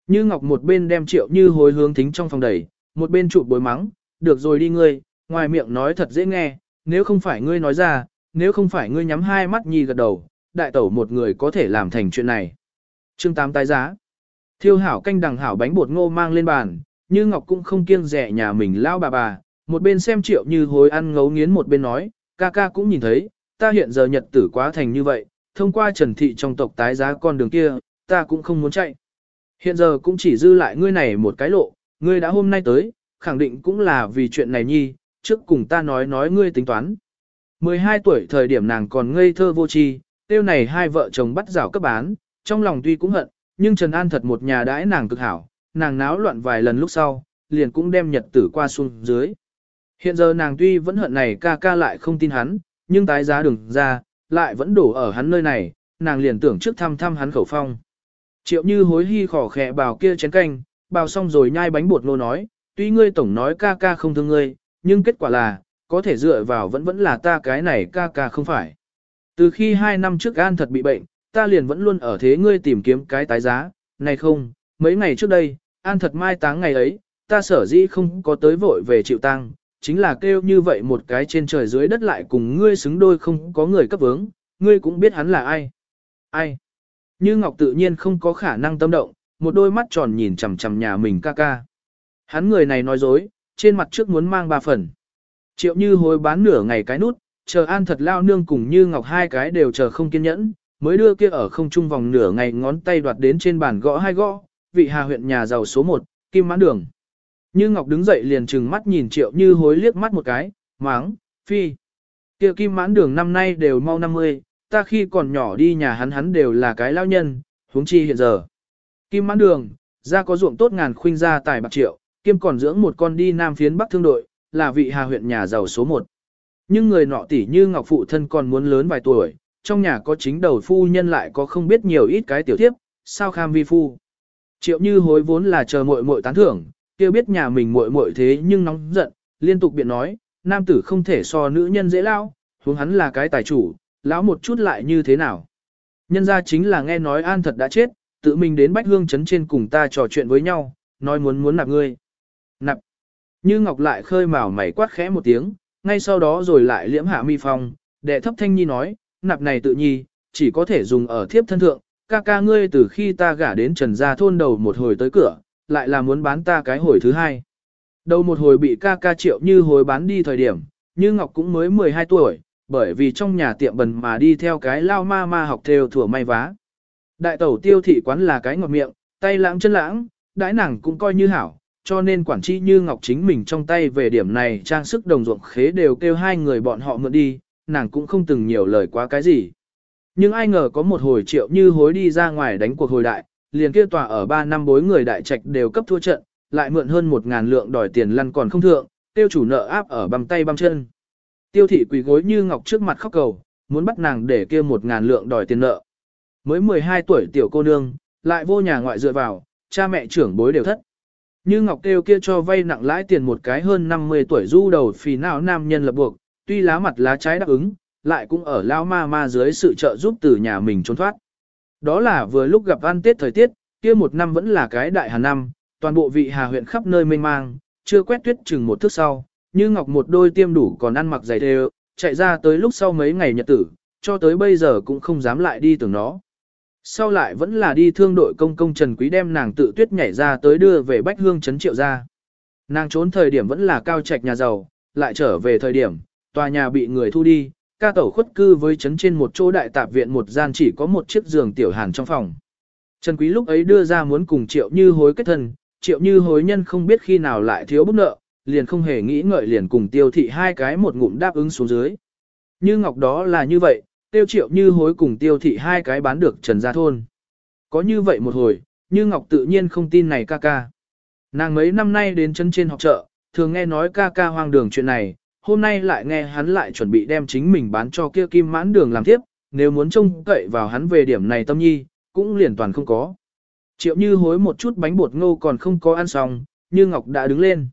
Như Ngọc một bên đem triệu như hối hướng thính trong phòng đẩy, một bên chụp bối mắng, được rồi đi ngươi, ngoài miệng nói thật dễ nghe, nếu không phải ngươi nói ra, nếu không phải ngươi nhắm hai mắt nhi gật đầu, đại tẩu một người có thể làm thành chuyện này. Chương 8 tái giá. Thiêu hảo canh đằng hảo bánh bột ngô mang lên bàn, như Ngọc cũng không kiêng rẻ nhà mình lao bà bà, một bên xem triệu như hối ăn ngấu nghiến một bên nói, ca ca cũng nhìn thấy, ta hiện giờ nhật tử quá thành như vậy, thông qua trần thị trong tộc tái giá con đường kia, ta cũng không muốn chạy. Hiện giờ cũng chỉ dư lại ngươi này một cái lộ, ngươi đã hôm nay tới, khẳng định cũng là vì chuyện này nhi, trước cùng ta nói nói ngươi tính toán. 12 tuổi thời điểm nàng còn ngây thơ vô tri, tiêu này hai vợ chồng bắt rảo cấp bán, trong lòng tuy cũng hận, nhưng Trần An thật một nhà đãi nàng cực hảo, nàng náo loạn vài lần lúc sau, liền cũng đem nhật tử qua xuống dưới. Hiện giờ nàng tuy vẫn hận này ca ca lại không tin hắn, nhưng tái giá đừng ra, lại vẫn đổ ở hắn nơi này, nàng liền tưởng trước thăm thăm hắn khẩu phong. Triệu như hối hy khỏ khẽ bào kia chén canh, bào xong rồi nhai bánh bột nô nói, tuy ngươi tổng nói ca ca không thương ngươi, nhưng kết quả là, có thể dựa vào vẫn vẫn là ta cái này ca ca không phải. Từ khi hai năm trước An thật bị bệnh, ta liền vẫn luôn ở thế ngươi tìm kiếm cái tái giá, này không, mấy ngày trước đây, An thật mai táng ngày ấy, ta sở dĩ không có tới vội về chịu tang, chính là kêu như vậy một cái trên trời dưới đất lại cùng ngươi xứng đôi không có người cấp vướng, ngươi cũng biết hắn là ai. Ai? Như Ngọc tự nhiên không có khả năng tâm động, một đôi mắt tròn nhìn chằm chằm nhà mình ca ca. Hắn người này nói dối, trên mặt trước muốn mang ba phần. Triệu như hối bán nửa ngày cái nút, chờ an thật lao nương cùng như ngọc hai cái đều chờ không kiên nhẫn, mới đưa kia ở không trung vòng nửa ngày ngón tay đoạt đến trên bàn gõ hai gõ, vị hà huyện nhà giàu số 1, kim mãn đường. Như ngọc đứng dậy liền trừng mắt nhìn triệu như hối liếc mắt một cái, máng, phi. Kia kim mãn đường năm nay đều mau 50, ta khi còn nhỏ đi nhà hắn hắn đều là cái lao nhân, huống chi hiện giờ. Kim mãn đường, ra có ruộng tốt ngàn khuynh ra tài bạc triệu, kim còn dưỡng một con đi nam phiến bắc thương đội, là vị hà huyện nhà giàu số một. Nhưng người nọ tỷ như ngọc phụ thân còn muốn lớn vài tuổi, trong nhà có chính đầu phu nhân lại có không biết nhiều ít cái tiểu tiếp, sao kham vi phu. Triệu như hối vốn là chờ muội muội tán thưởng, kia biết nhà mình muội muội thế nhưng nóng giận, liên tục biện nói, nam tử không thể so nữ nhân dễ lao, huống hắn là cái tài chủ, lão một chút lại như thế nào. Nhân ra chính là nghe nói an thật đã chết, tự mình đến bách hương chấn trên cùng ta trò chuyện với nhau, nói muốn muốn nạp ngươi. Nạp. Như Ngọc lại khơi mào mày quát khẽ một tiếng, ngay sau đó rồi lại liễm hạ mi phong, đệ thấp thanh nhi nói, nạp này tự nhi, chỉ có thể dùng ở thiếp thân thượng, ca ca ngươi từ khi ta gả đến trần gia thôn đầu một hồi tới cửa, lại là muốn bán ta cái hồi thứ hai. Đầu một hồi bị ca ca triệu như hồi bán đi thời điểm, như Ngọc cũng mới 12 tuổi, bởi vì trong nhà tiệm bần mà đi theo cái lao ma ma học theo thừa may vá. Đại tẩu tiêu thị quán là cái ngọt miệng, tay lãng chân lãng, đãi nàng cũng coi như hảo, cho nên quản trị như Ngọc chính mình trong tay về điểm này trang sức đồng ruộng khế đều kêu hai người bọn họ mượn đi, nàng cũng không từng nhiều lời quá cái gì. Nhưng ai ngờ có một hồi triệu như hối đi ra ngoài đánh cuộc hồi đại, liền kia tòa ở 3 năm bối người đại trạch đều cấp thua trận, lại mượn hơn một ngàn lượng đòi tiền lăn còn không thượng, tiêu chủ nợ áp ở bằng tay băm chân. Tiêu thị quỳ gối như ngọc trước mặt khóc cầu, muốn bắt nàng để kia một ngàn lượng đòi tiền nợ. Mới 12 tuổi tiểu cô nương, lại vô nhà ngoại dựa vào, cha mẹ trưởng bối đều thất. Như Ngọc Tiêu kia cho vay nặng lãi tiền một cái hơn 50 tuổi du đầu phì não nam nhân lập buộc, tuy lá mặt lá trái đáp ứng, lại cũng ở lao ma ma dưới sự trợ giúp từ nhà mình trốn thoát. Đó là vừa lúc gặp ăn tết thời tiết, kia một năm vẫn là cái đại hà năm, toàn bộ vị hà huyện khắp nơi mênh mang, chưa quét tuyết chừng một thước sau, như ngọc một đôi tiêm đủ còn ăn mặc giày đều, chạy ra tới lúc sau mấy ngày nhật tử, cho tới bây giờ cũng không dám lại đi tưởng nó. Sau lại vẫn là đi thương đội công công Trần Quý đem nàng tự tuyết nhảy ra tới đưa về Bách Hương Trấn Triệu ra. Nàng trốn thời điểm vẫn là cao trạch nhà giàu, lại trở về thời điểm, tòa nhà bị người thu đi, ca tẩu khuất cư với trấn trên một chỗ đại tạp viện một gian chỉ có một chiếc giường tiểu hàn trong phòng. Trần Quý lúc ấy đưa ra muốn cùng Triệu Như hối kết thân, Triệu Như hối nhân không biết khi nào lại thiếu bút nợ, liền không hề nghĩ ngợi liền cùng tiêu thị hai cái một ngụm đáp ứng xuống dưới. Như Ngọc đó là như vậy, tiêu Triệu Như hối cùng tiêu thị hai cái bán được Trần Gia Thôn. Có như vậy một hồi, Như Ngọc tự nhiên không tin này ca ca. Nàng mấy năm nay đến chân trên học chợ, thường nghe nói ca ca hoang đường chuyện này, hôm nay lại nghe hắn lại chuẩn bị đem chính mình bán cho kia kim mãn đường làm tiếp, nếu muốn trông cậy vào hắn về điểm này tâm nhi, cũng liền toàn không có. Triệu như hối một chút bánh bột ngô còn không có ăn xong, như Ngọc đã đứng lên.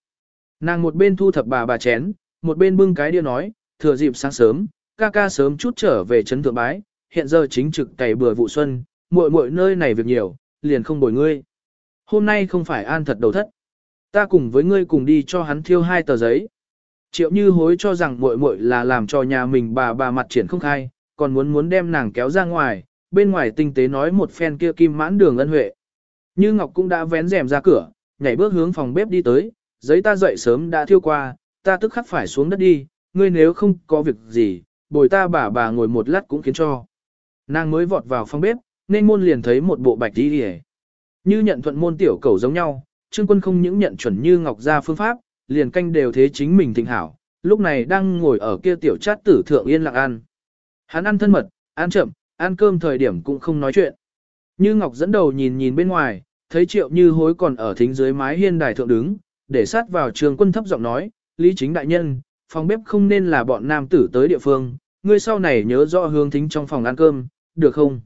Nàng một bên thu thập bà bà chén, một bên bưng cái đĩa nói, thừa dịp sáng sớm, ca ca sớm chút trở về trấn thượng bái, hiện giờ chính trực cày bừa vụ xuân, muội muội nơi này việc nhiều, liền không bồi ngươi. Hôm nay không phải an thật đầu thất. Ta cùng với ngươi cùng đi cho hắn thiêu hai tờ giấy. Triệu như hối cho rằng muội muội là làm cho nhà mình bà bà mặt triển không khai, còn muốn muốn đem nàng kéo ra ngoài, bên ngoài tinh tế nói một phen kia kim mãn đường ân huệ. Như Ngọc cũng đã vén rèm ra cửa, nhảy bước hướng phòng bếp đi tới, giấy ta dậy sớm đã thiêu qua, ta tức khắc phải xuống đất đi, ngươi nếu không có việc gì, bồi ta bà bà ngồi một lát cũng khiến cho. Nàng mới vọt vào phòng bếp, nên môn liền thấy một bộ bạch đi đi Như nhận thuận môn tiểu cầu giống nhau, Trương Quân không những nhận chuẩn như Ngọc ra phương pháp, liền canh đều thế chính mình thịnh hảo, lúc này đang ngồi ở kia tiểu chát tử thượng yên lặng ăn. Hắn ăn thân mật, ăn chậm, ăn cơm thời điểm cũng không nói chuyện. Như Ngọc dẫn đầu nhìn nhìn bên ngoài, thấy triệu như hối còn ở thính dưới mái hiên đài thượng đứng, để sát vào trường quân thấp giọng nói, lý chính đại nhân, phòng bếp không nên là bọn nam tử tới địa phương, ngươi sau này nhớ rõ hướng thính trong phòng ăn cơm, được không?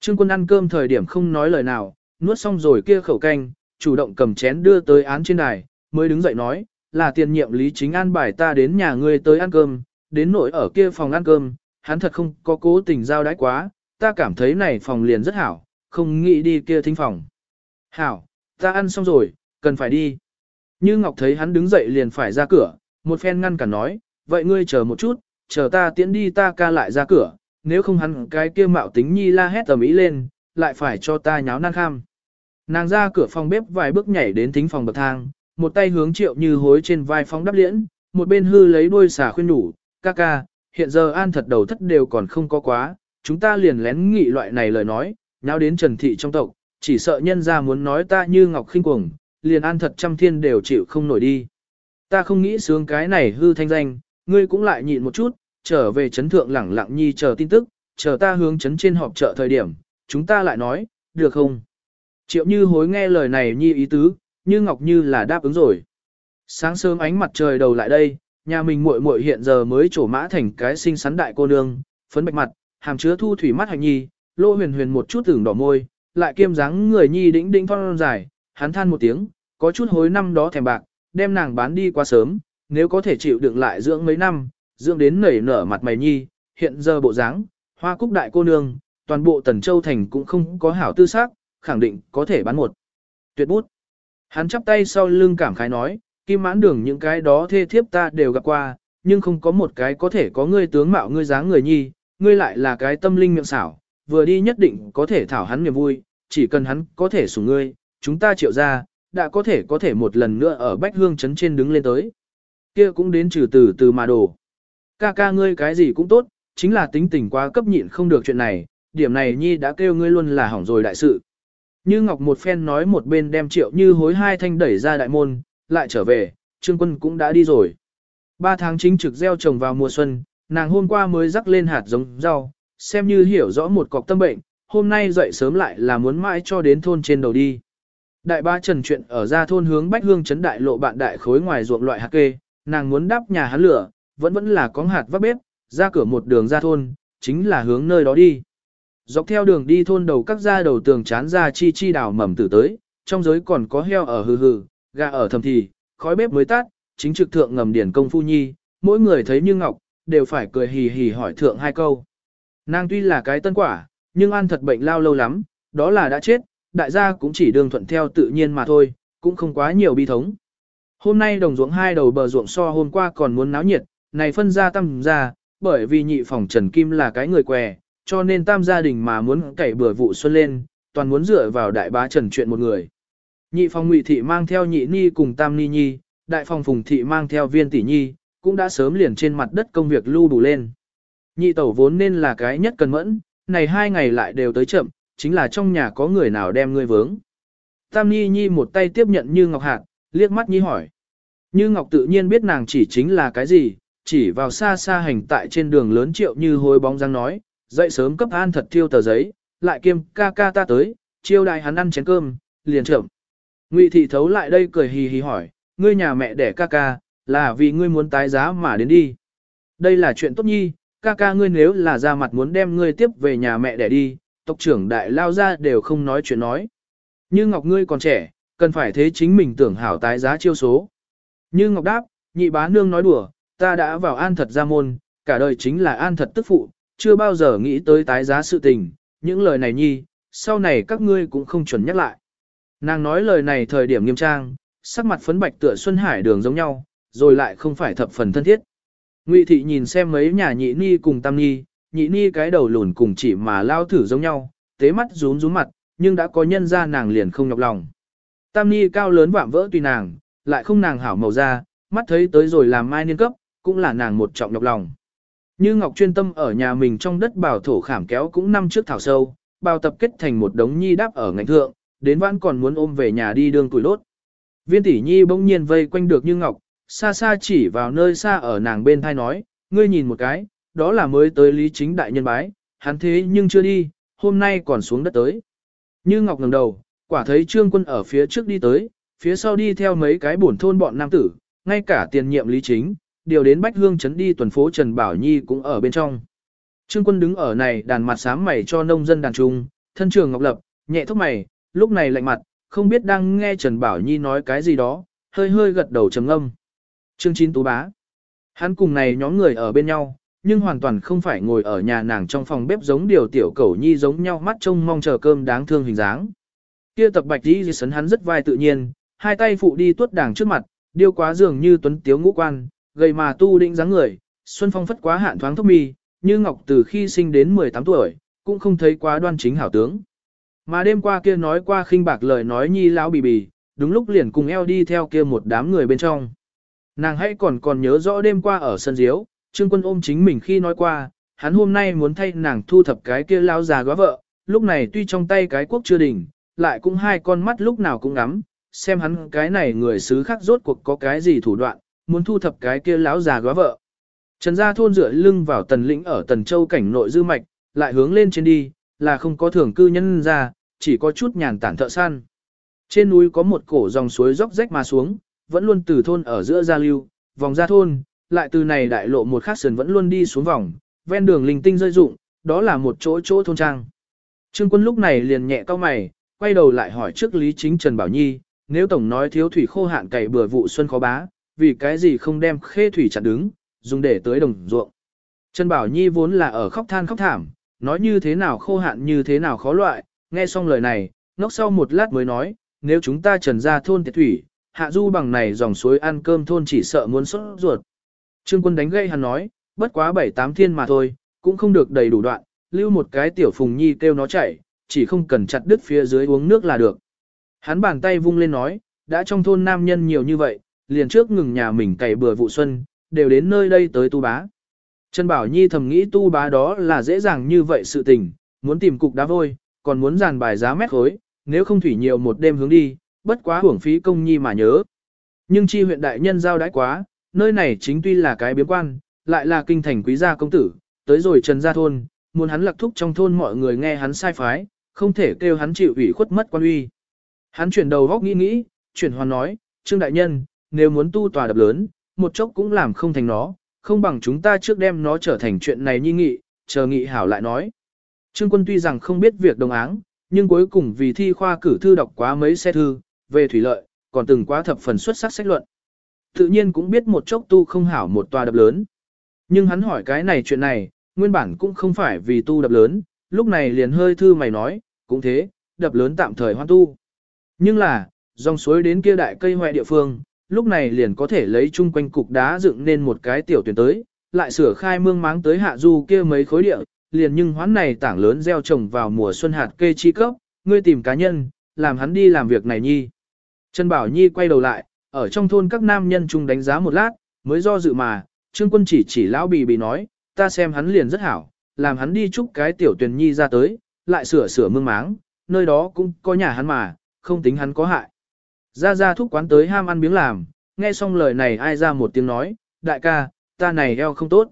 Trương quân ăn cơm thời điểm không nói lời nào, nuốt xong rồi kia khẩu canh, chủ động cầm chén đưa tới án trên đài, mới đứng dậy nói, là tiền nhiệm lý chính an bài ta đến nhà ngươi tới ăn cơm, đến nỗi ở kia phòng ăn cơm, hắn thật không có cố tình giao đãi quá, ta cảm thấy này phòng liền rất hảo, không nghĩ đi kia thính phòng. Hảo, ta ăn xong rồi, cần phải đi. Như Ngọc thấy hắn đứng dậy liền phải ra cửa, một phen ngăn cả nói, vậy ngươi chờ một chút, chờ ta tiễn đi ta ca lại ra cửa, nếu không hắn cái kia mạo tính nhi la hét tầm ý lên, lại phải cho ta nháo nan kham. Nàng ra cửa phòng bếp vài bước nhảy đến thính phòng bậc thang, một tay hướng triệu như hối trên vai phóng đắp liễn, một bên hư lấy đuôi xà khuyên đủ, ca ca, hiện giờ an thật đầu thất đều còn không có quá, chúng ta liền lén nghị loại này lời nói, nháo đến trần thị trong tộc, chỉ sợ nhân ra muốn nói ta như ngọc khinh cuồng, liền an thật trăm thiên đều chịu không nổi đi. Ta không nghĩ sướng cái này hư thanh danh, ngươi cũng lại nhịn một chút, trở về chấn thượng lẳng lặng nhi chờ tin tức, chờ ta hướng chấn trên họp chợ thời điểm, chúng ta lại nói, được không? Triệu như hối nghe lời này nhi ý tứ, như ngọc như là đáp ứng rồi. Sáng sớm ánh mặt trời đầu lại đây, nhà mình muội muội hiện giờ mới trổ mã thành cái xinh xắn đại cô nương, phấn bạch mặt, hàm chứa thu thủy mắt hạnh nhi, lô huyền huyền một chút tưởng đỏ môi, lại kiêm dáng người nhi đĩnh đĩnh thon dài, hắn than một tiếng, có chút hối năm đó thèm bạc, đem nàng bán đi quá sớm, nếu có thể chịu đựng lại dưỡng mấy năm, dưỡng đến nảy nở mặt mày nhi, hiện giờ bộ dáng, hoa cúc đại cô nương, toàn bộ tần châu thành cũng không có hảo tư xác, khẳng định có thể bán một. Tuyệt bút. Hắn chắp tay sau lưng cảm khái nói, kim mãn đường những cái đó thê thiếp ta đều gặp qua, nhưng không có một cái có thể có ngươi tướng mạo ngươi dáng người nhi, ngươi lại là cái tâm linh miệng xảo, vừa đi nhất định có thể thảo hắn niềm vui, chỉ cần hắn có thể sủng ngươi, chúng ta triệu ra, đã có thể có thể một lần nữa ở Bách Hương Trấn trên đứng lên tới. Kia cũng đến trừ từ từ mà đổ. Ca ca ngươi cái gì cũng tốt, chính là tính tình quá cấp nhịn không được chuyện này, điểm này nhi đã kêu ngươi luôn là hỏng rồi đại sự. Như Ngọc một phen nói một bên đem triệu như hối hai thanh đẩy ra đại môn, lại trở về, trương quân cũng đã đi rồi. Ba tháng chính trực gieo trồng vào mùa xuân, nàng hôm qua mới rắc lên hạt giống rau, xem như hiểu rõ một cọc tâm bệnh, hôm nay dậy sớm lại là muốn mãi cho đến thôn trên đầu đi. Đại ba trần chuyện ở ra thôn hướng Bách Hương chấn đại lộ bạn đại khối ngoài ruộng loại hạt kê, nàng muốn đáp nhà hắn lửa, vẫn vẫn là có hạt vác bếp, ra cửa một đường ra thôn, chính là hướng nơi đó đi. Dọc theo đường đi thôn đầu các gia đầu tường chán ra chi chi đào mầm tử tới, trong giới còn có heo ở hừ hừ, gà ở thầm thì, khói bếp mới tắt, chính trực thượng ngầm điển công phu nhi, mỗi người thấy như ngọc, đều phải cười hì hì hỏi thượng hai câu. Nàng tuy là cái tân quả, nhưng ăn thật bệnh lao lâu lắm, đó là đã chết, đại gia cũng chỉ đường thuận theo tự nhiên mà thôi, cũng không quá nhiều bi thống. Hôm nay đồng ruộng hai đầu bờ ruộng so hôm qua còn muốn náo nhiệt, này phân ra tam gia, bởi vì nhị phòng Trần Kim là cái người què, cho nên tam gia đình mà muốn cày bừa vụ xuân lên, toàn muốn dựa vào đại bá Trần chuyện một người. Nhị phòng Ngụy thị mang theo nhị ni cùng tam ni nhi, đại phòng Phùng thị mang theo viên tỷ nhi, cũng đã sớm liền trên mặt đất công việc lưu đủ lên. Nhị tẩu vốn nên là cái nhất cần mẫn, này hai ngày lại đều tới chậm, chính là trong nhà có người nào đem ngươi vướng. Tam Ni Nhi một tay tiếp nhận Như Ngọc Hạt, liếc mắt Nhi hỏi. Như Ngọc tự nhiên biết nàng chỉ chính là cái gì, chỉ vào xa xa hành tại trên đường lớn triệu như hối bóng răng nói, dậy sớm cấp an thật thiêu tờ giấy, lại kiêm ca ca ta tới, chiêu đại hắn ăn chén cơm, liền trưởng Ngụy thị thấu lại đây cười hì hì hỏi, ngươi nhà mẹ đẻ ca ca, là vì ngươi muốn tái giá mà đến đi. Đây là chuyện tốt nhi, ca ca ngươi nếu là ra mặt muốn đem ngươi tiếp về nhà mẹ đẻ đi, tộc trưởng đại lao ra đều không nói chuyện nói. Như Ngọc ngươi còn trẻ, cần phải thế chính mình tưởng hảo tái giá chiêu số. Như Ngọc đáp, nhị bá nương nói đùa, ta đã vào an thật gia môn, cả đời chính là an thật tức phụ, chưa bao giờ nghĩ tới tái giá sự tình, những lời này nhi, sau này các ngươi cũng không chuẩn nhắc lại. Nàng nói lời này thời điểm nghiêm trang, sắc mặt phấn bạch tựa Xuân Hải đường giống nhau, rồi lại không phải thập phần thân thiết. Ngụy thị nhìn xem mấy nhà nhị ni cùng tam ni, nhị ni cái đầu lùn cùng chỉ mà lao thử giống nhau, tế mắt rún rún mặt, nhưng đã có nhân ra nàng liền không nhọc lòng. Tam ni cao lớn vạm vỡ tùy nàng, lại không nàng hảo màu da, mắt thấy tới rồi làm mai niên cấp, cũng là nàng một trọng nhọc lòng. Như Ngọc chuyên tâm ở nhà mình trong đất bảo thổ khảm kéo cũng năm trước thảo sâu, bao tập kết thành một đống nhi đáp ở ngành thượng, đến vãn còn muốn ôm về nhà đi đương tuổi lốt. Viên tỷ nhi bỗng nhiên vây quanh được Như Ngọc, xa xa chỉ vào nơi xa ở nàng bên thai nói, ngươi nhìn một cái, đó là mới tới lý chính đại nhân bái, hắn thế nhưng chưa đi, hôm nay còn xuống đất tới. Như Ngọc ngẩng đầu, quả thấy trương quân ở phía trước đi tới, phía sau đi theo mấy cái bổn thôn bọn nam tử, ngay cả tiền nhiệm lý chính, điều đến Bách Hương Trấn đi tuần phố Trần Bảo Nhi cũng ở bên trong. Trương quân đứng ở này đàn mặt sám mày cho nông dân đàn trung, thân trường ngọc lập, nhẹ thốc mày, lúc này lạnh mặt, không biết đang nghe Trần Bảo Nhi nói cái gì đó, hơi hơi gật đầu trầm âm. Trương Chín Tú Bá. Hắn cùng này nhóm người ở bên nhau, nhưng hoàn toàn không phải ngồi ở nhà nàng trong phòng bếp giống điều tiểu cẩu nhi giống nhau mắt trông mong chờ cơm đáng thương hình dáng. Kia tập bạch đi sấn hắn rất vai tự nhiên, hai tay phụ đi tuốt đàng trước mặt, điêu quá dường như tuấn tiếu ngũ quan, gầy mà tu định dáng người, xuân phong phất quá hạn thoáng thốc mi, như ngọc từ khi sinh đến 18 tuổi, cũng không thấy quá đoan chính hảo tướng. Mà đêm qua kia nói qua khinh bạc lời nói nhi lão bì bì, đúng lúc liền cùng eo đi theo kia một đám người bên trong. Nàng hãy còn còn nhớ rõ đêm qua ở sân diếu, Trương Quân ôm chính mình khi nói qua, hắn hôm nay muốn thay nàng thu thập cái kia lao già góa vợ, lúc này tuy trong tay cái quốc chưa đỉnh, lại cũng hai con mắt lúc nào cũng ngắm, xem hắn cái này người xứ khác rốt cuộc có cái gì thủ đoạn, muốn thu thập cái kia lão già góa vợ. Trần gia thôn dựa lưng vào tần lĩnh ở tần châu cảnh nội dư mạch, lại hướng lên trên đi, là không có thường cư nhân ra, chỉ có chút nhàn tản thợ săn. Trên núi có một cổ dòng suối dốc rách mà xuống, vẫn luôn từ thôn ở giữa gia lưu, vòng ra thôn, lại từ này đại lộ một khắc sườn vẫn luôn đi xuống vòng, ven đường linh tinh rơi rụng, đó là một chỗ chỗ thôn trang. Trương quân lúc này liền nhẹ cao mày, quay đầu lại hỏi trước Lý Chính Trần Bảo Nhi, nếu tổng nói thiếu thủy khô hạn cày bừa vụ xuân khó bá, vì cái gì không đem khê thủy chặn đứng, dùng để tới đồng ruộng. Trần Bảo Nhi vốn là ở khóc than khóc thảm, nói như thế nào khô hạn như thế nào khó loại, nghe xong lời này, ngốc sau một lát mới nói, nếu chúng ta trần ra thôn tiệt thủy, hạ du bằng này dòng suối ăn cơm thôn chỉ sợ muốn sốt ruột. Trương quân đánh gây hắn nói, bất quá bảy tám thiên mà thôi, cũng không được đầy đủ đoạn, lưu một cái tiểu phùng nhi kêu nó chạy, chỉ không cần chặt đứt phía dưới uống nước là được. Hắn bàn tay vung lên nói, đã trong thôn nam nhân nhiều như vậy, liền trước ngừng nhà mình cày bừa vụ xuân, đều đến nơi đây tới tu bá. Trần Bảo Nhi thầm nghĩ tu bá đó là dễ dàng như vậy sự tình, muốn tìm cục đá vôi, còn muốn dàn bài giá mét khối, nếu không thủy nhiều một đêm hướng đi, bất quá hưởng phí công nhi mà nhớ. Nhưng chi huyện đại nhân giao đãi quá, nơi này chính tuy là cái biếm quan, lại là kinh thành quý gia công tử, tới rồi trần gia thôn, muốn hắn lạc thúc trong thôn mọi người nghe hắn sai phái, không thể kêu hắn chịu ủy khuất mất quan uy. Hắn chuyển đầu góc nghĩ nghĩ, chuyển hoàn nói, Trương Đại Nhân, nếu muốn tu tòa đập lớn, một chốc cũng làm không thành nó, không bằng chúng ta trước đem nó trở thành chuyện này nhi nghị, chờ nghị hảo lại nói. Trương quân tuy rằng không biết việc đồng áng, nhưng cuối cùng vì thi khoa cử thư đọc quá mấy xe thư, về thủy lợi, còn từng quá thập phần xuất sắc sách luận. Tự nhiên cũng biết một chốc tu không hảo một tòa đập lớn. Nhưng hắn hỏi cái này chuyện này, nguyên bản cũng không phải vì tu đập lớn, lúc này liền hơi thư mày nói, cũng thế, đập lớn tạm thời hoan tu. Nhưng là, dòng suối đến kia đại cây hoại địa phương, lúc này liền có thể lấy chung quanh cục đá dựng nên một cái tiểu tuyển tới, lại sửa khai mương máng tới hạ du kia mấy khối địa, liền nhưng hoán này tảng lớn gieo trồng vào mùa xuân hạt kê chi cấp, ngươi tìm cá nhân, làm hắn đi làm việc này nhi. Trần Bảo Nhi quay đầu lại, ở trong thôn các nam nhân chung đánh giá một lát, mới do dự mà, Trương Quân chỉ chỉ lão bì bì nói, ta xem hắn liền rất hảo, làm hắn đi chúc cái tiểu tuyển nhi ra tới, lại sửa sửa mương máng, nơi đó cũng có nhà hắn mà, không tính hắn có hại. Ra ra thúc quán tới ham ăn miếng làm, nghe xong lời này ai ra một tiếng nói, đại ca, ta này eo không tốt.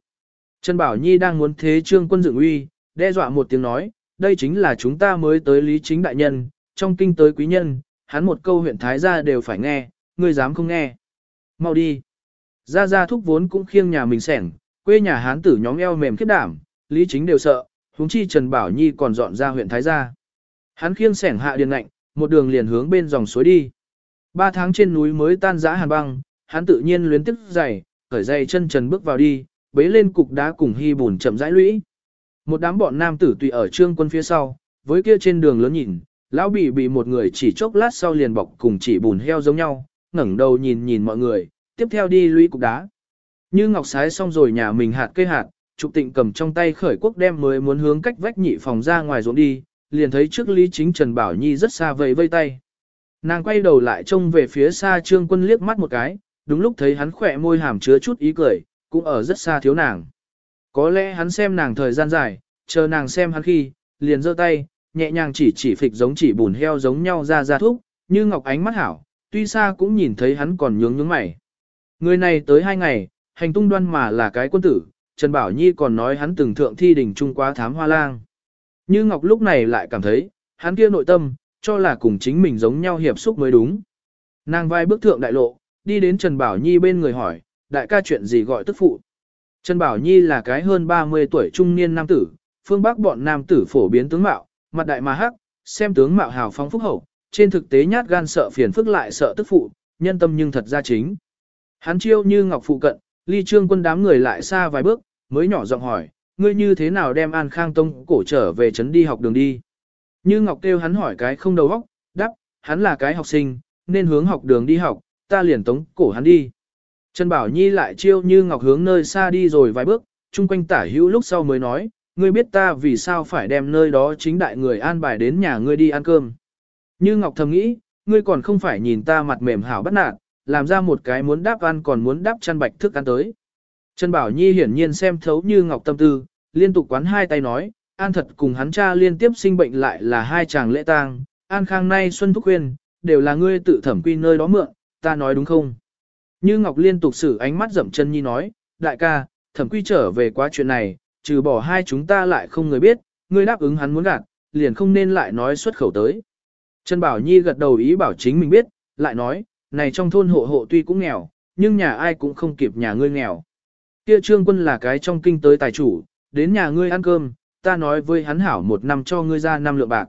Trần Bảo Nhi đang muốn thế trương quân dựng uy, đe dọa một tiếng nói, đây chính là chúng ta mới tới lý chính đại nhân, trong kinh tới quý nhân, hắn một câu huyện thái gia đều phải nghe, ngươi dám không nghe. Mau đi. Ra ra thúc vốn cũng khiêng nhà mình sẻng, quê nhà hán tử nhóm eo mềm khiếp đảm, lý chính đều sợ, huống chi Trần Bảo Nhi còn dọn ra huyện thái gia. Hắn khiêng sẻng hạ điền lạnh, một đường liền hướng bên dòng suối đi. Ba tháng trên núi mới tan rã hàn băng, hắn tự nhiên luyến tiếp giày, khởi dây chân trần bước vào đi, bế lên cục đá cùng hy bùn chậm rãi lũy. Một đám bọn nam tử tùy ở trương quân phía sau, với kia trên đường lớn nhìn, lão bị bị một người chỉ chốc lát sau liền bọc cùng chỉ bùn heo giống nhau, ngẩng đầu nhìn nhìn mọi người, tiếp theo đi lũy cục đá. Như ngọc sái xong rồi nhà mình hạt cây hạt, trục tịnh cầm trong tay khởi quốc đem mới muốn hướng cách vách nhị phòng ra ngoài ruộng đi, liền thấy trước Lý Chính Trần Bảo Nhi rất xa vẫy vây tay. Nàng quay đầu lại trông về phía xa trương quân liếc mắt một cái, đúng lúc thấy hắn khỏe môi hàm chứa chút ý cười, cũng ở rất xa thiếu nàng. Có lẽ hắn xem nàng thời gian dài, chờ nàng xem hắn khi, liền giơ tay, nhẹ nhàng chỉ chỉ phịch giống chỉ bùn heo giống nhau ra ra thuốc, như ngọc ánh mắt hảo, tuy xa cũng nhìn thấy hắn còn nhướng nhướng mày. Người này tới hai ngày, hành tung đoan mà là cái quân tử, Trần Bảo Nhi còn nói hắn từng thượng thi đỉnh trung quá thám hoa lang. Như Ngọc lúc này lại cảm thấy, hắn kia nội tâm, cho là cùng chính mình giống nhau hiệp xúc mới đúng. Nàng vai bước thượng đại lộ, đi đến Trần Bảo Nhi bên người hỏi, đại ca chuyện gì gọi tức phụ. Trần Bảo Nhi là cái hơn 30 tuổi trung niên nam tử, phương Bắc bọn nam tử phổ biến tướng mạo, mặt đại mà hắc, xem tướng mạo hào phóng phúc hậu, trên thực tế nhát gan sợ phiền phức lại sợ tức phụ, nhân tâm nhưng thật ra chính. Hắn chiêu như ngọc phụ cận, ly trương quân đám người lại xa vài bước, mới nhỏ giọng hỏi, ngươi như thế nào đem An Khang Tông cổ trở về trấn đi học đường đi. Như Ngọc kêu hắn hỏi cái không đầu óc, đáp, hắn là cái học sinh, nên hướng học đường đi học, ta liền tống cổ hắn đi. Trần Bảo Nhi lại chiêu Như Ngọc hướng nơi xa đi rồi vài bước, chung quanh tả hữu lúc sau mới nói, ngươi biết ta vì sao phải đem nơi đó chính đại người an bài đến nhà ngươi đi ăn cơm. Như Ngọc thầm nghĩ, ngươi còn không phải nhìn ta mặt mềm hảo bắt nạt, làm ra một cái muốn đáp ăn còn muốn đáp chăn bạch thức ăn tới. Trần Bảo Nhi hiển nhiên xem thấu Như Ngọc tâm tư, liên tục quán hai tay nói, An thật cùng hắn cha liên tiếp sinh bệnh lại là hai chàng lễ tang, An Khang nay Xuân Thúc Quyên, đều là ngươi tự thẩm quy nơi đó mượn, ta nói đúng không? Như Ngọc liên tục xử ánh mắt dậm chân nhi nói, đại ca, thẩm quy trở về quá chuyện này, trừ bỏ hai chúng ta lại không người biết, ngươi đáp ứng hắn muốn gạt, liền không nên lại nói xuất khẩu tới. Trần Bảo Nhi gật đầu ý bảo chính mình biết, lại nói, này trong thôn hộ hộ tuy cũng nghèo, nhưng nhà ai cũng không kịp nhà ngươi nghèo. Kia trương quân là cái trong kinh tới tài chủ, đến nhà ngươi ăn cơm, ta nói với hắn hảo một năm cho ngươi ra năm lượng bạc.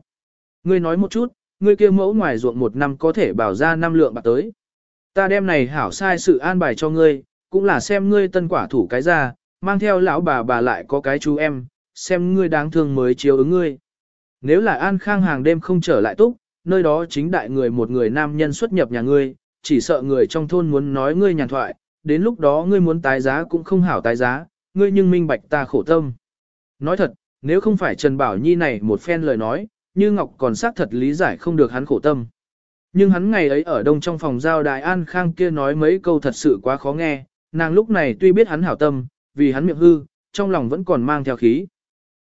Ngươi nói một chút, ngươi kia mẫu ngoài ruộng một năm có thể bảo ra năm lượng bạc tới. Ta đem này hảo sai sự an bài cho ngươi, cũng là xem ngươi tân quả thủ cái ra, mang theo lão bà bà lại có cái chú em, xem ngươi đáng thương mới chiếu ứng ngươi. Nếu là an khang hàng đêm không trở lại túc, nơi đó chính đại người một người nam nhân xuất nhập nhà ngươi, chỉ sợ người trong thôn muốn nói ngươi nhàn thoại, đến lúc đó ngươi muốn tái giá cũng không hảo tái giá, ngươi nhưng minh bạch ta khổ tâm. Nói thật, Nếu không phải Trần Bảo Nhi này một phen lời nói, như Ngọc còn xác thật lý giải không được hắn khổ tâm. Nhưng hắn ngày ấy ở đông trong phòng giao đại an khang kia nói mấy câu thật sự quá khó nghe, nàng lúc này tuy biết hắn hảo tâm, vì hắn miệng hư, trong lòng vẫn còn mang theo khí.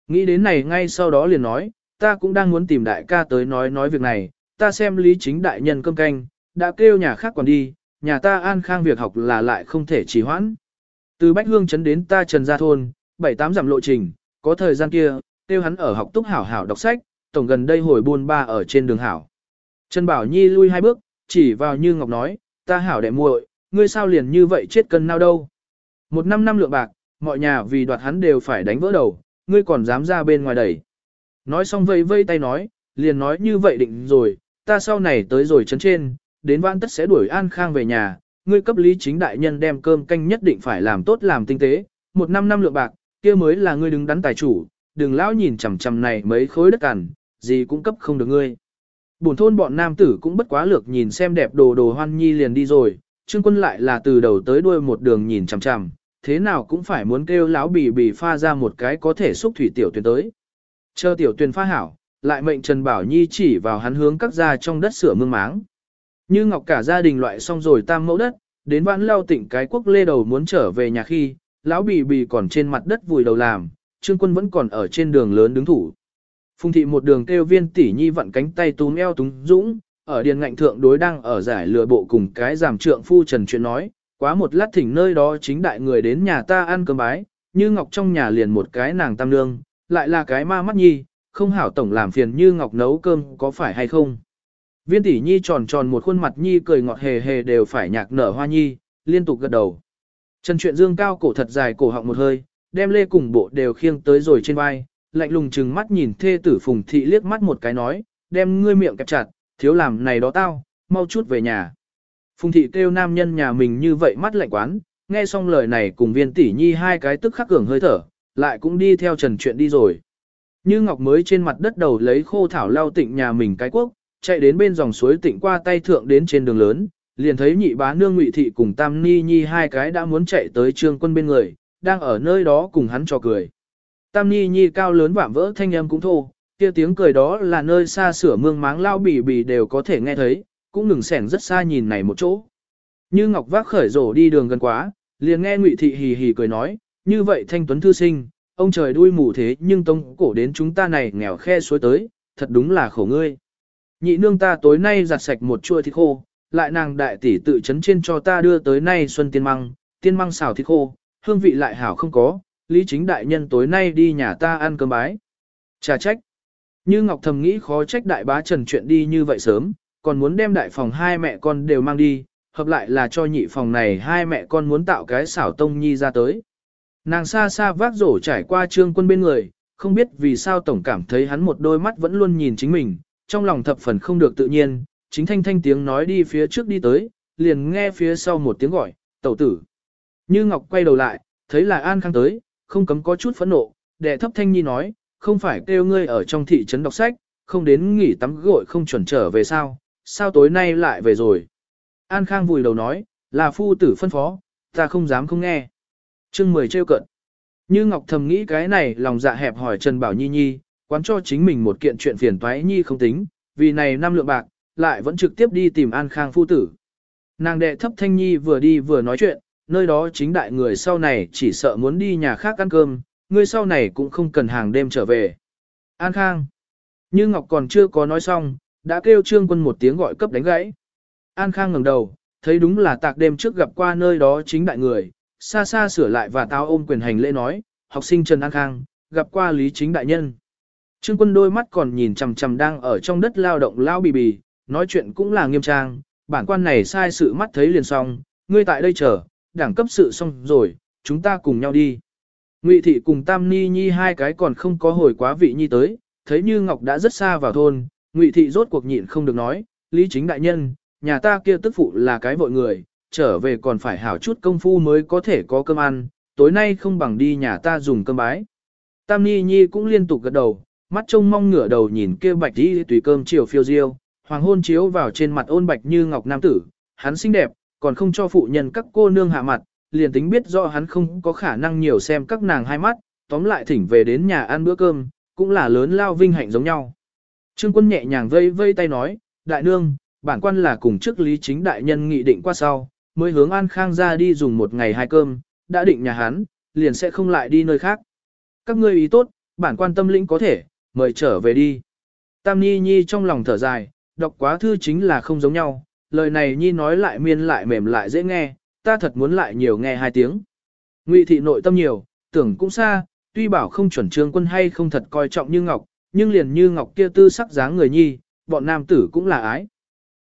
Nghĩ đến này ngay sau đó liền nói, ta cũng đang muốn tìm đại ca tới nói nói việc này, ta xem lý chính đại nhân cơm canh, đã kêu nhà khác còn đi, nhà ta an khang việc học là lại không thể trì hoãn. Từ Bách Hương chấn đến ta Trần Gia Thôn, 7-8 dặm lộ trình, có thời gian kia, kêu hắn ở học túc hảo hảo đọc sách, tổng gần đây hồi buôn ba ở trên đường hảo. Trần Bảo Nhi lui hai bước, chỉ vào Như Ngọc nói, ta hảo đệ muội, ngươi sao liền như vậy chết cân nào đâu. Một năm năm lượng bạc, mọi nhà vì đoạt hắn đều phải đánh vỡ đầu, ngươi còn dám ra bên ngoài đẩy. Nói xong vây vây tay nói, liền nói như vậy định rồi, ta sau này tới rồi chấn trên, đến vãn tất sẽ đuổi An Khang về nhà, ngươi cấp lý chính đại nhân đem cơm canh nhất định phải làm tốt làm tinh tế, một năm năm lượng bạc, kia mới là ngươi đứng đắn tài chủ, đừng lão nhìn chằm chằm này mấy khối đất cằn, gì cũng cấp không được ngươi. Bổn thôn bọn nam tử cũng bất quá lược nhìn xem đẹp đồ đồ hoan nhi liền đi rồi, trương quân lại là từ đầu tới đuôi một đường nhìn chằm chằm, thế nào cũng phải muốn kêu lão bì bì pha ra một cái có thể xúc thủy tiểu tuyến tới. Chờ tiểu tuyền pha hảo, lại mệnh Trần Bảo Nhi chỉ vào hắn hướng các gia trong đất sửa mương máng. Như Ngọc cả gia đình loại xong rồi tam mẫu đất, đến vãn lao tỉnh cái quốc lê đầu muốn trở về nhà khi, lão bì bì còn trên mặt đất vùi đầu làm, trương quân vẫn còn ở trên đường lớn đứng thủ. Phùng thị một đường kêu viên tỷ nhi vặn cánh tay túm eo túng dũng, ở điền ngạnh thượng đối đang ở giải lừa bộ cùng cái giảm trượng phu trần chuyện nói, quá một lát thỉnh nơi đó chính đại người đến nhà ta ăn cơm bái, như ngọc trong nhà liền một cái nàng tam nương, lại là cái ma mắt nhi, không hảo tổng làm phiền như ngọc nấu cơm có phải hay không. Viên tỷ nhi tròn tròn một khuôn mặt nhi cười ngọt hề hề đều phải nhạc nở hoa nhi, liên tục gật đầu. Trần chuyện dương cao cổ thật dài cổ họng một hơi, đem lê cùng bộ đều khiêng tới rồi trên vai, lạnh lùng chừng mắt nhìn thê tử phùng thị liếc mắt một cái nói, đem ngươi miệng kẹp chặt, thiếu làm này đó tao, mau chút về nhà. Phùng thị kêu nam nhân nhà mình như vậy mắt lạnh quán, nghe xong lời này cùng viên tỷ nhi hai cái tức khắc cường hơi thở, lại cũng đi theo trần chuyện đi rồi. Như Ngọc mới trên mặt đất đầu lấy khô thảo lao tịnh nhà mình cái quốc, chạy đến bên dòng suối tịnh qua tay thượng đến trên đường lớn, liền thấy nhị bá nương ngụy thị cùng tam ni nhi hai cái đã muốn chạy tới trương quân bên người, đang ở nơi đó cùng hắn trò cười. Tam ni nhi cao lớn vạm vỡ thanh âm cũng thô, kia tiếng cười đó là nơi xa sửa mương máng lao bì bì đều có thể nghe thấy, cũng ngừng sẻng rất xa nhìn này một chỗ. Như Ngọc vác khởi rổ đi đường gần quá, liền nghe Ngụy thị hì hì cười nói, như vậy thanh tuấn thư sinh, ông trời đuôi mù thế nhưng tông cổ đến chúng ta này nghèo khe suối tới, thật đúng là khổ ngươi. Nhị nương ta tối nay giặt sạch một chua thịt khô, lại nàng đại tỷ tự chấn trên cho ta đưa tới nay xuân tiên măng, tiên măng xào thịt khô, hương vị lại hảo không có, lý chính đại nhân tối nay đi nhà ta ăn cơm bái. Chà trách. Như Ngọc thầm nghĩ khó trách đại bá trần chuyện đi như vậy sớm, còn muốn đem đại phòng hai mẹ con đều mang đi, hợp lại là cho nhị phòng này hai mẹ con muốn tạo cái xảo tông nhi ra tới. Nàng xa xa vác rổ trải qua trương quân bên người, không biết vì sao tổng cảm thấy hắn một đôi mắt vẫn luôn nhìn chính mình, trong lòng thập phần không được tự nhiên, chính thanh thanh tiếng nói đi phía trước đi tới, liền nghe phía sau một tiếng gọi, tẩu tử. Như Ngọc quay đầu lại, thấy là An Khang tới, không cấm có chút phẫn nộ, đệ thấp thanh nhi nói, không phải kêu ngươi ở trong thị trấn đọc sách, không đến nghỉ tắm gội không chuẩn trở về sao, sao tối nay lại về rồi. An Khang vùi đầu nói, là phu tử phân phó, ta không dám không nghe chương 10 trêu cận. Như Ngọc thầm nghĩ cái này lòng dạ hẹp hỏi Trần Bảo Nhi Nhi, quán cho chính mình một kiện chuyện phiền toái Nhi không tính, vì này năm lượng bạc, lại vẫn trực tiếp đi tìm An Khang phu tử. Nàng đệ thấp Thanh Nhi vừa đi vừa nói chuyện, nơi đó chính đại người sau này chỉ sợ muốn đi nhà khác ăn cơm, người sau này cũng không cần hàng đêm trở về. An Khang. Như Ngọc còn chưa có nói xong, đã kêu trương quân một tiếng gọi cấp đánh gãy. An Khang ngẩng đầu, thấy đúng là tạc đêm trước gặp qua nơi đó chính đại người, xa xa sửa lại và tao ôm quyền hành lễ nói, học sinh Trần An Khang, gặp qua lý chính đại nhân. Trương quân đôi mắt còn nhìn chằm chằm đang ở trong đất lao động lao bì bì, nói chuyện cũng là nghiêm trang, bản quan này sai sự mắt thấy liền xong, ngươi tại đây chờ, đảng cấp sự xong rồi, chúng ta cùng nhau đi. Ngụy thị cùng Tam Ni Nhi hai cái còn không có hồi quá vị nhi tới, thấy như Ngọc đã rất xa vào thôn, Ngụy thị rốt cuộc nhịn không được nói, Lý Chính đại nhân, nhà ta kia tức phụ là cái vội người, trở về còn phải hảo chút công phu mới có thể có cơm ăn, tối nay không bằng đi nhà ta dùng cơm bái. Tam Ni Nhi cũng liên tục gật đầu, mắt trông mong ngửa đầu nhìn kia bạch đi tùy cơm chiều phiêu diêu, hoàng hôn chiếu vào trên mặt ôn bạch như ngọc nam tử, hắn xinh đẹp, còn không cho phụ nhân các cô nương hạ mặt, liền tính biết rõ hắn không có khả năng nhiều xem các nàng hai mắt, tóm lại thỉnh về đến nhà ăn bữa cơm, cũng là lớn lao vinh hạnh giống nhau. Trương quân nhẹ nhàng vây vây tay nói, đại nương, bản quan là cùng trước lý chính đại nhân nghị định qua sau, mới hướng An Khang ra đi dùng một ngày hai cơm, đã định nhà hắn, liền sẽ không lại đi nơi khác. Các ngươi ý tốt, bản quan tâm lĩnh có thể, mời trở về đi. Tam Nhi Nhi trong lòng thở dài, đọc quá thư chính là không giống nhau, lời này Nhi nói lại miên lại mềm lại dễ nghe, ta thật muốn lại nhiều nghe hai tiếng. Ngụy thị nội tâm nhiều, tưởng cũng xa, tuy bảo không chuẩn trương quân hay không thật coi trọng như Ngọc, nhưng liền như Ngọc kia tư sắc dáng người Nhi, bọn nam tử cũng là ái.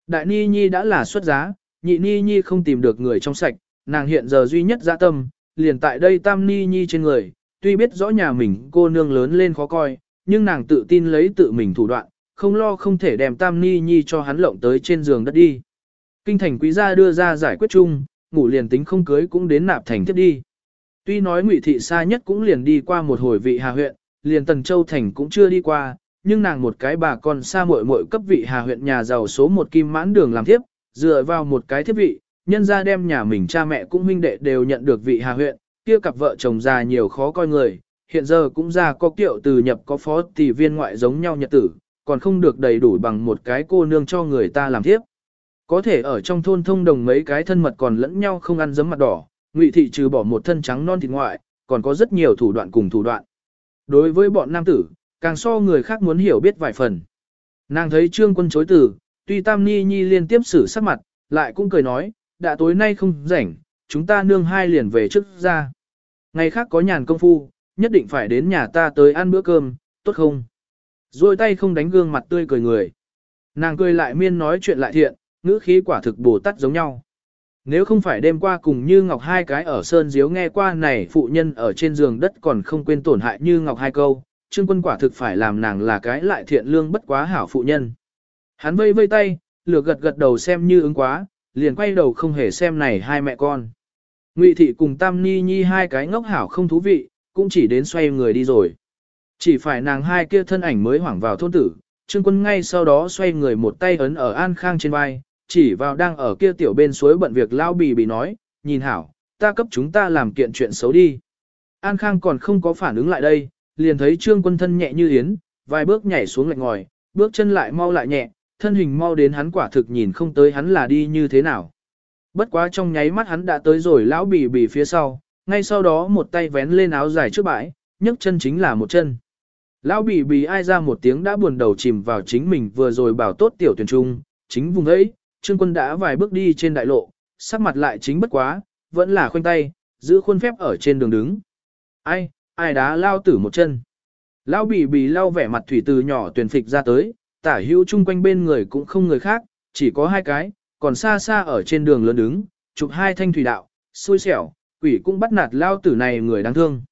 Đại Ni Nhi đã là xuất giá, nhị Ni Nhi không tìm được người trong sạch, nàng hiện giờ duy nhất dạ tâm, liền tại đây Tam Ni Nhi trên người, tuy biết rõ nhà mình cô nương lớn lên khó coi, nhưng nàng tự tin lấy tự mình thủ đoạn, không lo không thể đem Tam Ni Nhi cho hắn lộng tới trên giường đất đi. Kinh thành quý gia đưa ra giải quyết chung, ngủ liền tính không cưới cũng đến nạp thành tiếp đi. Tuy nói ngụy thị xa nhất cũng liền đi qua một hồi vị hà huyện, liền Tần Châu Thành cũng chưa đi qua, nhưng nàng một cái bà con xa muội muội cấp vị hà huyện nhà giàu số một kim mãn đường làm tiếp, dựa vào một cái thiết vị, nhân ra đem nhà mình cha mẹ cũng huynh đệ đều nhận được vị hà huyện, kia cặp vợ chồng già nhiều khó coi người, hiện giờ cũng ra có kiệu từ nhập có phó tỷ viên ngoại giống nhau nhật tử, còn không được đầy đủ bằng một cái cô nương cho người ta làm tiếp. Có thể ở trong thôn thông đồng mấy cái thân mật còn lẫn nhau không ăn giấm mặt đỏ, ngụy thị trừ bỏ một thân trắng non thịt ngoại, còn có rất nhiều thủ đoạn cùng thủ đoạn. Đối với bọn nam tử, càng so người khác muốn hiểu biết vài phần. Nàng thấy trương quân chối từ, tuy Tam Ni Nhi liên tiếp xử sắc mặt, lại cũng cười nói, đã tối nay không rảnh, chúng ta nương hai liền về trước ra. Ngày khác có nhàn công phu, nhất định phải đến nhà ta tới ăn bữa cơm, tốt không? Rồi tay không đánh gương mặt tươi cười người. Nàng cười lại miên nói chuyện lại thiện, ngữ khí quả thực bồ tát giống nhau. Nếu không phải đêm qua cùng Như Ngọc hai cái ở Sơn Diếu nghe qua này phụ nhân ở trên giường đất còn không quên tổn hại Như Ngọc hai câu, Trương Quân quả thực phải làm nàng là cái lại thiện lương bất quá hảo phụ nhân. Hắn vây vây tay, lược gật gật đầu xem như ứng quá, liền quay đầu không hề xem này hai mẹ con. Ngụy thị cùng Tam Ni Nhi hai cái ngốc hảo không thú vị, cũng chỉ đến xoay người đi rồi. Chỉ phải nàng hai kia thân ảnh mới hoảng vào thôn tử, Trương Quân ngay sau đó xoay người một tay ấn ở An Khang trên vai, chỉ vào đang ở kia tiểu bên suối bận việc lao bì bì nói, nhìn hảo, ta cấp chúng ta làm kiện chuyện xấu đi. An Khang còn không có phản ứng lại đây, liền thấy Trương Quân thân nhẹ như yến, vài bước nhảy xuống lạnh ngòi, bước chân lại mau lại nhẹ, thân hình mau đến hắn quả thực nhìn không tới hắn là đi như thế nào. Bất quá trong nháy mắt hắn đã tới rồi lão bì bì phía sau, ngay sau đó một tay vén lên áo dài trước bãi, nhấc chân chính là một chân. Lão bì bì ai ra một tiếng đã buồn đầu chìm vào chính mình vừa rồi bảo tốt tiểu tuyển trung, chính vùng ấy, trương quân đã vài bước đi trên đại lộ, sắc mặt lại chính bất quá, vẫn là khoanh tay, giữ khuôn phép ở trên đường đứng. Ai, ai đá lao tử một chân. Lão bì bì lao vẻ mặt thủy từ nhỏ tuyển phịch ra tới, tả hữu chung quanh bên người cũng không người khác, chỉ có hai cái, còn xa xa ở trên đường lớn đứng, chụp hai thanh thủy đạo, xui xẻo, quỷ cũng bắt nạt lao tử này người đáng thương.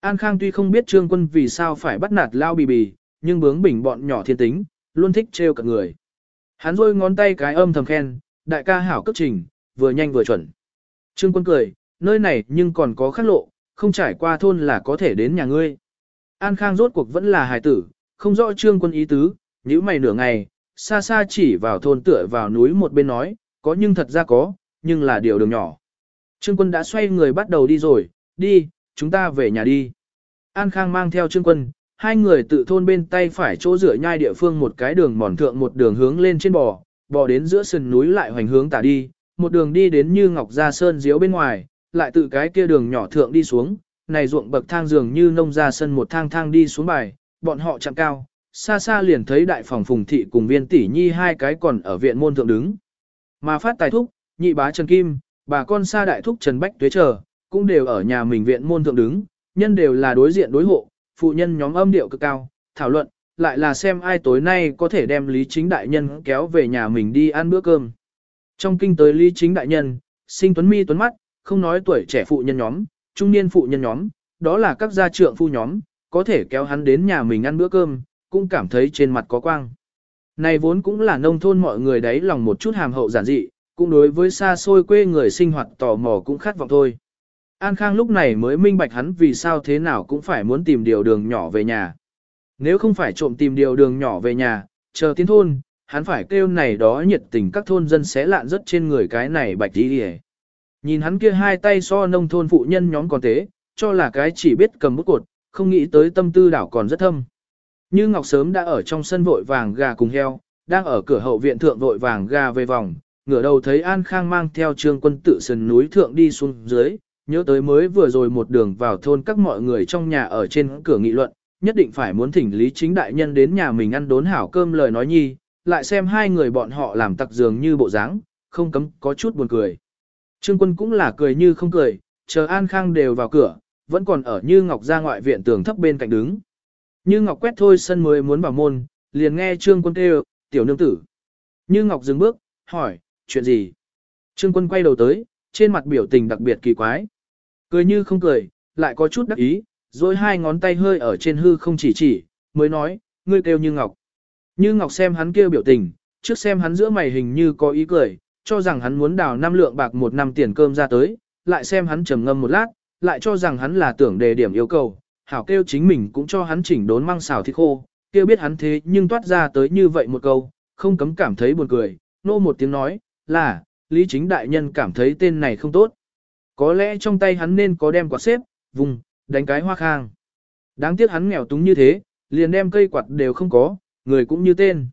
An Khang tuy không biết trương quân vì sao phải bắt nạt lao bì bì, nhưng bướng bỉnh bọn nhỏ thiên tính, luôn thích trêu cả người. Hắn rôi ngón tay cái âm thầm khen, đại ca hảo cấp trình, vừa nhanh vừa chuẩn. Trương quân cười, nơi này nhưng còn có khắc lộ, không trải qua thôn là có thể đến nhà ngươi. An Khang rốt cuộc vẫn là hài tử, không rõ trương quân ý tứ, nhíu mày nửa ngày, xa xa chỉ vào thôn tựa vào núi một bên nói, có nhưng thật ra có, nhưng là điều đường nhỏ. Trương quân đã xoay người bắt đầu đi rồi, đi, chúng ta về nhà đi. An Khang mang theo Trương quân, hai người tự thôn bên tay phải chỗ rửa nhai địa phương một cái đường mòn thượng một đường hướng lên trên bò, bò đến giữa sườn núi lại hoành hướng tả đi, một đường đi đến như ngọc ra sơn diếu bên ngoài, lại tự cái kia đường nhỏ thượng đi xuống, này ruộng bậc thang dường như nông ra sân một thang thang đi xuống bài, bọn họ chạm cao, xa xa liền thấy đại phòng phùng thị cùng viên tỷ nhi hai cái còn ở viện môn thượng đứng. Mà phát tài thúc, nhị bá Trần Kim, bà con xa đại thúc Trần Bách Tuế chờ, cũng đều ở nhà mình viện môn thượng đứng, nhân đều là đối diện đối hộ, phụ nhân nhóm âm điệu cực cao, thảo luận, lại là xem ai tối nay có thể đem Lý Chính Đại Nhân kéo về nhà mình đi ăn bữa cơm. Trong kinh tới Lý Chính Đại Nhân, sinh tuấn mi tuấn mắt, không nói tuổi trẻ phụ nhân nhóm, trung niên phụ nhân nhóm, đó là các gia trượng phu nhóm, có thể kéo hắn đến nhà mình ăn bữa cơm, cũng cảm thấy trên mặt có quang. Này vốn cũng là nông thôn mọi người đấy lòng một chút hàm hậu giản dị, cũng đối với xa xôi quê người sinh hoạt tò mò cũng khát vọng thôi. An Khang lúc này mới minh bạch hắn vì sao thế nào cũng phải muốn tìm điều đường nhỏ về nhà. Nếu không phải trộm tìm điều đường nhỏ về nhà, chờ tiến thôn, hắn phải kêu này đó nhiệt tình các thôn dân sẽ lạn rất trên người cái này bạch đi đi Nhìn hắn kia hai tay so nông thôn phụ nhân nhóm còn thế, cho là cái chỉ biết cầm bút cột, không nghĩ tới tâm tư đảo còn rất thâm. Như Ngọc sớm đã ở trong sân vội vàng gà cùng heo, đang ở cửa hậu viện thượng vội vàng gà về vòng, ngửa đầu thấy An Khang mang theo trương quân tự sườn núi thượng đi xuống dưới, nhớ tới mới vừa rồi một đường vào thôn các mọi người trong nhà ở trên cửa nghị luận, nhất định phải muốn thỉnh lý chính đại nhân đến nhà mình ăn đốn hảo cơm lời nói nhi, lại xem hai người bọn họ làm tặc dường như bộ dáng, không cấm có chút buồn cười. Trương quân cũng là cười như không cười, chờ An Khang đều vào cửa, vẫn còn ở Như Ngọc ra ngoại viện tường thấp bên cạnh đứng. Như Ngọc quét thôi sân mới muốn vào môn, liền nghe Trương quân kêu, tiểu nương tử. Như Ngọc dừng bước, hỏi, chuyện gì? Trương quân quay đầu tới, trên mặt biểu tình đặc biệt kỳ quái. Cười như không cười, lại có chút đắc ý, rồi hai ngón tay hơi ở trên hư không chỉ chỉ, mới nói, ngươi kêu Như Ngọc. Như Ngọc xem hắn kêu biểu tình, trước xem hắn giữa mày hình như có ý cười, cho rằng hắn muốn đào năm lượng bạc một năm tiền cơm ra tới, lại xem hắn trầm ngâm một lát, lại cho rằng hắn là tưởng đề điểm yêu cầu, hảo kêu chính mình cũng cho hắn chỉnh đốn măng xào thịt khô, kêu biết hắn thế nhưng toát ra tới như vậy một câu, không cấm cảm thấy buồn cười, nô một tiếng nói, là, Lý Chính Đại Nhân cảm thấy tên này không tốt. Có lẽ trong tay hắn nên có đem quạt xếp, vùng, đánh cái hoa khang. Đáng tiếc hắn nghèo túng như thế, liền đem cây quạt đều không có, người cũng như tên.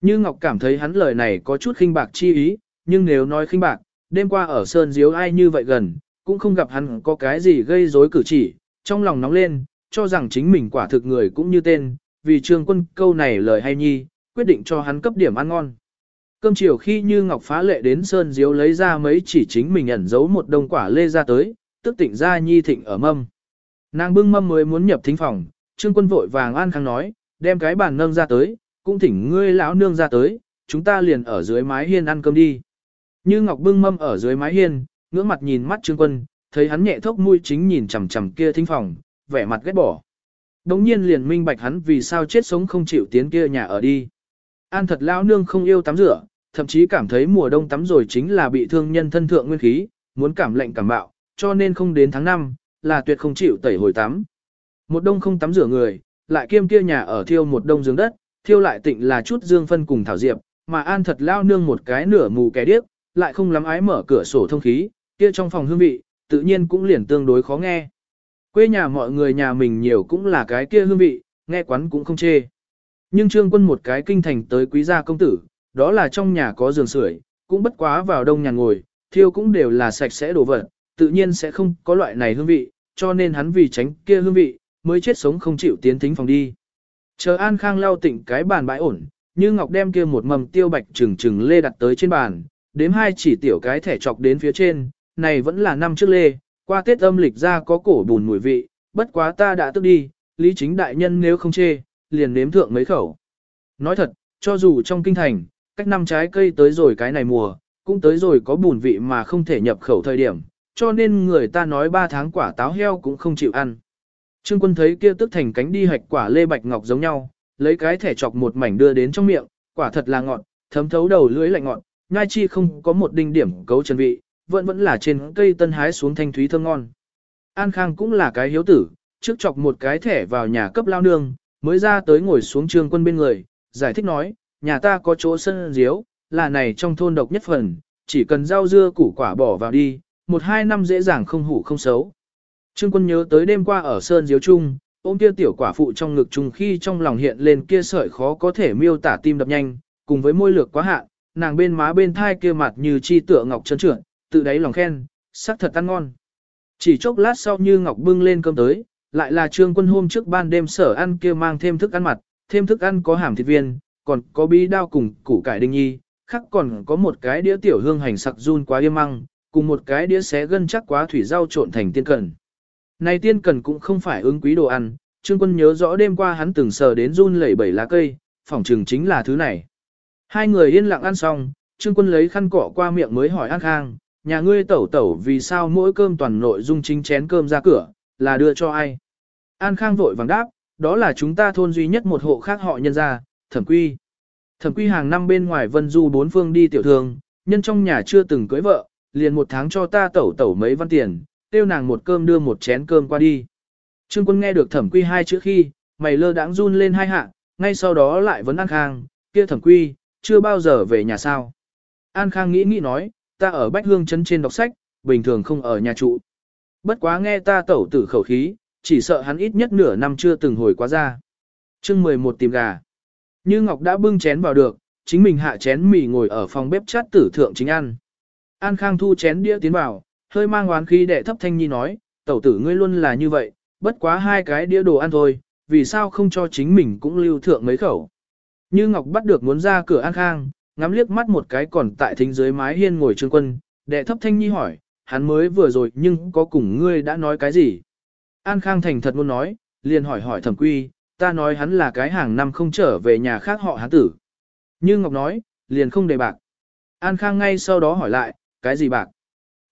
Như Ngọc cảm thấy hắn lời này có chút khinh bạc chi ý, nhưng nếu nói khinh bạc, đêm qua ở Sơn Diếu ai như vậy gần, cũng không gặp hắn có cái gì gây rối cử chỉ, trong lòng nóng lên, cho rằng chính mình quả thực người cũng như tên, vì trương quân câu này lời hay nhi, quyết định cho hắn cấp điểm ăn ngon. Cơm chiều khi như Ngọc phá lệ đến Sơn Diếu lấy ra mấy chỉ chính mình ẩn giấu một đông quả lê ra tới, tức tỉnh ra nhi thịnh ở mâm. Nàng bưng mâm mới muốn nhập thính phòng, trương quân vội vàng an khang nói, đem cái bàn nâng ra tới, cũng thỉnh ngươi lão nương ra tới, chúng ta liền ở dưới mái hiên ăn cơm đi. Như Ngọc bưng mâm ở dưới mái hiên, ngưỡng mặt nhìn mắt Trương Quân, thấy hắn nhẹ thốc mũi chính nhìn chằm chằm kia thính phòng, vẻ mặt ghét bỏ. Đống nhiên liền minh bạch hắn vì sao chết sống không chịu tiến kia nhà ở đi. An thật lão nương không yêu tắm rửa, thậm chí cảm thấy mùa đông tắm rồi chính là bị thương nhân thân thượng nguyên khí, muốn cảm lạnh cảm bạo, cho nên không đến tháng 5, là tuyệt không chịu tẩy hồi tắm. Một đông không tắm rửa người, lại kiêm kia nhà ở thiêu một đông giường đất, thiêu lại tịnh là chút dương phân cùng thảo diệp, mà an thật lao nương một cái nửa mù kẻ điếc, lại không lắm ái mở cửa sổ thông khí, kia trong phòng hương vị, tự nhiên cũng liền tương đối khó nghe. Quê nhà mọi người nhà mình nhiều cũng là cái kia hương vị, nghe quán cũng không chê. Nhưng trương quân một cái kinh thành tới quý gia công tử, đó là trong nhà có giường sưởi, cũng bất quá vào đông nhà ngồi, thiêu cũng đều là sạch sẽ đồ vật, tự nhiên sẽ không có loại này hương vị, cho nên hắn vì tránh kia hương vị, mới chết sống không chịu tiến thính phòng đi. Chờ An Khang lau tịnh cái bàn bãi ổn, như Ngọc đem kia một mầm tiêu bạch trừng trừng lê đặt tới trên bàn, đếm hai chỉ tiểu cái thẻ chọc đến phía trên, này vẫn là năm trước lê, qua Tết âm lịch ra có cổ bùn mùi vị, bất quá ta đã tức đi, lý chính đại nhân nếu không chê, liền nếm thượng mấy khẩu. Nói thật, cho dù trong kinh thành, cách năm trái cây tới rồi cái này mùa, cũng tới rồi có bùn vị mà không thể nhập khẩu thời điểm, cho nên người ta nói ba tháng quả táo heo cũng không chịu ăn. Trương quân thấy kia tức thành cánh đi hạch quả lê bạch ngọc giống nhau, lấy cái thẻ chọc một mảnh đưa đến trong miệng, quả thật là ngọt, thấm thấu đầu lưỡi lạnh ngọt, nhai chi không có một đinh điểm cấu chân vị, vẫn vẫn là trên cây tân hái xuống thanh thúy thơm ngon. An Khang cũng là cái hiếu tử, trước chọc một cái thẻ vào nhà cấp lao nương, mới ra tới ngồi xuống trương quân bên người, giải thích nói, nhà ta có chỗ sân diếu, là này trong thôn độc nhất phần, chỉ cần rau dưa củ quả bỏ vào đi, một hai năm dễ dàng không hủ không xấu. Trương quân nhớ tới đêm qua ở Sơn Diếu Trung, ôm kia tiểu quả phụ trong ngực trùng khi trong lòng hiện lên kia sợi khó có thể miêu tả tim đập nhanh, cùng với môi lược quá hạn, nàng bên má bên thai kia mặt như chi tựa ngọc trơn trượt, tự đáy lòng khen, sắc thật ăn ngon. Chỉ chốc lát sau như ngọc bưng lên cơm tới, lại là trương quân hôm trước ban đêm sở ăn kia mang thêm thức ăn mặt, thêm thức ăn có hàm thịt viên, còn có bí đao cùng củ cải đinh nhi, khác còn có một cái đĩa tiểu hương hành sặc run quá yêm măng, cùng một cái đĩa xé gân chắc quá thủy rau trộn thành tiên cần. Này tiên cần cũng không phải ứng quý đồ ăn, Trương Quân nhớ rõ đêm qua hắn từng sờ đến run lẩy bẩy lá cây, phỏng chừng chính là thứ này. Hai người yên lặng ăn xong, Trương Quân lấy khăn cọ qua miệng mới hỏi An Khang, nhà ngươi tẩu tẩu vì sao mỗi cơm toàn nội dung chính chén cơm ra cửa, là đưa cho ai? An Khang vội vàng đáp, đó là chúng ta thôn duy nhất một hộ khác họ nhân ra, thẩm quy. Thẩm quy hàng năm bên ngoài vân du bốn phương đi tiểu thường, nhân trong nhà chưa từng cưới vợ, liền một tháng cho ta tẩu tẩu mấy văn tiền, tiêu nàng một cơm đưa một chén cơm qua đi. Trương quân nghe được thẩm quy hai chữ khi, mày lơ đãng run lên hai hạ, ngay sau đó lại vấn An Khang, kia thẩm quy, chưa bao giờ về nhà sao. An Khang nghĩ nghĩ nói, ta ở Bách Hương Trấn trên đọc sách, bình thường không ở nhà trụ. Bất quá nghe ta tẩu tử khẩu khí, chỉ sợ hắn ít nhất nửa năm chưa từng hồi quá ra. chương 11 tìm gà. Như Ngọc đã bưng chén vào được, chính mình hạ chén mì ngồi ở phòng bếp chát tử thượng chính ăn. An Khang thu chén đĩa tiến vào, hơi mang oán khí đệ thấp thanh nhi nói, tẩu tử ngươi luôn là như vậy, bất quá hai cái đĩa đồ ăn thôi, vì sao không cho chính mình cũng lưu thượng mấy khẩu. Như Ngọc bắt được muốn ra cửa An Khang, ngắm liếc mắt một cái còn tại thính dưới mái hiên ngồi trương quân, đệ thấp thanh nhi hỏi, hắn mới vừa rồi nhưng có cùng ngươi đã nói cái gì. An Khang thành thật muốn nói, liền hỏi hỏi thẩm quy, ta nói hắn là cái hàng năm không trở về nhà khác họ hắn tử. Như Ngọc nói, liền không đề bạc. An Khang ngay sau đó hỏi lại, cái gì bạc?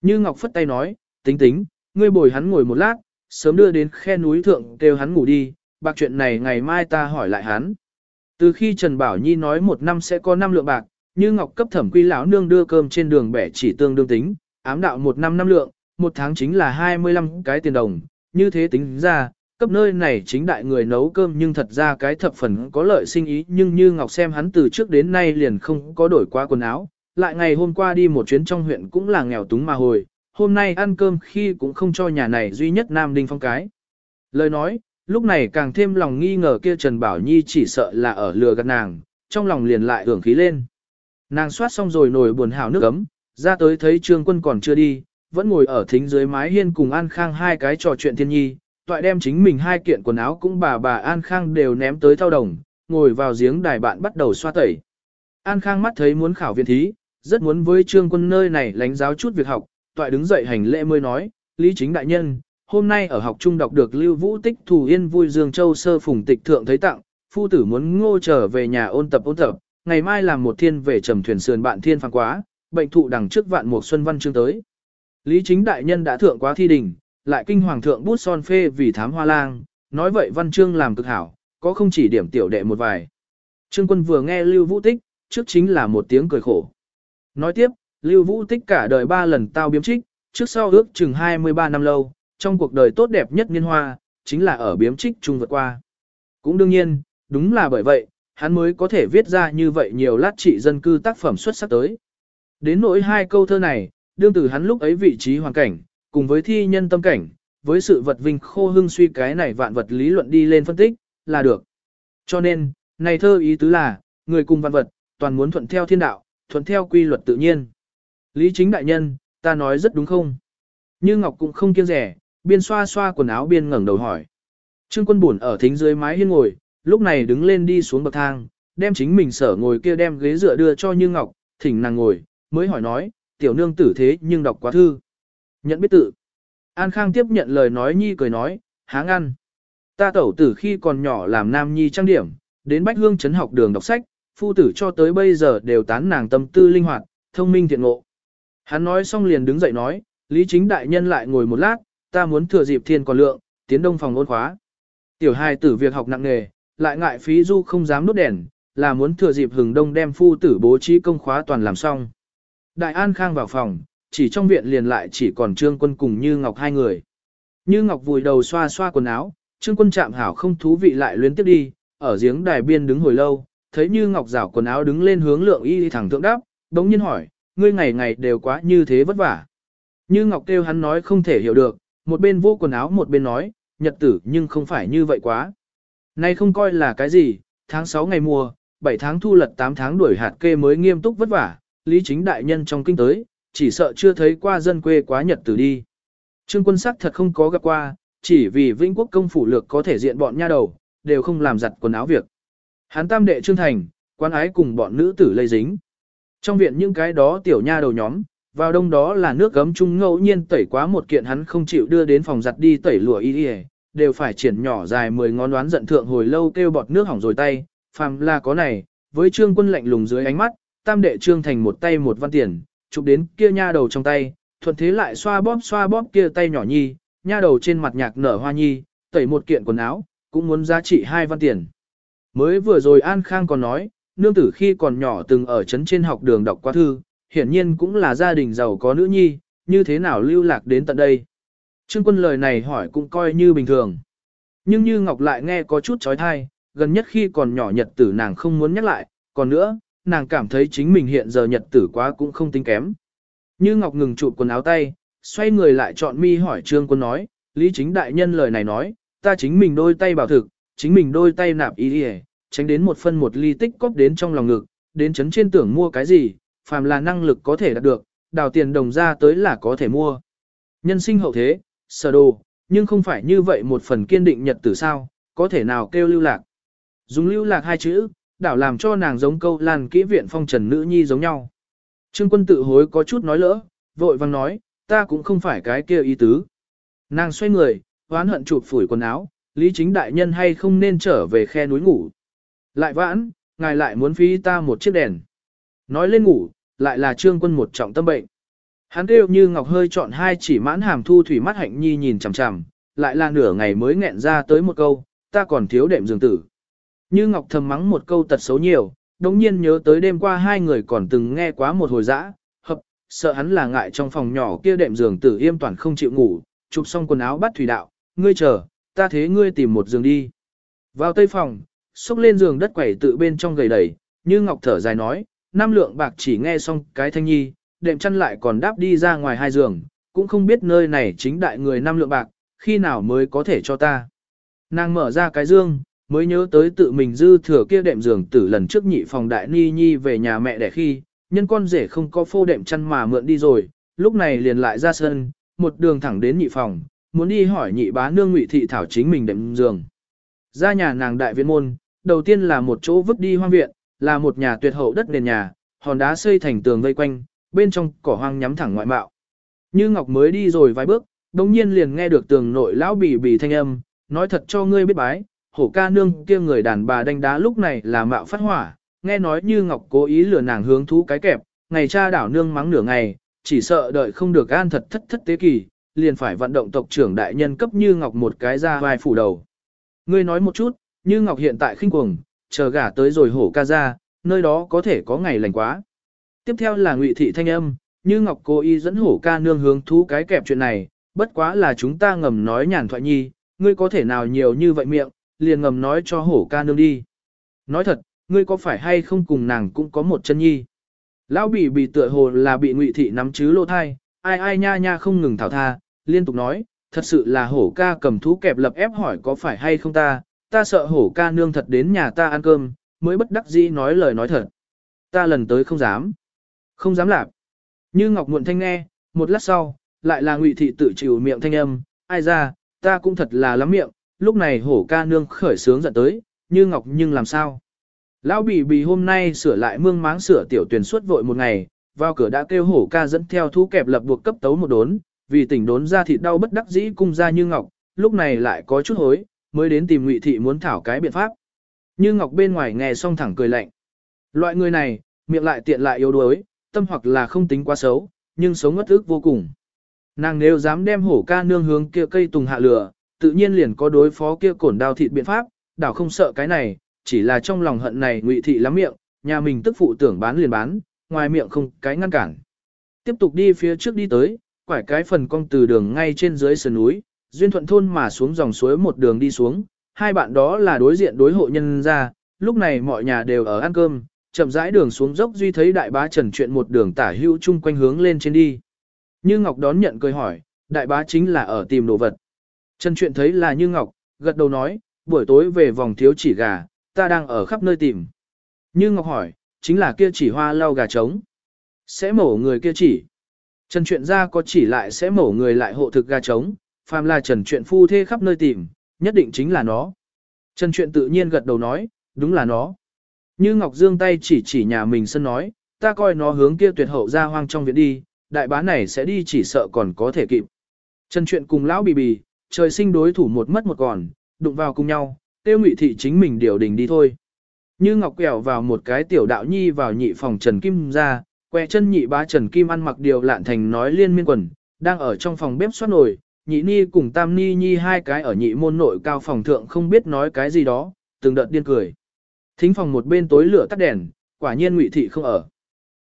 Như Ngọc phất tay nói, tính tính, ngươi bồi hắn ngồi một lát, sớm đưa đến khe núi thượng kêu hắn ngủ đi, bạc chuyện này ngày mai ta hỏi lại hắn. Từ khi Trần Bảo Nhi nói một năm sẽ có năm lượng bạc, như Ngọc cấp thẩm quy lão nương đưa cơm trên đường bẻ chỉ tương đương tính, ám đạo một năm năm lượng, một tháng chính là 25 cái tiền đồng, như thế tính ra, cấp nơi này chính đại người nấu cơm nhưng thật ra cái thập phần có lợi sinh ý nhưng như Ngọc xem hắn từ trước đến nay liền không có đổi qua quần áo, lại ngày hôm qua đi một chuyến trong huyện cũng là nghèo túng mà hồi, hôm nay ăn cơm khi cũng không cho nhà này duy nhất Nam Đinh Phong cái. Lời nói, lúc này càng thêm lòng nghi ngờ kia Trần Bảo Nhi chỉ sợ là ở lừa gạt nàng, trong lòng liền lại hưởng khí lên. Nàng soát xong rồi nổi buồn hào nước ấm, ra tới thấy Trương Quân còn chưa đi, vẫn ngồi ở thính dưới mái hiên cùng An Khang hai cái trò chuyện thiên nhi, toại đem chính mình hai kiện quần áo cũng bà bà An Khang đều ném tới thao đồng, ngồi vào giếng đài bạn bắt đầu xoa tẩy. An Khang mắt thấy muốn khảo viện thí, rất muốn với Trương Quân nơi này lánh giáo chút việc học, toại đứng dậy hành lễ mới nói, Lý Chính Đại Nhân, hôm nay ở học trung đọc được Lưu Vũ Tích Thủ Yên Vui Dương Châu Sơ Phùng Tịch Thượng thấy tặng, phu tử muốn ngô trở về nhà ôn tập ôn tập, ngày mai làm một thiên về trầm thuyền sườn bạn thiên phang quá, bệnh thụ đằng trước vạn một xuân văn chương tới. Lý chính đại nhân đã thượng quá thi đình, lại kinh hoàng thượng bút son phê vì thám hoa lang, nói vậy văn chương làm cực hảo, có không chỉ điểm tiểu đệ một vài. Trương quân vừa nghe Lưu Vũ Tích, trước chính là một tiếng cười khổ. Nói tiếp, Lưu Vũ Tích cả đời ba lần tao biếm trích, trước sau ước chừng 23 năm lâu, trong cuộc đời tốt đẹp nhất niên hoa, chính là ở biếm trích chung vượt qua. Cũng đương nhiên, đúng là bởi vậy, hắn mới có thể viết ra như vậy nhiều lát trị dân cư tác phẩm xuất sắc tới. Đến nỗi hai câu thơ này, đương từ hắn lúc ấy vị trí hoàn cảnh, cùng với thi nhân tâm cảnh, với sự vật vinh khô hưng suy cái này vạn vật lý luận đi lên phân tích, là được. Cho nên, này thơ ý tứ là, người cùng vạn vật, toàn muốn thuận theo thiên đạo, thuận theo quy luật tự nhiên. Lý chính đại nhân, ta nói rất đúng không? Như Ngọc cũng không kiêng rẻ, biên xoa xoa quần áo biên ngẩng đầu hỏi. Trương quân buồn ở thính dưới mái hiên ngồi, lúc này đứng lên đi xuống bậc thang, đem chính mình sở ngồi kia đem ghế dựa đưa cho Như Ngọc, thỉnh nàng ngồi, mới hỏi nói, tiểu nương tử thế nhưng đọc quá thư. Nhận biết tự. An Khang tiếp nhận lời nói Nhi cười nói, háng ăn. Ta tẩu tử khi còn nhỏ làm nam nhi trang điểm, đến Bách Hương Trấn học đường đọc sách, phu tử cho tới bây giờ đều tán nàng tâm tư linh hoạt, thông minh thiện ngộ. Hắn nói xong liền đứng dậy nói, Lý Chính Đại Nhân lại ngồi một lát, ta muốn thừa dịp thiên còn lượng, tiến đông phòng ôn khóa. Tiểu hài tử việc học nặng nghề, lại ngại phí du không dám đốt đèn, là muốn thừa dịp hừng đông đem phu tử bố trí công khóa toàn làm xong. Đại An Khang vào phòng, chỉ trong viện liền lại chỉ còn Trương Quân cùng Như Ngọc hai người. Như Ngọc vùi đầu xoa xoa quần áo, Trương Quân chạm hảo không thú vị lại luyến tiếp đi, ở giếng đài biên đứng hồi lâu, thấy Như Ngọc rảo quần áo đứng lên hướng lượng y thẳng thượng đáp, đống nhiên hỏi, ngươi ngày ngày đều quá như thế vất vả. Như Ngọc kêu hắn nói không thể hiểu được, một bên vô quần áo một bên nói, nhật tử nhưng không phải như vậy quá. Nay không coi là cái gì, tháng 6 ngày mùa, 7 tháng thu lật 8 tháng đuổi hạt kê mới nghiêm túc vất vả, lý chính đại nhân trong kinh tới, chỉ sợ chưa thấy qua dân quê quá nhật tử đi. Trương quân sắc thật không có gặp qua, chỉ vì vĩnh quốc công phủ lược có thể diện bọn nha đầu, đều không làm giặt quần áo việc. Hán tam đệ trương thành, quan ái cùng bọn nữ tử lây dính. Trong viện những cái đó tiểu nha đầu nhóm, vào đông đó là nước gấm chung ngẫu nhiên tẩy quá một kiện hắn không chịu đưa đến phòng giặt đi tẩy lụa y y, đều phải triển nhỏ dài 10 ngón đoán giận thượng hồi lâu kêu bọt nước hỏng rồi tay, phàm là có này, với trương quân lạnh lùng dưới ánh mắt, tam đệ trương thành một tay một văn tiền, chụp đến kia nha đầu trong tay, thuận thế lại xoa bóp xoa bóp kia tay nhỏ nhi, nha đầu trên mặt nhạc nở hoa nhi, tẩy một kiện quần áo, cũng muốn giá trị hai văn tiền. Mới vừa rồi An Khang còn nói, nương tử khi còn nhỏ từng ở trấn trên học đường đọc qua thư, hiển nhiên cũng là gia đình giàu có nữ nhi, như thế nào lưu lạc đến tận đây. Trương quân lời này hỏi cũng coi như bình thường. Nhưng như Ngọc lại nghe có chút trói thai, gần nhất khi còn nhỏ nhật tử nàng không muốn nhắc lại, còn nữa, nàng cảm thấy chính mình hiện giờ nhật tử quá cũng không tính kém. Như Ngọc ngừng chụp quần áo tay, xoay người lại chọn mi hỏi Trương quân nói, Lý chính đại nhân lời này nói, ta chính mình đôi tay bảo thực, chính mình đôi tay nạp ý đi tránh đến một phân một ly tích cóp đến trong lòng ngực, đến chấn trên tưởng mua cái gì, phàm là năng lực có thể đạt được, đào tiền đồng ra tới là có thể mua. Nhân sinh hậu thế, sở đồ, nhưng không phải như vậy một phần kiên định nhật tử sao, có thể nào kêu lưu lạc. Dùng lưu lạc hai chữ, đảo làm cho nàng giống câu lan kỹ viện phong trần nữ nhi giống nhau. Trương quân tự hối có chút nói lỡ, vội vang nói, ta cũng không phải cái kia ý tứ. Nàng xoay người, oán hận chụp phủi quần áo, lý chính đại nhân hay không nên trở về khe núi ngủ. Lại vãn, ngài lại muốn phí ta một chiếc đèn. Nói lên ngủ, lại là trương quân một trọng tâm bệnh. Hắn kêu như ngọc hơi chọn hai chỉ mãn hàm thu thủy mắt hạnh nhi nhìn chằm chằm, lại là nửa ngày mới nghẹn ra tới một câu, ta còn thiếu đệm giường tử. Như ngọc thầm mắng một câu tật xấu nhiều, đồng nhiên nhớ tới đêm qua hai người còn từng nghe quá một hồi dã, hập, sợ hắn là ngại trong phòng nhỏ kia đệm giường tử im toàn không chịu ngủ, chụp xong quần áo bắt thủy đạo, ngươi chờ, ta thế ngươi tìm một giường đi. Vào tây phòng, xúc lên giường đất quẩy tự bên trong gầy đẩy, như ngọc thở dài nói, năm lượng bạc chỉ nghe xong cái thanh nhi, đệm chăn lại còn đáp đi ra ngoài hai giường, cũng không biết nơi này chính đại người năm lượng bạc, khi nào mới có thể cho ta. Nàng mở ra cái dương, mới nhớ tới tự mình dư thừa kia đệm giường tử lần trước nhị phòng đại ni nhi về nhà mẹ đẻ khi, nhân con rể không có phô đệm chăn mà mượn đi rồi, lúc này liền lại ra sân, một đường thẳng đến nhị phòng, muốn đi hỏi nhị bá nương ngụy thị thảo chính mình đệm giường. Ra nhà nàng đại viên môn, đầu tiên là một chỗ vứt đi hoang viện, là một nhà tuyệt hậu đất nền nhà, hòn đá xây thành tường vây quanh, bên trong cỏ hoang nhắm thẳng ngoại mạo. Như Ngọc mới đi rồi vài bước, đồng nhiên liền nghe được tường nội lão bì bì thanh âm, nói thật cho ngươi biết bái, hổ ca nương kia người đàn bà đánh đá lúc này là mạo phát hỏa, nghe nói như Ngọc cố ý lừa nàng hướng thú cái kẹp, ngày cha đảo nương mắng nửa ngày, chỉ sợ đợi không được an thật thất thất tế kỳ, liền phải vận động tộc trưởng đại nhân cấp như Ngọc một cái ra vai phủ đầu. Ngươi nói một chút, như Ngọc hiện tại khinh cuồng, chờ gả tới rồi hổ ca ra, nơi đó có thể có ngày lành quá. Tiếp theo là ngụy thị thanh âm, như Ngọc cố ý dẫn hổ ca nương hướng thú cái kẹp chuyện này, bất quá là chúng ta ngầm nói nhàn thoại nhi, ngươi có thể nào nhiều như vậy miệng, liền ngầm nói cho hổ ca nương đi. Nói thật, ngươi có phải hay không cùng nàng cũng có một chân nhi. Lão bị bị tựa hồ là bị ngụy thị nắm chứ lô thai, ai ai nha nha không ngừng thảo tha, liên tục nói, thật sự là hổ ca cầm thú kẹp lập ép hỏi có phải hay không ta, ta sợ hổ ca nương thật đến nhà ta ăn cơm, mới bất đắc dĩ nói lời nói thật. Ta lần tới không dám. Không dám lạp. Như Ngọc Muộn Thanh nghe, một lát sau, lại là ngụy thị tự chịu miệng thanh âm, ai ra, ta cũng thật là lắm miệng, lúc này hổ ca nương khởi sướng giận tới, như Ngọc nhưng làm sao. Lão bì bì hôm nay sửa lại mương máng sửa tiểu tuyển suốt vội một ngày, vào cửa đã kêu hổ ca dẫn theo thú kẹp lập buộc cấp tấu một đốn, vì tỉnh đốn ra thịt đau bất đắc dĩ cung ra như Ngọc, lúc này lại có chút hối, mới đến tìm ngụy thị muốn thảo cái biện pháp. Như Ngọc bên ngoài nghe xong thẳng cười lạnh. Loại người này, miệng lại tiện lại yếu đuối, tâm hoặc là không tính quá xấu, nhưng sống ngất ức vô cùng. Nàng nếu dám đem hổ ca nương hướng kia cây tùng hạ lửa, tự nhiên liền có đối phó kia cổn đao thịt biện pháp, đảo không sợ cái này, chỉ là trong lòng hận này ngụy thị lắm miệng, nhà mình tức phụ tưởng bán liền bán, ngoài miệng không cái ngăn cản. Tiếp tục đi phía trước đi tới, quải cái phần cong từ đường ngay trên dưới sườn núi, duyên thuận thôn mà xuống dòng suối một đường đi xuống, hai bạn đó là đối diện đối hộ nhân ra, lúc này mọi nhà đều ở ăn cơm, chậm rãi đường xuống dốc duy thấy đại bá trần chuyện một đường tả hữu chung quanh hướng lên trên đi. Như Ngọc đón nhận cười hỏi, đại bá chính là ở tìm đồ vật. Trần chuyện thấy là Như Ngọc, gật đầu nói, buổi tối về vòng thiếu chỉ gà, ta đang ở khắp nơi tìm. Như Ngọc hỏi, chính là kia chỉ hoa lau gà trống. Sẽ mổ người kia chỉ. Trần chuyện ra có chỉ lại sẽ mổ người lại hộ thực gà trống, phàm là trần chuyện phu thê khắp nơi tìm, nhất định chính là nó. Trần chuyện tự nhiên gật đầu nói, đúng là nó. Như Ngọc Dương tay chỉ chỉ nhà mình sân nói, ta coi nó hướng kia tuyệt hậu ra hoang trong viện đi, đại bá này sẽ đi chỉ sợ còn có thể kịp. Trần chuyện cùng lão bì bì, trời sinh đối thủ một mất một còn, đụng vào cùng nhau, tiêu ngụy thị chính mình điều đình đi thôi. Như Ngọc quẹo vào một cái tiểu đạo nhi vào nhị phòng Trần Kim ra, quẹ chân nhị bá Trần Kim ăn mặc điều lạn thành nói liên miên quần, đang ở trong phòng bếp xoát nồi, nhị ni cùng tam ni nhi hai cái ở nhị môn nội cao phòng thượng không biết nói cái gì đó, từng đợt điên cười. Thính phòng một bên tối lửa tắt đèn, quả nhiên ngụy thị không ở.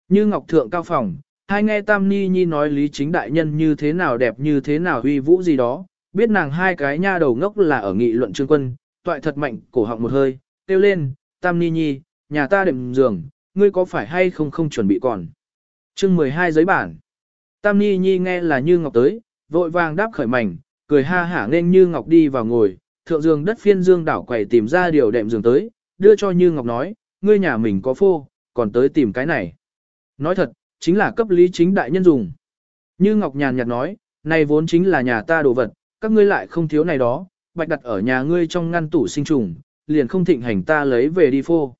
Như Ngọc Thượng cao phòng, hai nghe Tam Ni Nhi nói lý chính đại nhân như thế nào đẹp như thế nào uy vũ gì đó, biết nàng hai cái nha đầu ngốc là ở nghị luận trương quân, toại thật mạnh, cổ họng một hơi, kêu lên, Tam Ni Nhi, nhà ta đệm giường, ngươi có phải hay không không chuẩn bị còn. chương 12 giấy bản. Tam Ni Nhi nghe là như Ngọc tới, vội vàng đáp khởi mảnh, cười ha hả nên Như Ngọc đi vào ngồi, thượng giường đất phiên dương đảo quầy tìm ra điều đệm giường tới, đưa cho Như Ngọc nói, ngươi nhà mình có phô, còn tới tìm cái này. Nói thật, chính là cấp lý chính đại nhân dùng. Như Ngọc nhàn nhạt nói, này vốn chính là nhà ta đồ vật, các ngươi lại không thiếu này đó, bạch đặt ở nhà ngươi trong ngăn tủ sinh trùng, liền không thịnh hành ta lấy về đi phô.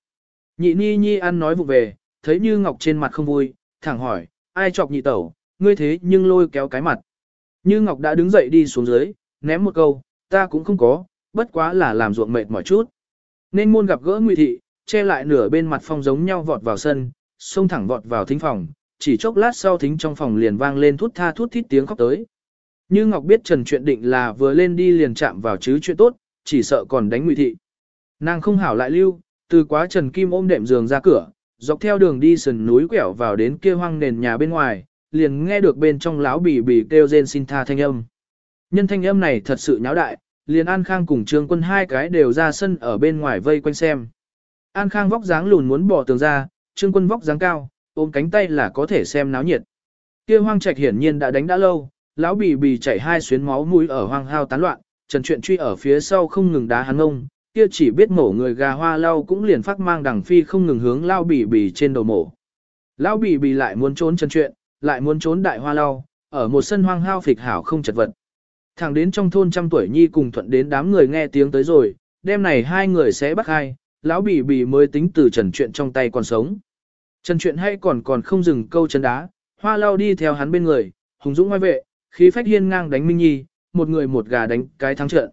Nhị ni nhi ăn nói vụ về, thấy Như Ngọc trên mặt không vui, thẳng hỏi, ai chọc nhị tẩu, ngươi thế nhưng lôi kéo cái mặt. Như Ngọc đã đứng dậy đi xuống dưới, ném một câu, ta cũng không có, bất quá là làm ruộng mệt mỏi chút. Nên môn gặp gỡ Ngụy Thị, che lại nửa bên mặt phong giống nhau vọt vào sân, xông thẳng vọt vào thính phòng, chỉ chốc lát sau thính trong phòng liền vang lên thút tha thút thít tiếng khóc tới. Như Ngọc biết Trần chuyện định là vừa lên đi liền chạm vào chứ chuyện tốt, chỉ sợ còn đánh Ngụy Thị. Nàng không hảo lại lưu, từ quá Trần Kim ôm đệm giường ra cửa, dọc theo đường đi sườn núi quẹo vào đến kia hoang nền nhà bên ngoài, liền nghe được bên trong lão bì bì kêu rên xin tha thanh âm. Nhân thanh âm này thật sự nháo đại, liền An Khang cùng Trương Quân hai cái đều ra sân ở bên ngoài vây quanh xem. An Khang vóc dáng lùn muốn bỏ tường ra, Trương Quân vóc dáng cao, ôm cánh tay là có thể xem náo nhiệt. Kia hoang trạch hiển nhiên đã đánh đã lâu, lão bì bì chảy hai xuyến máu mũi ở hoang hao tán loạn, Trần Truyện truy ở phía sau không ngừng đá hắn ông. kia chỉ biết mổ người gà hoa lau cũng liền phát mang đằng phi không ngừng hướng lao bì bì trên đầu mổ. Lão bì bì lại muốn trốn Trần Truyện, lại muốn trốn đại hoa lau, ở một sân hoang hao phịch hảo không chật vật. Thẳng đến trong thôn trăm tuổi nhi cùng thuận đến đám người nghe tiếng tới rồi, đêm này hai người sẽ bắt hai, lão bỉ bỉ mới tính từ trần chuyện trong tay còn sống. Trần chuyện hay còn còn không dừng câu chân đá, hoa lao đi theo hắn bên người, hùng dũng ngoài vệ, khí phách hiên ngang đánh minh nhi, một người một gà đánh cái thắng trận.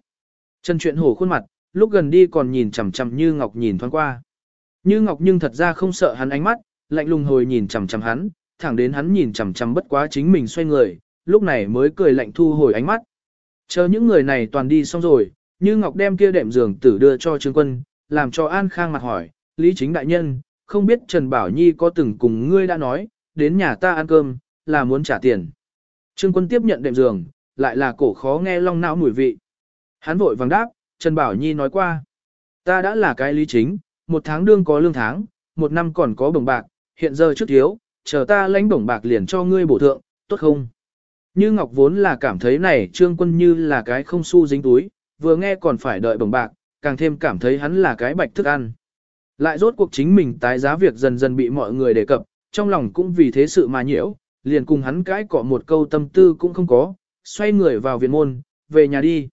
Trần chuyện hổ khuôn mặt, lúc gần đi còn nhìn chằm chằm như ngọc nhìn thoáng qua. Như ngọc nhưng thật ra không sợ hắn ánh mắt, lạnh lùng hồi nhìn chằm chằm hắn, thẳng đến hắn nhìn chằm chằm bất quá chính mình xoay người, lúc này mới cười lạnh thu hồi ánh mắt. Chờ những người này toàn đi xong rồi, như Ngọc đem kia đệm giường tử đưa cho Trương Quân, làm cho An Khang mặt hỏi, Lý Chính Đại Nhân, không biết Trần Bảo Nhi có từng cùng ngươi đã nói, đến nhà ta ăn cơm, là muốn trả tiền. Trương Quân tiếp nhận đệm giường, lại là cổ khó nghe long não mùi vị. Hắn vội vàng đáp, Trần Bảo Nhi nói qua, ta đã là cái Lý Chính, một tháng đương có lương tháng, một năm còn có bổng bạc, hiện giờ trước thiếu, chờ ta lãnh bổng bạc liền cho ngươi bổ thượng, tốt không? Như Ngọc vốn là cảm thấy này trương quân như là cái không xu dính túi, vừa nghe còn phải đợi bổng bạc, càng thêm cảm thấy hắn là cái bạch thức ăn. Lại rốt cuộc chính mình tái giá việc dần dần bị mọi người đề cập, trong lòng cũng vì thế sự mà nhiễu, liền cùng hắn cãi cọ một câu tâm tư cũng không có, xoay người vào viện môn, về nhà đi.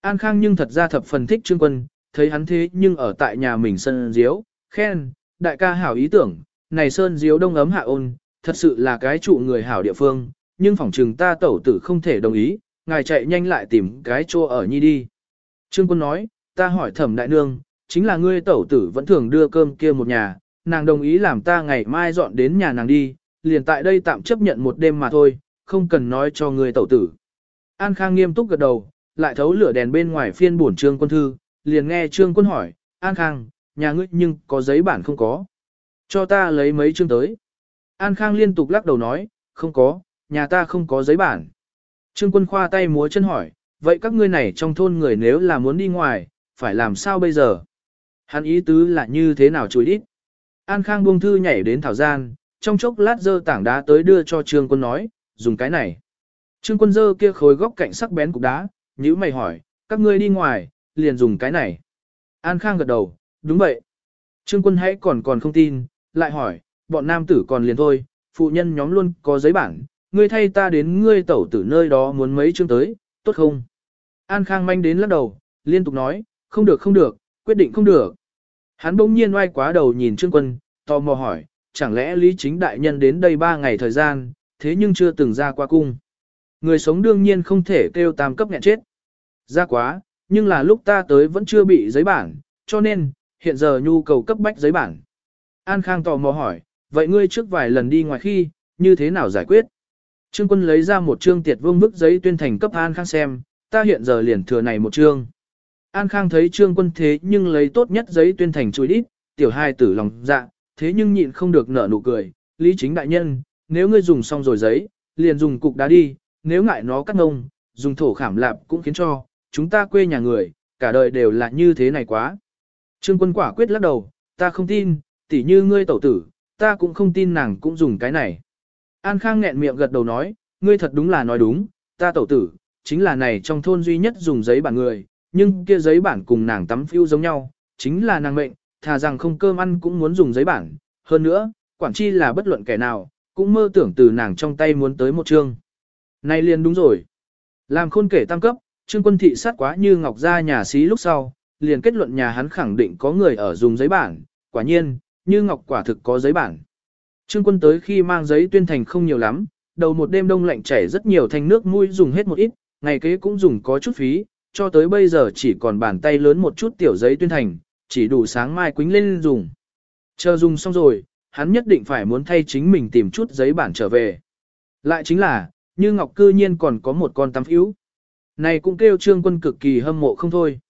An Khang nhưng thật ra thập phần thích trương quân, thấy hắn thế nhưng ở tại nhà mình sân diếu, khen, đại ca hảo ý tưởng, này sơn diếu đông ấm hạ ôn, thật sự là cái trụ người hảo địa phương, nhưng phỏng trừng ta tẩu tử không thể đồng ý, ngài chạy nhanh lại tìm cái chỗ ở nhi đi. Trương quân nói, ta hỏi thẩm đại nương, chính là ngươi tẩu tử vẫn thường đưa cơm kia một nhà, nàng đồng ý làm ta ngày mai dọn đến nhà nàng đi, liền tại đây tạm chấp nhận một đêm mà thôi, không cần nói cho ngươi tẩu tử. An Khang nghiêm túc gật đầu, lại thấu lửa đèn bên ngoài phiên bổn trương quân thư, liền nghe trương quân hỏi, An Khang, nhà ngươi nhưng có giấy bản không có? Cho ta lấy mấy chương tới. An Khang liên tục lắc đầu nói, không có, nhà ta không có giấy bản. Trương quân khoa tay múa chân hỏi, vậy các ngươi này trong thôn người nếu là muốn đi ngoài, phải làm sao bây giờ? Hắn ý tứ là như thế nào chối đít? An Khang buông thư nhảy đến thảo gian, trong chốc lát dơ tảng đá tới đưa cho Trương quân nói, dùng cái này. Trương quân dơ kia khối góc cạnh sắc bén cục đá, nhữ mày hỏi, các ngươi đi ngoài, liền dùng cái này. An Khang gật đầu, đúng vậy. Trương quân hãy còn còn không tin, lại hỏi, bọn nam tử còn liền thôi, phụ nhân nhóm luôn có giấy bản, ngươi thay ta đến ngươi tẩu tử nơi đó muốn mấy chương tới, tốt không? An Khang manh đến lắc đầu, liên tục nói, không được không được, quyết định không được. Hắn bỗng nhiên oai quá đầu nhìn Trương Quân, tò mò hỏi, chẳng lẽ Lý Chính Đại Nhân đến đây ba ngày thời gian, thế nhưng chưa từng ra qua cung. Người sống đương nhiên không thể kêu tam cấp nghẹn chết. Ra quá, nhưng là lúc ta tới vẫn chưa bị giấy bản, cho nên, hiện giờ nhu cầu cấp bách giấy bản. An Khang tò mò hỏi, vậy ngươi trước vài lần đi ngoài khi, như thế nào giải quyết? Trương quân lấy ra một trương tiệt vương bức giấy tuyên thành cấp An Khang xem, ta hiện giờ liền thừa này một trương. An Khang thấy trương quân thế nhưng lấy tốt nhất giấy tuyên thành chùi đít, tiểu hai tử lòng dạ, thế nhưng nhịn không được nở nụ cười, lý chính đại nhân, nếu ngươi dùng xong rồi giấy, liền dùng cục đá đi, nếu ngại nó cắt ngông, dùng thổ khảm lạp cũng khiến cho, chúng ta quê nhà người, cả đời đều là như thế này quá. Trương quân quả quyết lắc đầu, ta không tin, tỉ như ngươi tẩu tử, ta cũng không tin nàng cũng dùng cái này. An Khang nghẹn miệng gật đầu nói, ngươi thật đúng là nói đúng, ta tẩu tử, chính là này trong thôn duy nhất dùng giấy bản người, nhưng kia giấy bản cùng nàng tắm phiêu giống nhau, chính là nàng mệnh, thà rằng không cơm ăn cũng muốn dùng giấy bản, hơn nữa, quản chi là bất luận kẻ nào, cũng mơ tưởng từ nàng trong tay muốn tới một chương. Này liền đúng rồi. Làm khôn kể tam cấp, Trương Quân thị sát quá như ngọc ra nhà xí lúc sau, liền kết luận nhà hắn khẳng định có người ở dùng giấy bản, quả nhiên, như ngọc quả thực có giấy bản. Trương Quân tới khi mang giấy tuyên thành không nhiều lắm, đầu một đêm đông lạnh chảy rất nhiều thanh nước mũi dùng hết một ít, ngày kế cũng dùng có chút phí, cho tới bây giờ chỉ còn bàn tay lớn một chút tiểu giấy tuyên thành, chỉ đủ sáng mai quính lên dùng. Chờ dùng xong rồi, hắn nhất định phải muốn thay chính mình tìm chút giấy bản trở về. Lại chính là, như Ngọc cư nhiên còn có một con tắm yếu. Này cũng kêu trương quân cực kỳ hâm mộ không thôi.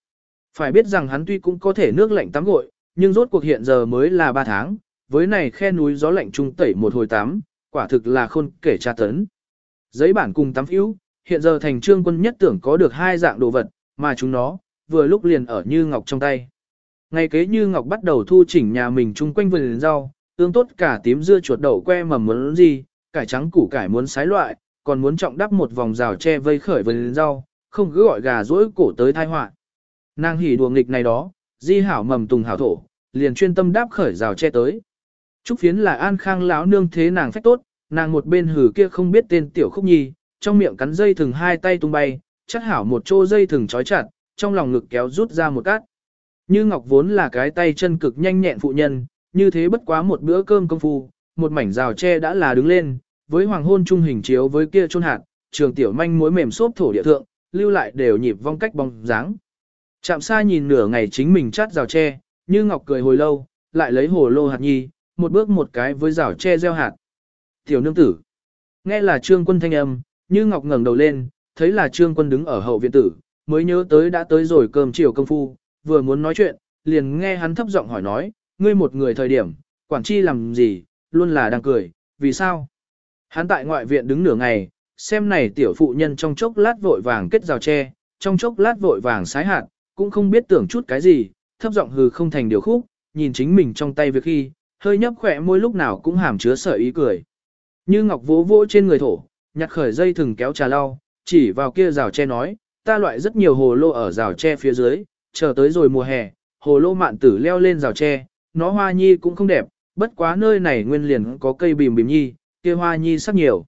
Phải biết rằng hắn tuy cũng có thể nước lạnh tắm gội, nhưng rốt cuộc hiện giờ mới là 3 tháng, với này khe núi gió lạnh trung tẩy một hồi tắm, quả thực là khôn kể tra tấn. Giấy bản cùng tắm yếu, hiện giờ thành trương quân nhất tưởng có được hai dạng đồ vật, mà chúng nó, vừa lúc liền ở Như Ngọc trong tay. Ngày kế Như Ngọc bắt đầu thu chỉnh nhà mình chung quanh vườn rau, tương tốt cả tím dưa chuột đậu que mầm muốn gì, cải trắng củ cải muốn sái loại, còn muốn trọng đắp một vòng rào che vây khởi vườn rau, không cứ gọi gà rỗi cổ tới thai họa. Nàng hỉ đùa nghịch này đó, di hảo mầm tùng hảo thổ, liền chuyên tâm đáp khởi rào che tới. Trúc phiến là an khang lão nương thế nàng phách tốt, nàng một bên hử kia không biết tên tiểu khúc nhi, trong miệng cắn dây thừng hai tay tung bay, chắc hảo một chỗ dây thừng trói chặt, trong lòng ngực kéo rút ra một cát. Như Ngọc vốn là cái tay chân cực nhanh nhẹn phụ nhân, như thế bất quá một bữa cơm công phu, một mảnh rào tre đã là đứng lên, với hoàng hôn trung hình chiếu với kia chôn hạt, trường tiểu manh mối mềm xốp thổ địa thượng, lưu lại đều nhịp vong cách bóng dáng. Chạm xa nhìn nửa ngày chính mình chát rào tre, như Ngọc cười hồi lâu, lại lấy hồ lô hạt nhi, một bước một cái với rào tre gieo hạt. Tiểu nương tử. Nghe là trương quân thanh âm, như Ngọc ngẩng đầu lên, thấy là trương quân đứng ở hậu viện tử, mới nhớ tới đã tới rồi cơm chiều công phu, vừa muốn nói chuyện, liền nghe hắn thấp giọng hỏi nói, ngươi một người thời điểm, quản chi làm gì, luôn là đang cười, vì sao? Hắn tại ngoại viện đứng nửa ngày, xem này tiểu phụ nhân trong chốc lát vội vàng kết rào tre, trong chốc lát vội vàng sái hạt, cũng không biết tưởng chút cái gì, thấp giọng hừ không thành điều khúc, nhìn chính mình trong tay việc khi, hơi nhấp khỏe môi lúc nào cũng hàm chứa sợi ý cười. Như ngọc vỗ vỗ trên người thổ, nhặt khởi dây thừng kéo trà lau, chỉ vào kia rào tre nói, ta loại rất nhiều hồ lô ở rào tre phía dưới, chờ tới rồi mùa hè, hồ lô mạn tử leo lên rào tre, nó hoa nhi cũng không đẹp, bất quá nơi này nguyên liền có cây bìm bìm nhi, kia hoa nhi sắc nhiều.